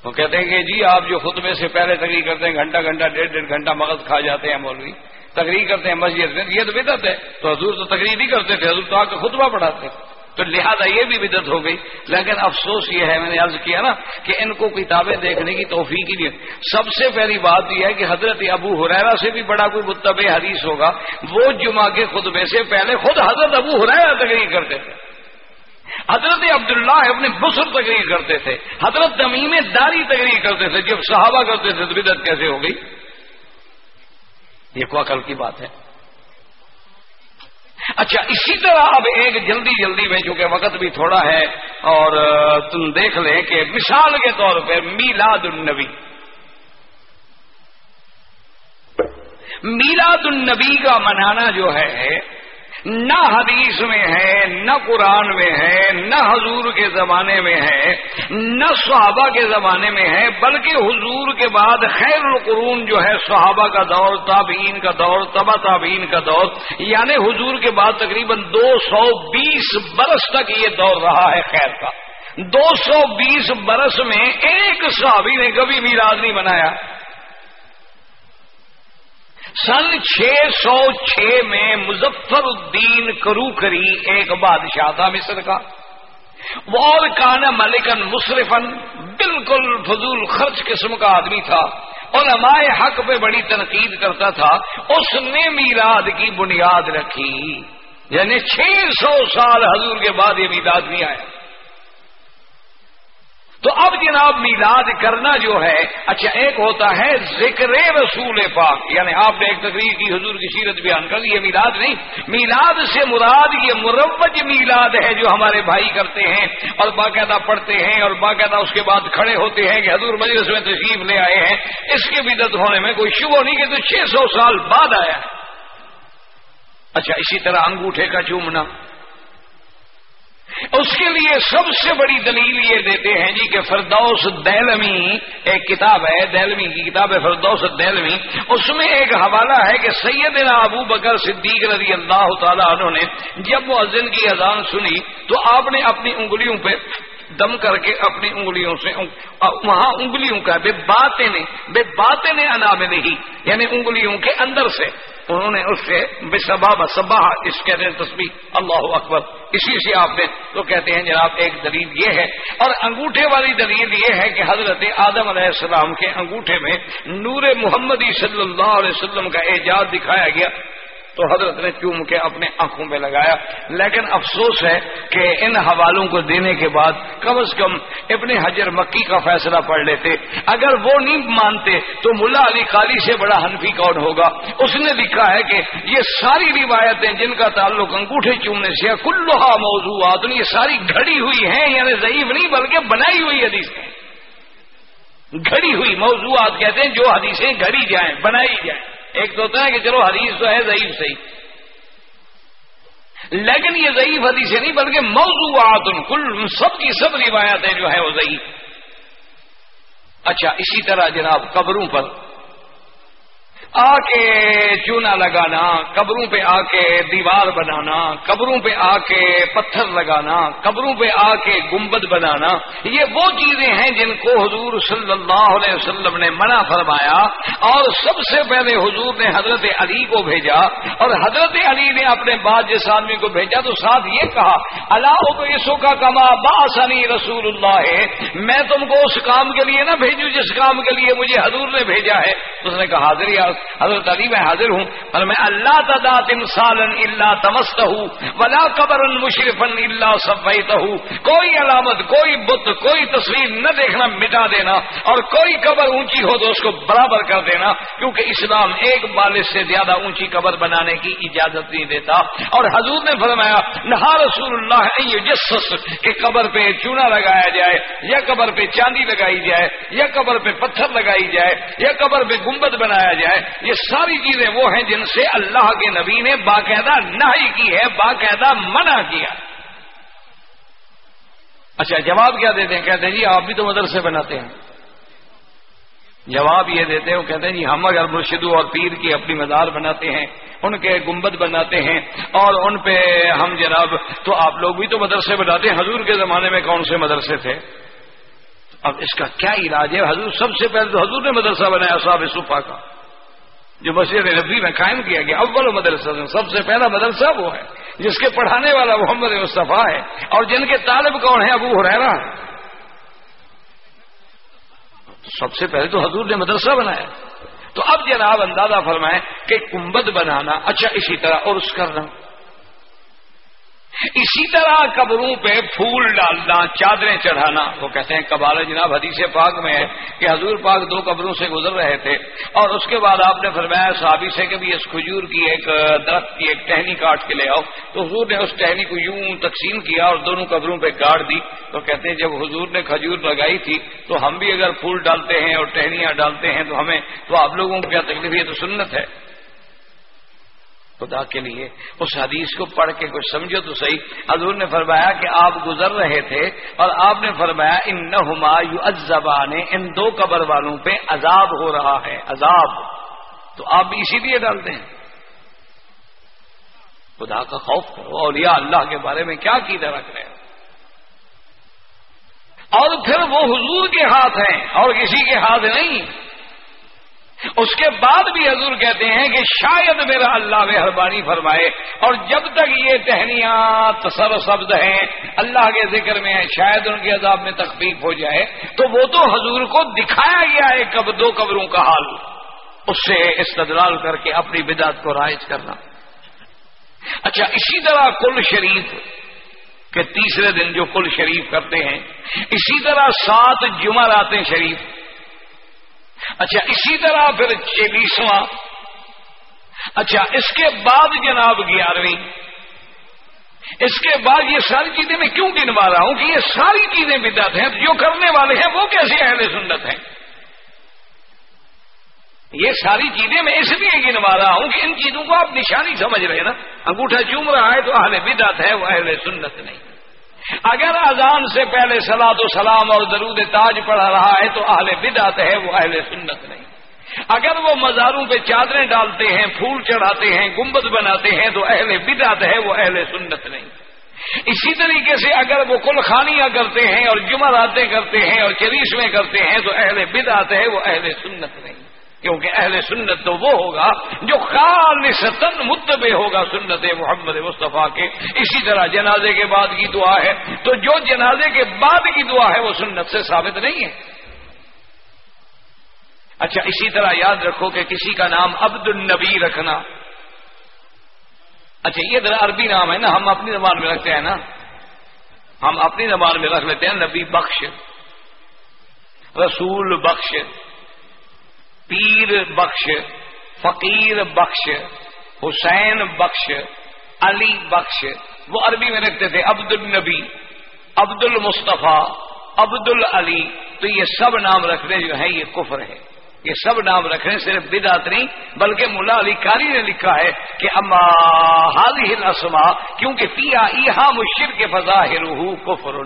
Speaker 1: وہ کہتے ہیں کہ جی آپ جو خطبے سے پہلے تقریر کرتے ہیں، گھنٹہ گھنٹہ، ڈیڑھ ڈیڑھ گھنٹہ مغد کھا جاتے ہیں مولوی۔ تقریر کرتے ہیں مسجد میں، یہ تو بدت ہے۔ تو حضور تو تقریر نہیں کرتے تھے، حضور تو آ کے خطبہ پڑھاتے۔ تھے تو لہذا یہ بھی بدت ہو گئی۔ لیکن افسوس یہ ہے، میں نے عرض کیا نا کہ ان کو کتابیں دیکھنے کی توفیق ہی نہیں سب سے پہلی بات یہ ہے کہ حضرت ابو حریرا سے بھی بڑا کوئی متب حدیث ہوگا۔ وہ جمعہ کے خطبے سے پہلے خود حضرت ابو حریرا تقریر کرتے تھے۔ حضرت عبداللہ اپنے بسر تقریر کرتے تھے۔ حضرت تمیم داری تقریر کرتے تھے۔ جب صحابہ کرتے تھے تو بدت کیسے ہو گئی؟ یہ کو عقل کی بات ہے۔ اچھا اسی طرح اب ایک جلدی جلدی میں، چونکہ وقت بھی تھوڑا ہے، اور تم دیکھ لیں کہ مثال کے طور پہ میلاد النبی۔ میلاد النبی کا منانا جو ہے نہ حدیث میں ہے، نہ قرآن میں ہے، نہ حضور کے زمانے میں ہے، نہ صحابہ کے زمانے میں ہے، بلکہ حضور کے بعد خیر القرون جو ہے، صحابہ کا دور، تابعین کا دور تبا تابعین کا دور یعنی حضور کے بعد تقریباً دو سو بیس برس تک یہ دور رہا ہے خیر کا۔ دو سو بیس برس میں ایک صحابی نے کبھی میراج نہیں بنایا سن چھ سو چھ میں مظفر الدین کرو کری ایک بادشاہ تھا مصر کا۔ وال کان ملکن مصرفن، بالکل فضول خرچ قسم کا آدمی تھا۔ اور ہمارے حق پہ بڑی تنقید کرتا تھا۔ اس نے میلاد کی بنیاد رکھی۔ یعنی چھ سو سال حضور کے بعد یہ میلاد نہیں آیا۔ تو اب جناب میلاد کرنا جو ہے اچھا ایک ہوتا ہے ذکر رسول پاک یعنی آپ نے ایک تقریر کی، حضور کی سیرت بیان کر یہ میلاد نہیں۔ میلاد سے مراد یہ مروج میلاد ہے جو ہمارے بھائی کرتے ہیں اور باقاعدہ پڑھتے ہیں اور باقاعدہ اس کے بعد کھڑے ہوتے ہیں کہ حضور مجلس میں تشریف لے آئے ہیں۔ اس کے بدت ہونے میں کوئی شبہ نہیں کہ تو چھ سو سال بعد آیا۔ اچھا اسی طرح انگوٹھے کا چومنا۔ اس کے لیے سب سے بڑی دلیل یہ دیتے ہیں جی کہ فردوس دہلمی ایک کتاب ہے دہلمی کی کتاب ہے، فردوس دہلمی اس میں ایک حوالہ ہے کہ سیدنا ابو بکر صدیق رضی اللہ تعالیٰ عنہ نے جب وہ ازن کی اذان سنی تو آپ نے اپنی انگلیوں پہ دم کر کے اپنی انگلیوں سے وہاں انگلیوں کا بے باتیں نے بے باتیں نے انا میں نہیں یعنی انگلیوں کے اندر سے۔ انہوں نے اس سے بے صبح اس کہتے ہیں تصویر اللہ اکبر، اسی سے آپ نے تو کہتے ہیں جناب ایک دلیل یہ ہے۔ اور انگوٹھے والی دلیل یہ ہے کہ حضرت آدم علیہ السلام کے انگوٹھے میں نور محمدی صلی اللہ علیہ وسلم کا اعجاز دکھایا گیا۔ تو حضرت نے چوم کے اپنے آنکھوں میں لگایا۔ لیکن افسوس ہے کہ ان حوالوں کو دینے کے بعد کم از کم ابن حجر مکی کا فیصلہ پڑھ لیتے۔ اگر وہ نہیں مانتے تو ملا علی قالی سے بڑا حنفی کون ہوگا؟ اس نے لکھا ہے کہ یہ ساری روایتیں جن کا تعلق انگوٹھے چومنے سے کلوہا موضوعات، یہ ساری گھڑی ہوئی ہیں یعنی ضعیف نہیں، بلکہ بنائی ہوئی حدیث گھڑی ہوئی موضوعات کہتے ہیں جو حدیثیں گھڑی جائیں، بنائی جائیں۔ ایک تو ہوتا ہے کہ چلو حدیث تو ہے ضعیف صحیح۔ لیکن یہ ضعیف حدیثیں نہیں، بلکہ موضوعات، کل سب کی سب روایتیں جو ہیں وہ ضعیف۔ اچھا اسی طرح جناب قبروں پر۔ آ کے چونا لگانا، قبروں پہ آ کے دیوار بنانا، قبروں پہ آ کے پتھر لگانا، قبروں پہ آ کے گنبد بنانا، یہ وہ چیزیں ہیں جن کو حضور صلی اللہ علیہ وسلم نے منع فرمایا اور سب سے پہلے حضور نے حضرت علی کو بھیجا اور حضرت علی نے اپنے بعد جس آدمی کو بھیجا تو ساتھ یہ کہا اللہ کو یسو کا کما باسانی رسول اللہ ہے میں تم کو اس کام کے لیے نہ بھیجوں جس کام کے لیے مجھے حضور نے بھیجا ہے۔ اس نے کہا، حاضر حضرت علی میں حاضر ہوں اور میں اللہ تدا تمسال اللہ تمست ہوں ولا قبر مشرفن اللہ سب ہوں کوئی علامت، کوئی بت، کوئی تصویر نہ دیکھنا، مٹا دینا، اور کوئی قبر اونچی ہو تو اس کو برابر کر دینا، کیونکہ اسلام ایک بالش سے زیادہ اونچی قبر بنانے کی اجازت نہیں دیتا۔ اور حضور نے فرمایا، نہا رسول اللہ جسس کہ قبر پہ چونا لگایا جائے، یا قبر پہ چاندی لگائی جائے، یا قبر پہ پتھر لگائی جائے، یا قبر پہ گنبد بنایا جائے۔ یہ ساری چیزیں وہ ہیں جن سے اللہ کے نبی نے باقاعدہ نہ کی ہے، باقاعدہ منع کیا۔ اچھا جواب کیا دیتے ہیں؟ کہتے ہیں جی آپ بھی تو مدرسے بناتے ہیں۔ جواب یہ دیتے ہیں، وہ کہتے ہیں جی ہم اگر مرشدو اور پیر کی اپنی مزار بناتے ہیں، ان کے گنبد بناتے ہیں اور ان پہ ہم جناب، تو آپ لوگ بھی تو مدرسے بناتے ہیں۔ حضور کے زمانے میں کون سے مدرسے تھے؟ اب اس کا کیا علاج ہے؟ حضور، سب سے پہلے تو حضور نے مدرسہ بنایا، صاحب صفا کا۔ جو مسجد نبی میں قائم کیا گیا، اول مدرسہ سب سے پہلا مدرسہ وہ ہے، جس کے پڑھانے والا محمد مصطفیٰ ہے، اور جن کے طالب کون ہیں، ابو حریرا سب سے پہلے تو حضور نے مدرسہ بنایا۔ تو اب جناب اندازہ فرمائیں کہ کمبد بنانا اچھا اسی طرح اور اس کرنا اسی طرح قبروں پہ پھول ڈالنا، چادریں چڑھانا۔ وہ کہتے ہیں کبال جناب حدیث پاک میں ہے کہ حضور پاک دو قبروں سے گزر رہے تھے۔ اور اس کے بعد آپ نے فرمایا، صحابی سے کہ بھی اس کھجور کی ایک درخت کی ایک ٹہنی کاٹ کے لے آؤ۔ تو حضور نے اس ٹہنی کو یوں تقسیم کیا اور دونوں قبروں پہ گاڑ دی۔ تو کہتے ہیں، جب حضور نے کھجور لگائی تھی، تو ہم بھی اگر پھول ڈالتے ہیں اور ٹہنیاں ڈالتے ہیں تو ہمیں، تو آپ لوگوں کو کیا تکلیف؟ یہ تو سنت ہے۔ خدا کے لیے، اس حدیث کو پڑھ کے کچھ سمجھو تو صحیح۔ حضور نے فرمایا کہ آپ گزر رہے تھے اور آپ نے فرمایا ان نہ ان دو قبر والوں پہ عذاب ہو رہا ہے، عذاب۔ تو آپ بھی اسی لیے ڈالتے ہیں۔ خدا کا خوف کرو اور یا اللہ کے بارے میں کیا کی رکھ رہے اور پھر وہ حضور کے ہاتھ ہیں اور کسی کے ہاتھ نہیں۔ اس کے بعد بھی حضور کہتے ہیں کہ شاید میرا اللہ مہربانی فرمائے اور جب تک یہ ٹہنیاں سر سبز ہیں، اللہ کے ذکر میں شاید ان کے عذاب میں تخفیف ہو جائے، تو وہ تو حضور کو دکھایا گیا ہے کب دو قبروں کا حال۔ اس سے استدلال کر کے اپنی بدعت کو رائج کرنا۔ اچھا اسی طرح کل شریف کے تیسرے دن جو کل شریف کرتے ہیں، اسی طرح سات جمعراتیں شریف۔ اچھا اسی طرح پھر چیلیسواں اچھا اس کے بعد جناب گیارہویں۔ اس کے بعد یہ ساری چیزیں میں کیوں گنوا رہا ہوں کہ یہ ساری چیزیں بدعت ہیں؟ جو کرنے والے ہیں، وہ کیسے اہل سنت ہیں؟ یہ ساری چیزیں میں اس لیے گنوا رہا ہوں کہ ان چیزوں کو آپ نشانی سمجھ رہے ہیں نا۔ انگوٹھا چوم رہا ہے تو اہل بدعت ہے وہ اہل سنت نہیں۔ اگر اذان سے پہلے سلاد و سلام اور درود تاج پڑھا رہا ہے تو اہل بدعت ہے وہ اہل سنت نہیں۔ اگر وہ مزاروں پہ چادریں ڈالتے ہیں، پھول چڑھاتے ہیں، گنبد بناتے ہیں تو اہل بدعت ہے وہ اہل سنت نہیں۔ اسی طریقے سے اگر وہ کل خانیاں کرتے ہیں اور جمعراتیں کرتے ہیں اور چریشمیں کرتے ہیں تو اہل بدعت ہے وہ اہل سنت نہیں۔ کیونکہ اہل سنت تو وہ ہوگا جو خالصتاً متبع ہوگا سنت محمد مصطفیٰ کے۔ اسی طرح جنازے کے بعد کی دعا ہے۔ تو جو جنازے کے بعد کی دعا ہے وہ سنت سے ثابت نہیں ہے۔ اچھا اسی طرح یاد رکھو کہ کسی کا نام عبد النبی رکھنا۔ اچھا یہ ذرا عربی نام ہے نا، ہم اپنی زبان میں رکھتے ہیں نا۔ ہم اپنی زبان میں رکھ لیتے ہیں نبی بخش۔ رسول بخش۔ پیر بخش، فقیر بخش، حسین بخش، علی بخش، وہ عربی میں رکھتے تھے، عبد النبی، عبد المصطفیٰ، عبد العلی، تو یہ سب نام رکھنے جو ہیں، یہ کفر ہے یہ سب نام رکھنے صرف بدعت نہیں، بلکہ ملا علی کاری نے لکھا ہے کہ اما حالی الاسما کیونکہ پیا ایہا مشر کے فضا روح کفر۔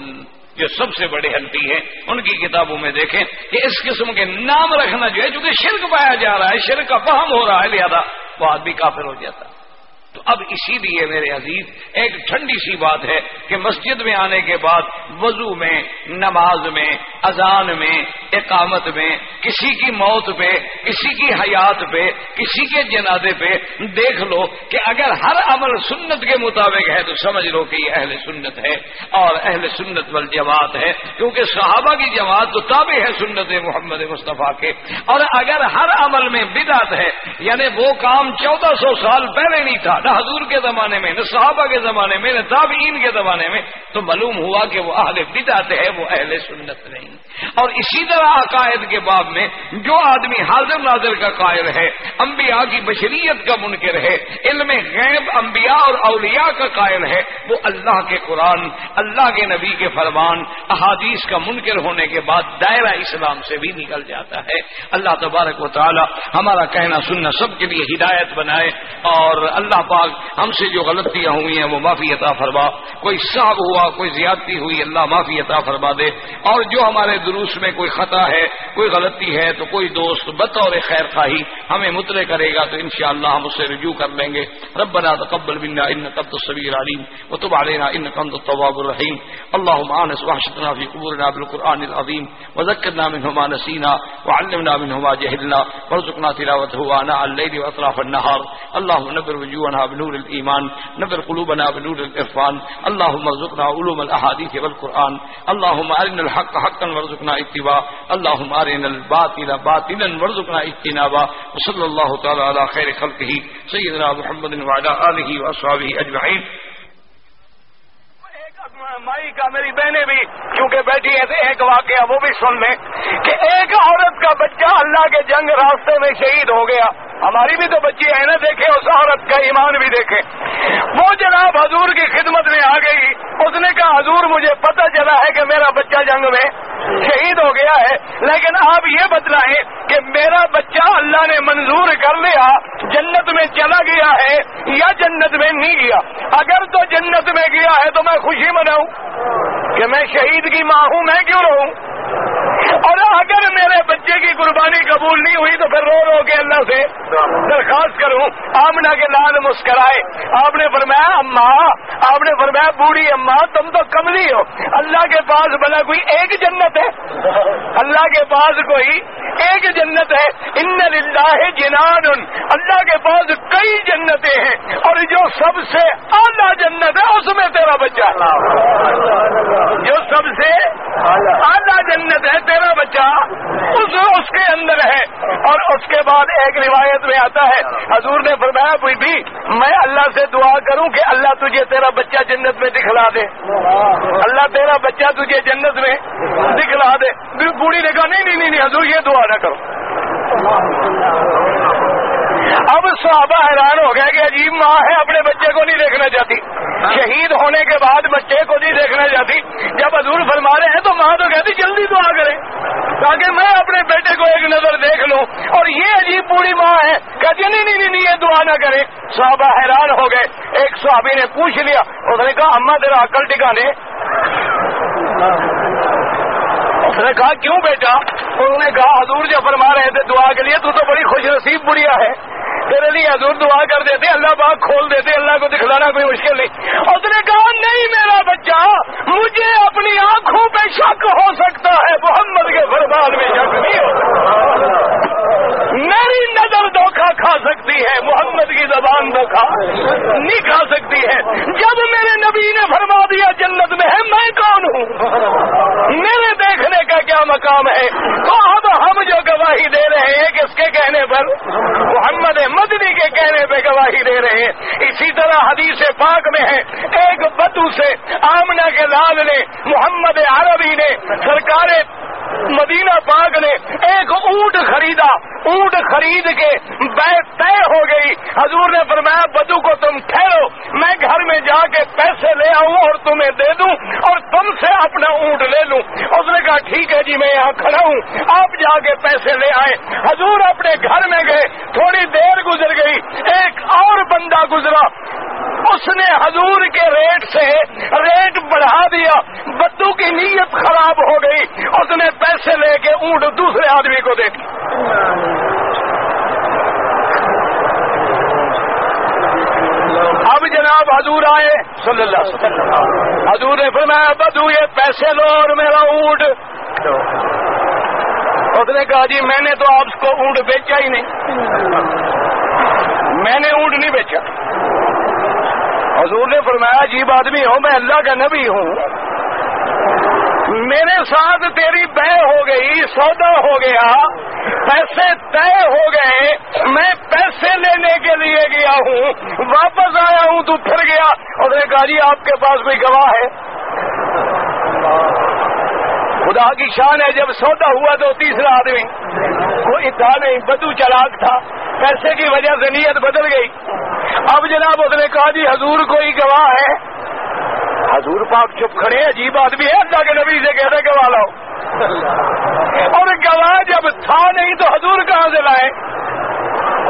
Speaker 1: جو سب سے بڑے ہلتی ہیں، ان کی کتابوں میں دیکھیں کہ اس قسم کے نام رکھنا جو ہے، چونکہ شرک پایا جا رہا ہے، شرک کا فہم ہو رہا ہے، لہذا وہ آدمی کافر ہو جاتا۔ ہے تو اب اسی لیے میرے عزیز، ایک ٹھنڈی سی بات ہے کہ مسجد میں آنے کے بعد وضو میں، نماز میں، اذان میں، اقامت میں، کسی کی موت پہ، کسی کی حیات پہ، کسی کے جنازے پہ دیکھ لو کہ اگر ہر عمل سنت کے مطابق ہے تو سمجھ لو کہ یہ اہل سنت ہے اور اہل سنت وال جماعت ہے، کیونکہ صحابہ کی جماعت تو تابع ہے سنت محمد مصطفیٰ کے۔ اور اگر ہر عمل میں بدعت ہے یعنی وہ کام چودہ سو سال پہلے نہیں تھا نہ حضور کے زمانے میں، نہ صحابہ کے زمانے میں، نہ تابعین کے زمانے میں، تو معلوم ہوا کہ وہ اہل بدعت ہے، وہ اہل سنت نہیں۔ اور اسی طرح عقائد کے باب میں جو آدمی حاضر ناظر کا قائل ہے، انبیاء کی بشریت کا منکر ہے، علم غیب انبیاء اور اولیاء کا قائل ہے، وہ اللہ کے قرآن، اللہ کے نبی کے فرمان، احادیث کا منکر ہونے کے بعد دائرہ اسلام سے بھی نکل جاتا ہے۔ اللہ تبارک و تعالی ہمارا کہنا سننا سب کے لیے ہدایت بنائے اور اللہ پاک، ہم سے جو غلطیاں ہوئی ہیں وہ معافی عطا فرما۔ کوئی صاحب ہوا، کوئی زیادتی ہوئی، اللہ معافی عطا فرما دے۔ اور جو ہمارے دروس میں کوئی خطا ہے، کوئی غلطی ہے، تو کوئی دوست بطور خیر خواہی ہمیں مطلع کرے گا، تو انشاءاللہ ہم اسے رجوع کر لیں گے۔ ربنا تقبل منا انك انت السميع العليم وتب علينا انك انت التواب الرحيم اللهم انس وحشتنا في قبورنا بالقران العظيم وذكرنا منه ما نسينا وعلمنا منه ما جهلنا وارزقنا تلاوته آناء الليل واطراف النهار اللهم نبر وجوهنا بنور الايمان نبر قلوبنا بنور العرفان. اللهم ارزقنا علوم الاحاديث والقران اللهم ارنا الحق حقا وارزقنا وارزقنا اتباع. اللهم ارنا الباطل باطلا وارزقنا اجتنابا وصلى الله تعالى على خير خلقه، سيدنا محمد وعلى اله واصحابه اجمعين
Speaker 2: مائی کا، میری بہنیں بھی کیونکہ بیٹھی ہے ایک واقعہ وہ بھی سن لیں کہ ایک عورت کا بچہ اللہ کے جنگ راستے میں شہید ہو گیا۔ ہماری بھی تو بچی ہے نا دیکھے اس عورت کا ایمان بھی دیکھے وہ جناب حضور کی خدمت میں آ گئی۔ اس نے کہا، حضور، مجھے پتہ چلا ہے کہ میرا بچہ جنگ میں شہید ہو گیا ہے، لیکن آپ یہ بتلائیں کہ میرا بچہ اللہ نے منظور کر لیا جنت میں چلا گیا ہے یا جنت میں نہیں گیا؟ اگر تو جنت میں گیا ہے تو میں خوشی مناؤں کہ میں شہید کی ماں ہوں، میں کیوں رہوں؟ اور اگر میرے بچے کی قربانی قبول نہیں ہوئی تو پھر رو رو کے اللہ سے درخواست کروں۔ آمنا کے لال مسکرائے۔ آپ نے فرمایا اماں آپ نے فرمایا، بوڑھی اماں تم تو کملی ہو۔ اللہ کے پاس بلا کوئی ایک جنت ہے۔ اللہ کے پاس کوئی ایک جنت ہے۔ ان للہ جنان۔ اللہ کے پاس کئی جنتیں ہیں۔ اور جو سب سے اعلیٰ جنت ہے، اس میں تیرا بچہ۔ جو سب سے اعلیٰ جنت ہے تیرا بچہ اس اس کے اندر ہے۔ اور اس کے بعد ایک روایت میں آتا ہے۔ حضور نے فرمایا کوئی بھی میں اللہ سے دعا کروں کہ اللہ تجھے تیرا بچہ جنت میں دکھلا دے۔ اللہ تیرا بچہ تجھے جنت میں دکھلا دے۔ بوڑھی نے کہا نہیں نہیں نہیں، حضور، یہ دعا نہ کرو۔ اب صحابہ حیران ہو گیا کہ عجیب ماں ہے، اپنے بچے کو نہیں دیکھنا چاہتی۔ شہید ہونے کے بعد بچے کو نہیں دیکھنا چاہتی۔ جب حضور فرما رہے ہیں تو ماں تو کہتی، جلدی دعا کرے تاکہ میں اپنے بیٹے کو ایک نظر دیکھ لوں۔ اور یہ عجیب بوڑھی ماں ہے، کہتی، نہیں نہیں نہیں یہ دعا نہ کرے صحابہ حیران ہو گئے۔ ایک صحابی نے پوچھ لیا، اس نے کہا اما تیرا عقل ٹکانے۔ اس نے کہا، کیوں بیٹا؟ انہوں نے کہا، حضور جو فرما رہے تھے دعا کے لیے، تو تو بڑی خوش نصیب بڑھیا ہے۔ تیرے لیے حضور دعا کر دیتے، اللہ پاک کھول دیتے، اللہ کو دکھلانا کوئی مشکل نہیں۔ اس نے کہا، نہیں میرا بچہ، مجھے اپنی آنکھوں پہ شک ہو سکتا ہے، محمد کے فرمان میں شک نہیں ہو
Speaker 1: سکتی ہے، محمد کی زبان دکھا کھا۔ نہیں کھا سکتی ہے۔ جب میرے نبی نے فرما دیا
Speaker 2: جنت میں ہے، میں کون ہوں؟ میرے دیکھنے کا کیا مقام ہے؟ تو اب ہم جو گواہی دے رہے ہیں، کس کے کہنے پر؟ محمد مدنی کے کہنے پہ گواہی دے رہے ہیں۔ اسی طرح حدیث پاک میں ہے، ایک بدو سے آمنا کے لال نے، محمد عربی نے، سرکار مدینہ پاک نے ایک اونٹ خریدا۔ اونٹ خرید کے بیت طے ہو گئی۔ حضور نے فرمایا، بدو کو تم ٹھہرو، میں گھر میں جا کے پیسے لے آؤں اور تمہیں دے دوں اور تم سے اپنا اونٹ لے لوں۔ اس نے کہا، ٹھیک ہے جی میں یہاں کھڑا ہوں۔ آپ جا کے پیسے لے آئے۔ حضور اپنے گھر میں گئے۔ تھوڑی دیر گزر گئی۔ ایک اور بندہ گزرا۔ اس نے حضور کے ریٹ سے ریٹ بڑھا دیا۔ بدو کی نیت خراب ہو گئی۔ اس نے پیسے لے کے اونٹ دوسرے آدمی کو دے دی۔ اب جناب حضور آئے۔ صلی اللہ علیہ وسلم۔ حضور نے فرمایا، بدو یہ پیسے لو اور میرا اونٹ۔ اس نے کہا جی میں نے تو آپ کو اونٹ بیچا ہی نہیں۔ میں نے اونٹ نہیں بیچا۔ حضور نے فرمایا، عجیب آدمی ہو، میں اللہ کا نبی ہوں۔ میرے ساتھ تیری بے ہو گئی، سودا ہو گیا، پیسے طے ہو گئے، میں پیسے لینے کے لیے گیا ہوں، واپس آیا ہوں، تو پھر گیا۔ اور نے کہا جی آپ کے پاس کوئی گواہ ہے؟ خدا کی شان ہے، جب سودا ہوا تو تیسرا آدمی کوئی تھا نہیں بدو چلاک تھا، پیسے کی وجہ سے نیت بدل گئی۔ اب جناب، اس نے کہا جی حضور کوئی گواہ ہے؟ حضور پاک چپ کھڑے عجیب آدمی ہے۔ اللہ کے نبی سے کہتے گواہ لاؤ اور گواہ جب تھا نہیں تو حضور کہاں سے لائے؟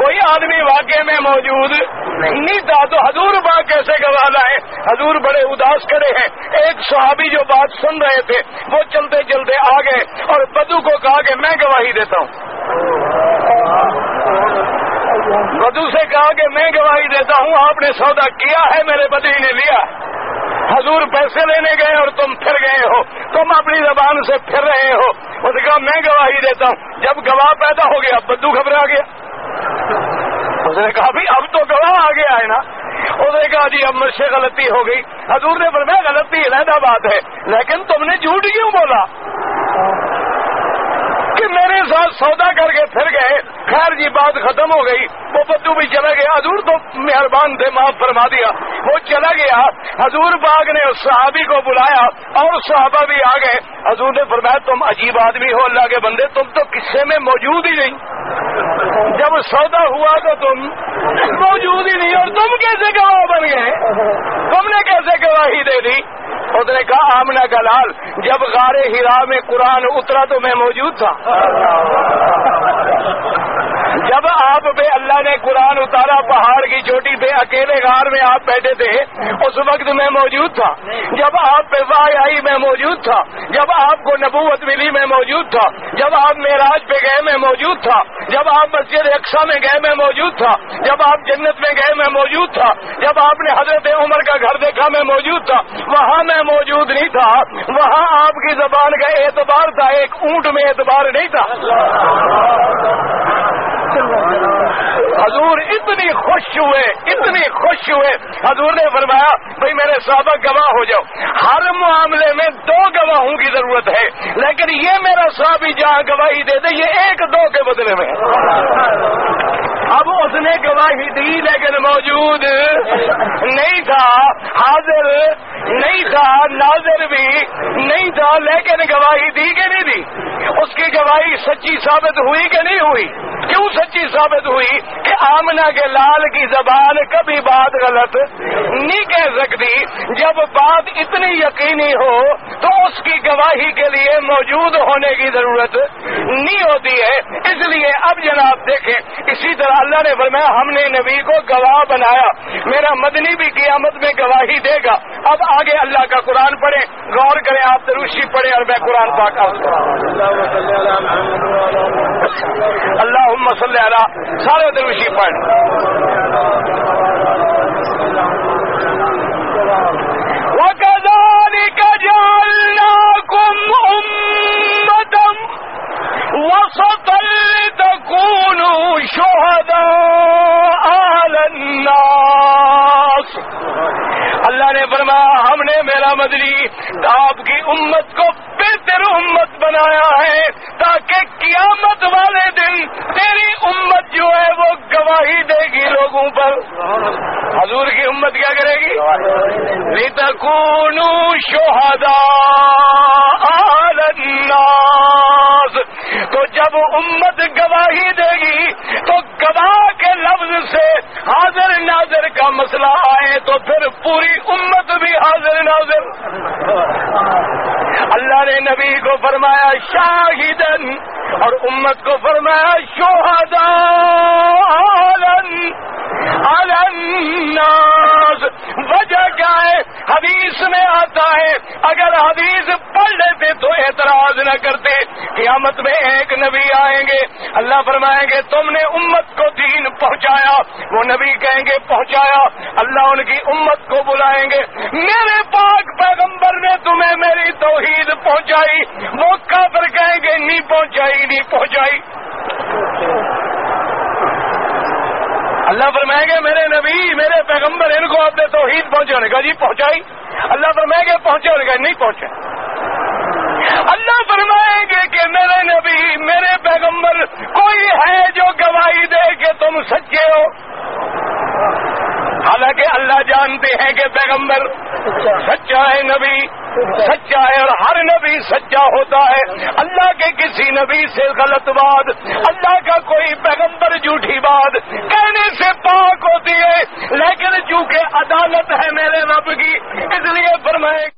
Speaker 2: کوئی آدمی واقع میں موجود نہیں تھا تو حضور پاک کیسے گواہ لائے؟ حضور بڑے اداس کھڑے ہیں۔ ایک صحابی جو بات سن رہے تھے، وہ چلتے چلتے آ گئے اور بدو کو کہا کہ میں گواہی دیتا ہوں۔ بدو سے کہا کہ میں گواہی دیتا ہوں، آپ نے سودا کیا ہے، میرے بدی نے لیا حضور پیسے لینے گئے اور تم پھر گئے ہو۔ تم اپنی زبان سے پھر رہے ہو۔ اس نے کہا میں گواہی دیتا ہوں۔ جب گواہ پیدا ہو گیا بدو گھبرا گیا۔ اس نے کہا بھی اب تو گواہ آ گیا ہے نا۔ اس نے کہا جی اب مجھ سے غلطی ہو گئی۔ حضور نے فرمایا، غلطی علیحدہ بات ہے، لیکن تم نے جھوٹ کیوں بولا؟ کہ میرے ساتھ سودا کر کے پھر گئے، خیر جی بات ختم ہو گئی، وہ بدو بھی چلا گیا، حضور تو مہربان تھے معاف فرما دیا۔ وہ چلا گیا، حضور باغ نے اس صحابی کو بلایا اور صحابہ بھی آ گئے۔ حضور نے فرمایا، تم عجیب آدمی ہو، اللہ کے بندے، تم تو قصے میں موجود ہی نہیں۔ جب سودا ہوا تو تم موجود ہی نہیں، اور تم کیسے گواہ بن گئے؟ تم نے کیسے گواہی دے دی؟ اس نے کہا آمنا کا لال جب غار ہیرا میں قرآن اترا تو میں موجود تھا۔ جب آپ پہ اللہ نے قرآن اتارا، پہاڑ کی چوٹی پہ اکیلے غار میں آپ بیٹھے تھے، اس وقت میں موجود تھا۔ جب آپ پہ واہ آئی، میں موجود تھا۔ جب آپ کو نبوت ملی، میں موجود تھا۔ جب آپ معراج پہ گئے، میں موجود تھا۔ جب آپ مسجد اقسا میں گئے، میں موجود تھا۔ جب آپ جنت میں گئے، میں موجود تھا۔ جب آپ نے حضرت عمر کا گھر دیکھا، میں موجود تھا۔ وہاں میں موجود نہیں تھا۔ وہاں آپ کی زبان کا اعتبار تھا، ایک اونٹ میں اعتبار نہیں تھا۔ حضور اتنی خوش ہوئے، اتنی خوش ہوئے۔ حضور نے فرمایا، بھائی میرے صحابہ گواہ ہو جاؤ۔ ہر معاملے میں دو گواہوں کی ضرورت ہے، لیکن یہ میرا صحابی جہاں گواہی دے دے، یہ ایک دو کے بدلے میں۔ اب اس نے گواہی دی، لیکن موجود نہیں تھا۔ حاضر نہیں تھا، ناظر بھی نہیں تھا، لیکن گواہی دی کہ نہیں دی؟ اس کی گواہی سچی ثابت ہوئی کہ نہیں ہوئی؟ کیوں سچی ثابت ہوئی کہ آمنا کے لال کی زبان کبھی بات غلط نہیں کہہ سکتی؟ جب بات اتنی یقینی ہو تو اس کی گواہی کے لیے موجود ہونے کی ضرورت نہیں ہوتی ہے۔ اس لیے اب جناب دیکھیں اسی طرح اللہ نے فرمایا ہم نے نبی کو گواہ بنایا۔ میرا مدنی بھی قیامت میں گواہی دے گا۔ اب آگے اللہ کا قرآن پڑھیں۔ غور کریں آپ دروشی پڑھیں اور میں قرآن پاک اللہ مسل اللہ سارے درویشی پڑھ وَكَذَلِكَ جَعَلْنَاكُمْ أُمَّةً وسطا لتكونوا شهداء على اللہ نے فرمایا، ہم نے میرا مدری آپ کی امت کو بہتر امت بنایا ہے تاکہ قیامت والے دن تیری امت جو ہے وہ گواہی دے گی لوگوں پر۔ حضور کی امت کیا کرے گی؟ لتکونو شہدا الناس۔ تو جب امت گواہی دے گی تو گواہ کے لفظ سے حاضر ناظر کا مسئلہ آئے تو پھر پوری امت بھی حاضر ناظر۔ اللہ نے نبی کو فرمایا، شاہدن، اور امت کو فرمایا شوہدا الناس. وجہ کیا ہے؟ حدیث میں آتا ہے، اگر حدیث پڑھ لیتے تو اعتراض نہ کرتے۔ قیامت میں ایک نبی آئیں گے۔ اللہ فرمائیں گے، تم نے امت کو دین پہنچایا۔ وہ نبی کہیں گے، پہنچایا۔ اللہ ان کی امت کو بلائیں گے۔ میرے پاک پیغمبر نے تمہیں میری توحید پہنچائی۔ وہ کافر کہیں گے، نہیں پہنچائی نہیں پہنچائی۔ اللہ فرمائیں گے میرے نبی، میرے پیغمبر، ان کو آپ توحید پہنچے ہونے کا۔ جی پہنچائی۔ اللہ فرمائیں گے پہنچے کا، نہیں پہنچے۔ اللہ فرمائیں گے کہ میرے نبی، میرے پیغمبر، کوئی ہے جو گواہی دے کہ تم سچے ہو۔ حالانکہ اللہ جانتے ہیں کہ پیغمبر سچا ہے نبی، سچا ہے اور ہر نبی سچا ہوتا ہے۔ اللہ کے کسی نبی سے غلط بات، اللہ کا کوئی پیغمبر جھوٹی بات کہنے سے پاک ہوتی ہے، لیکن چونکہ عدالت ہے میرے رب کی، اس لیے فرمائے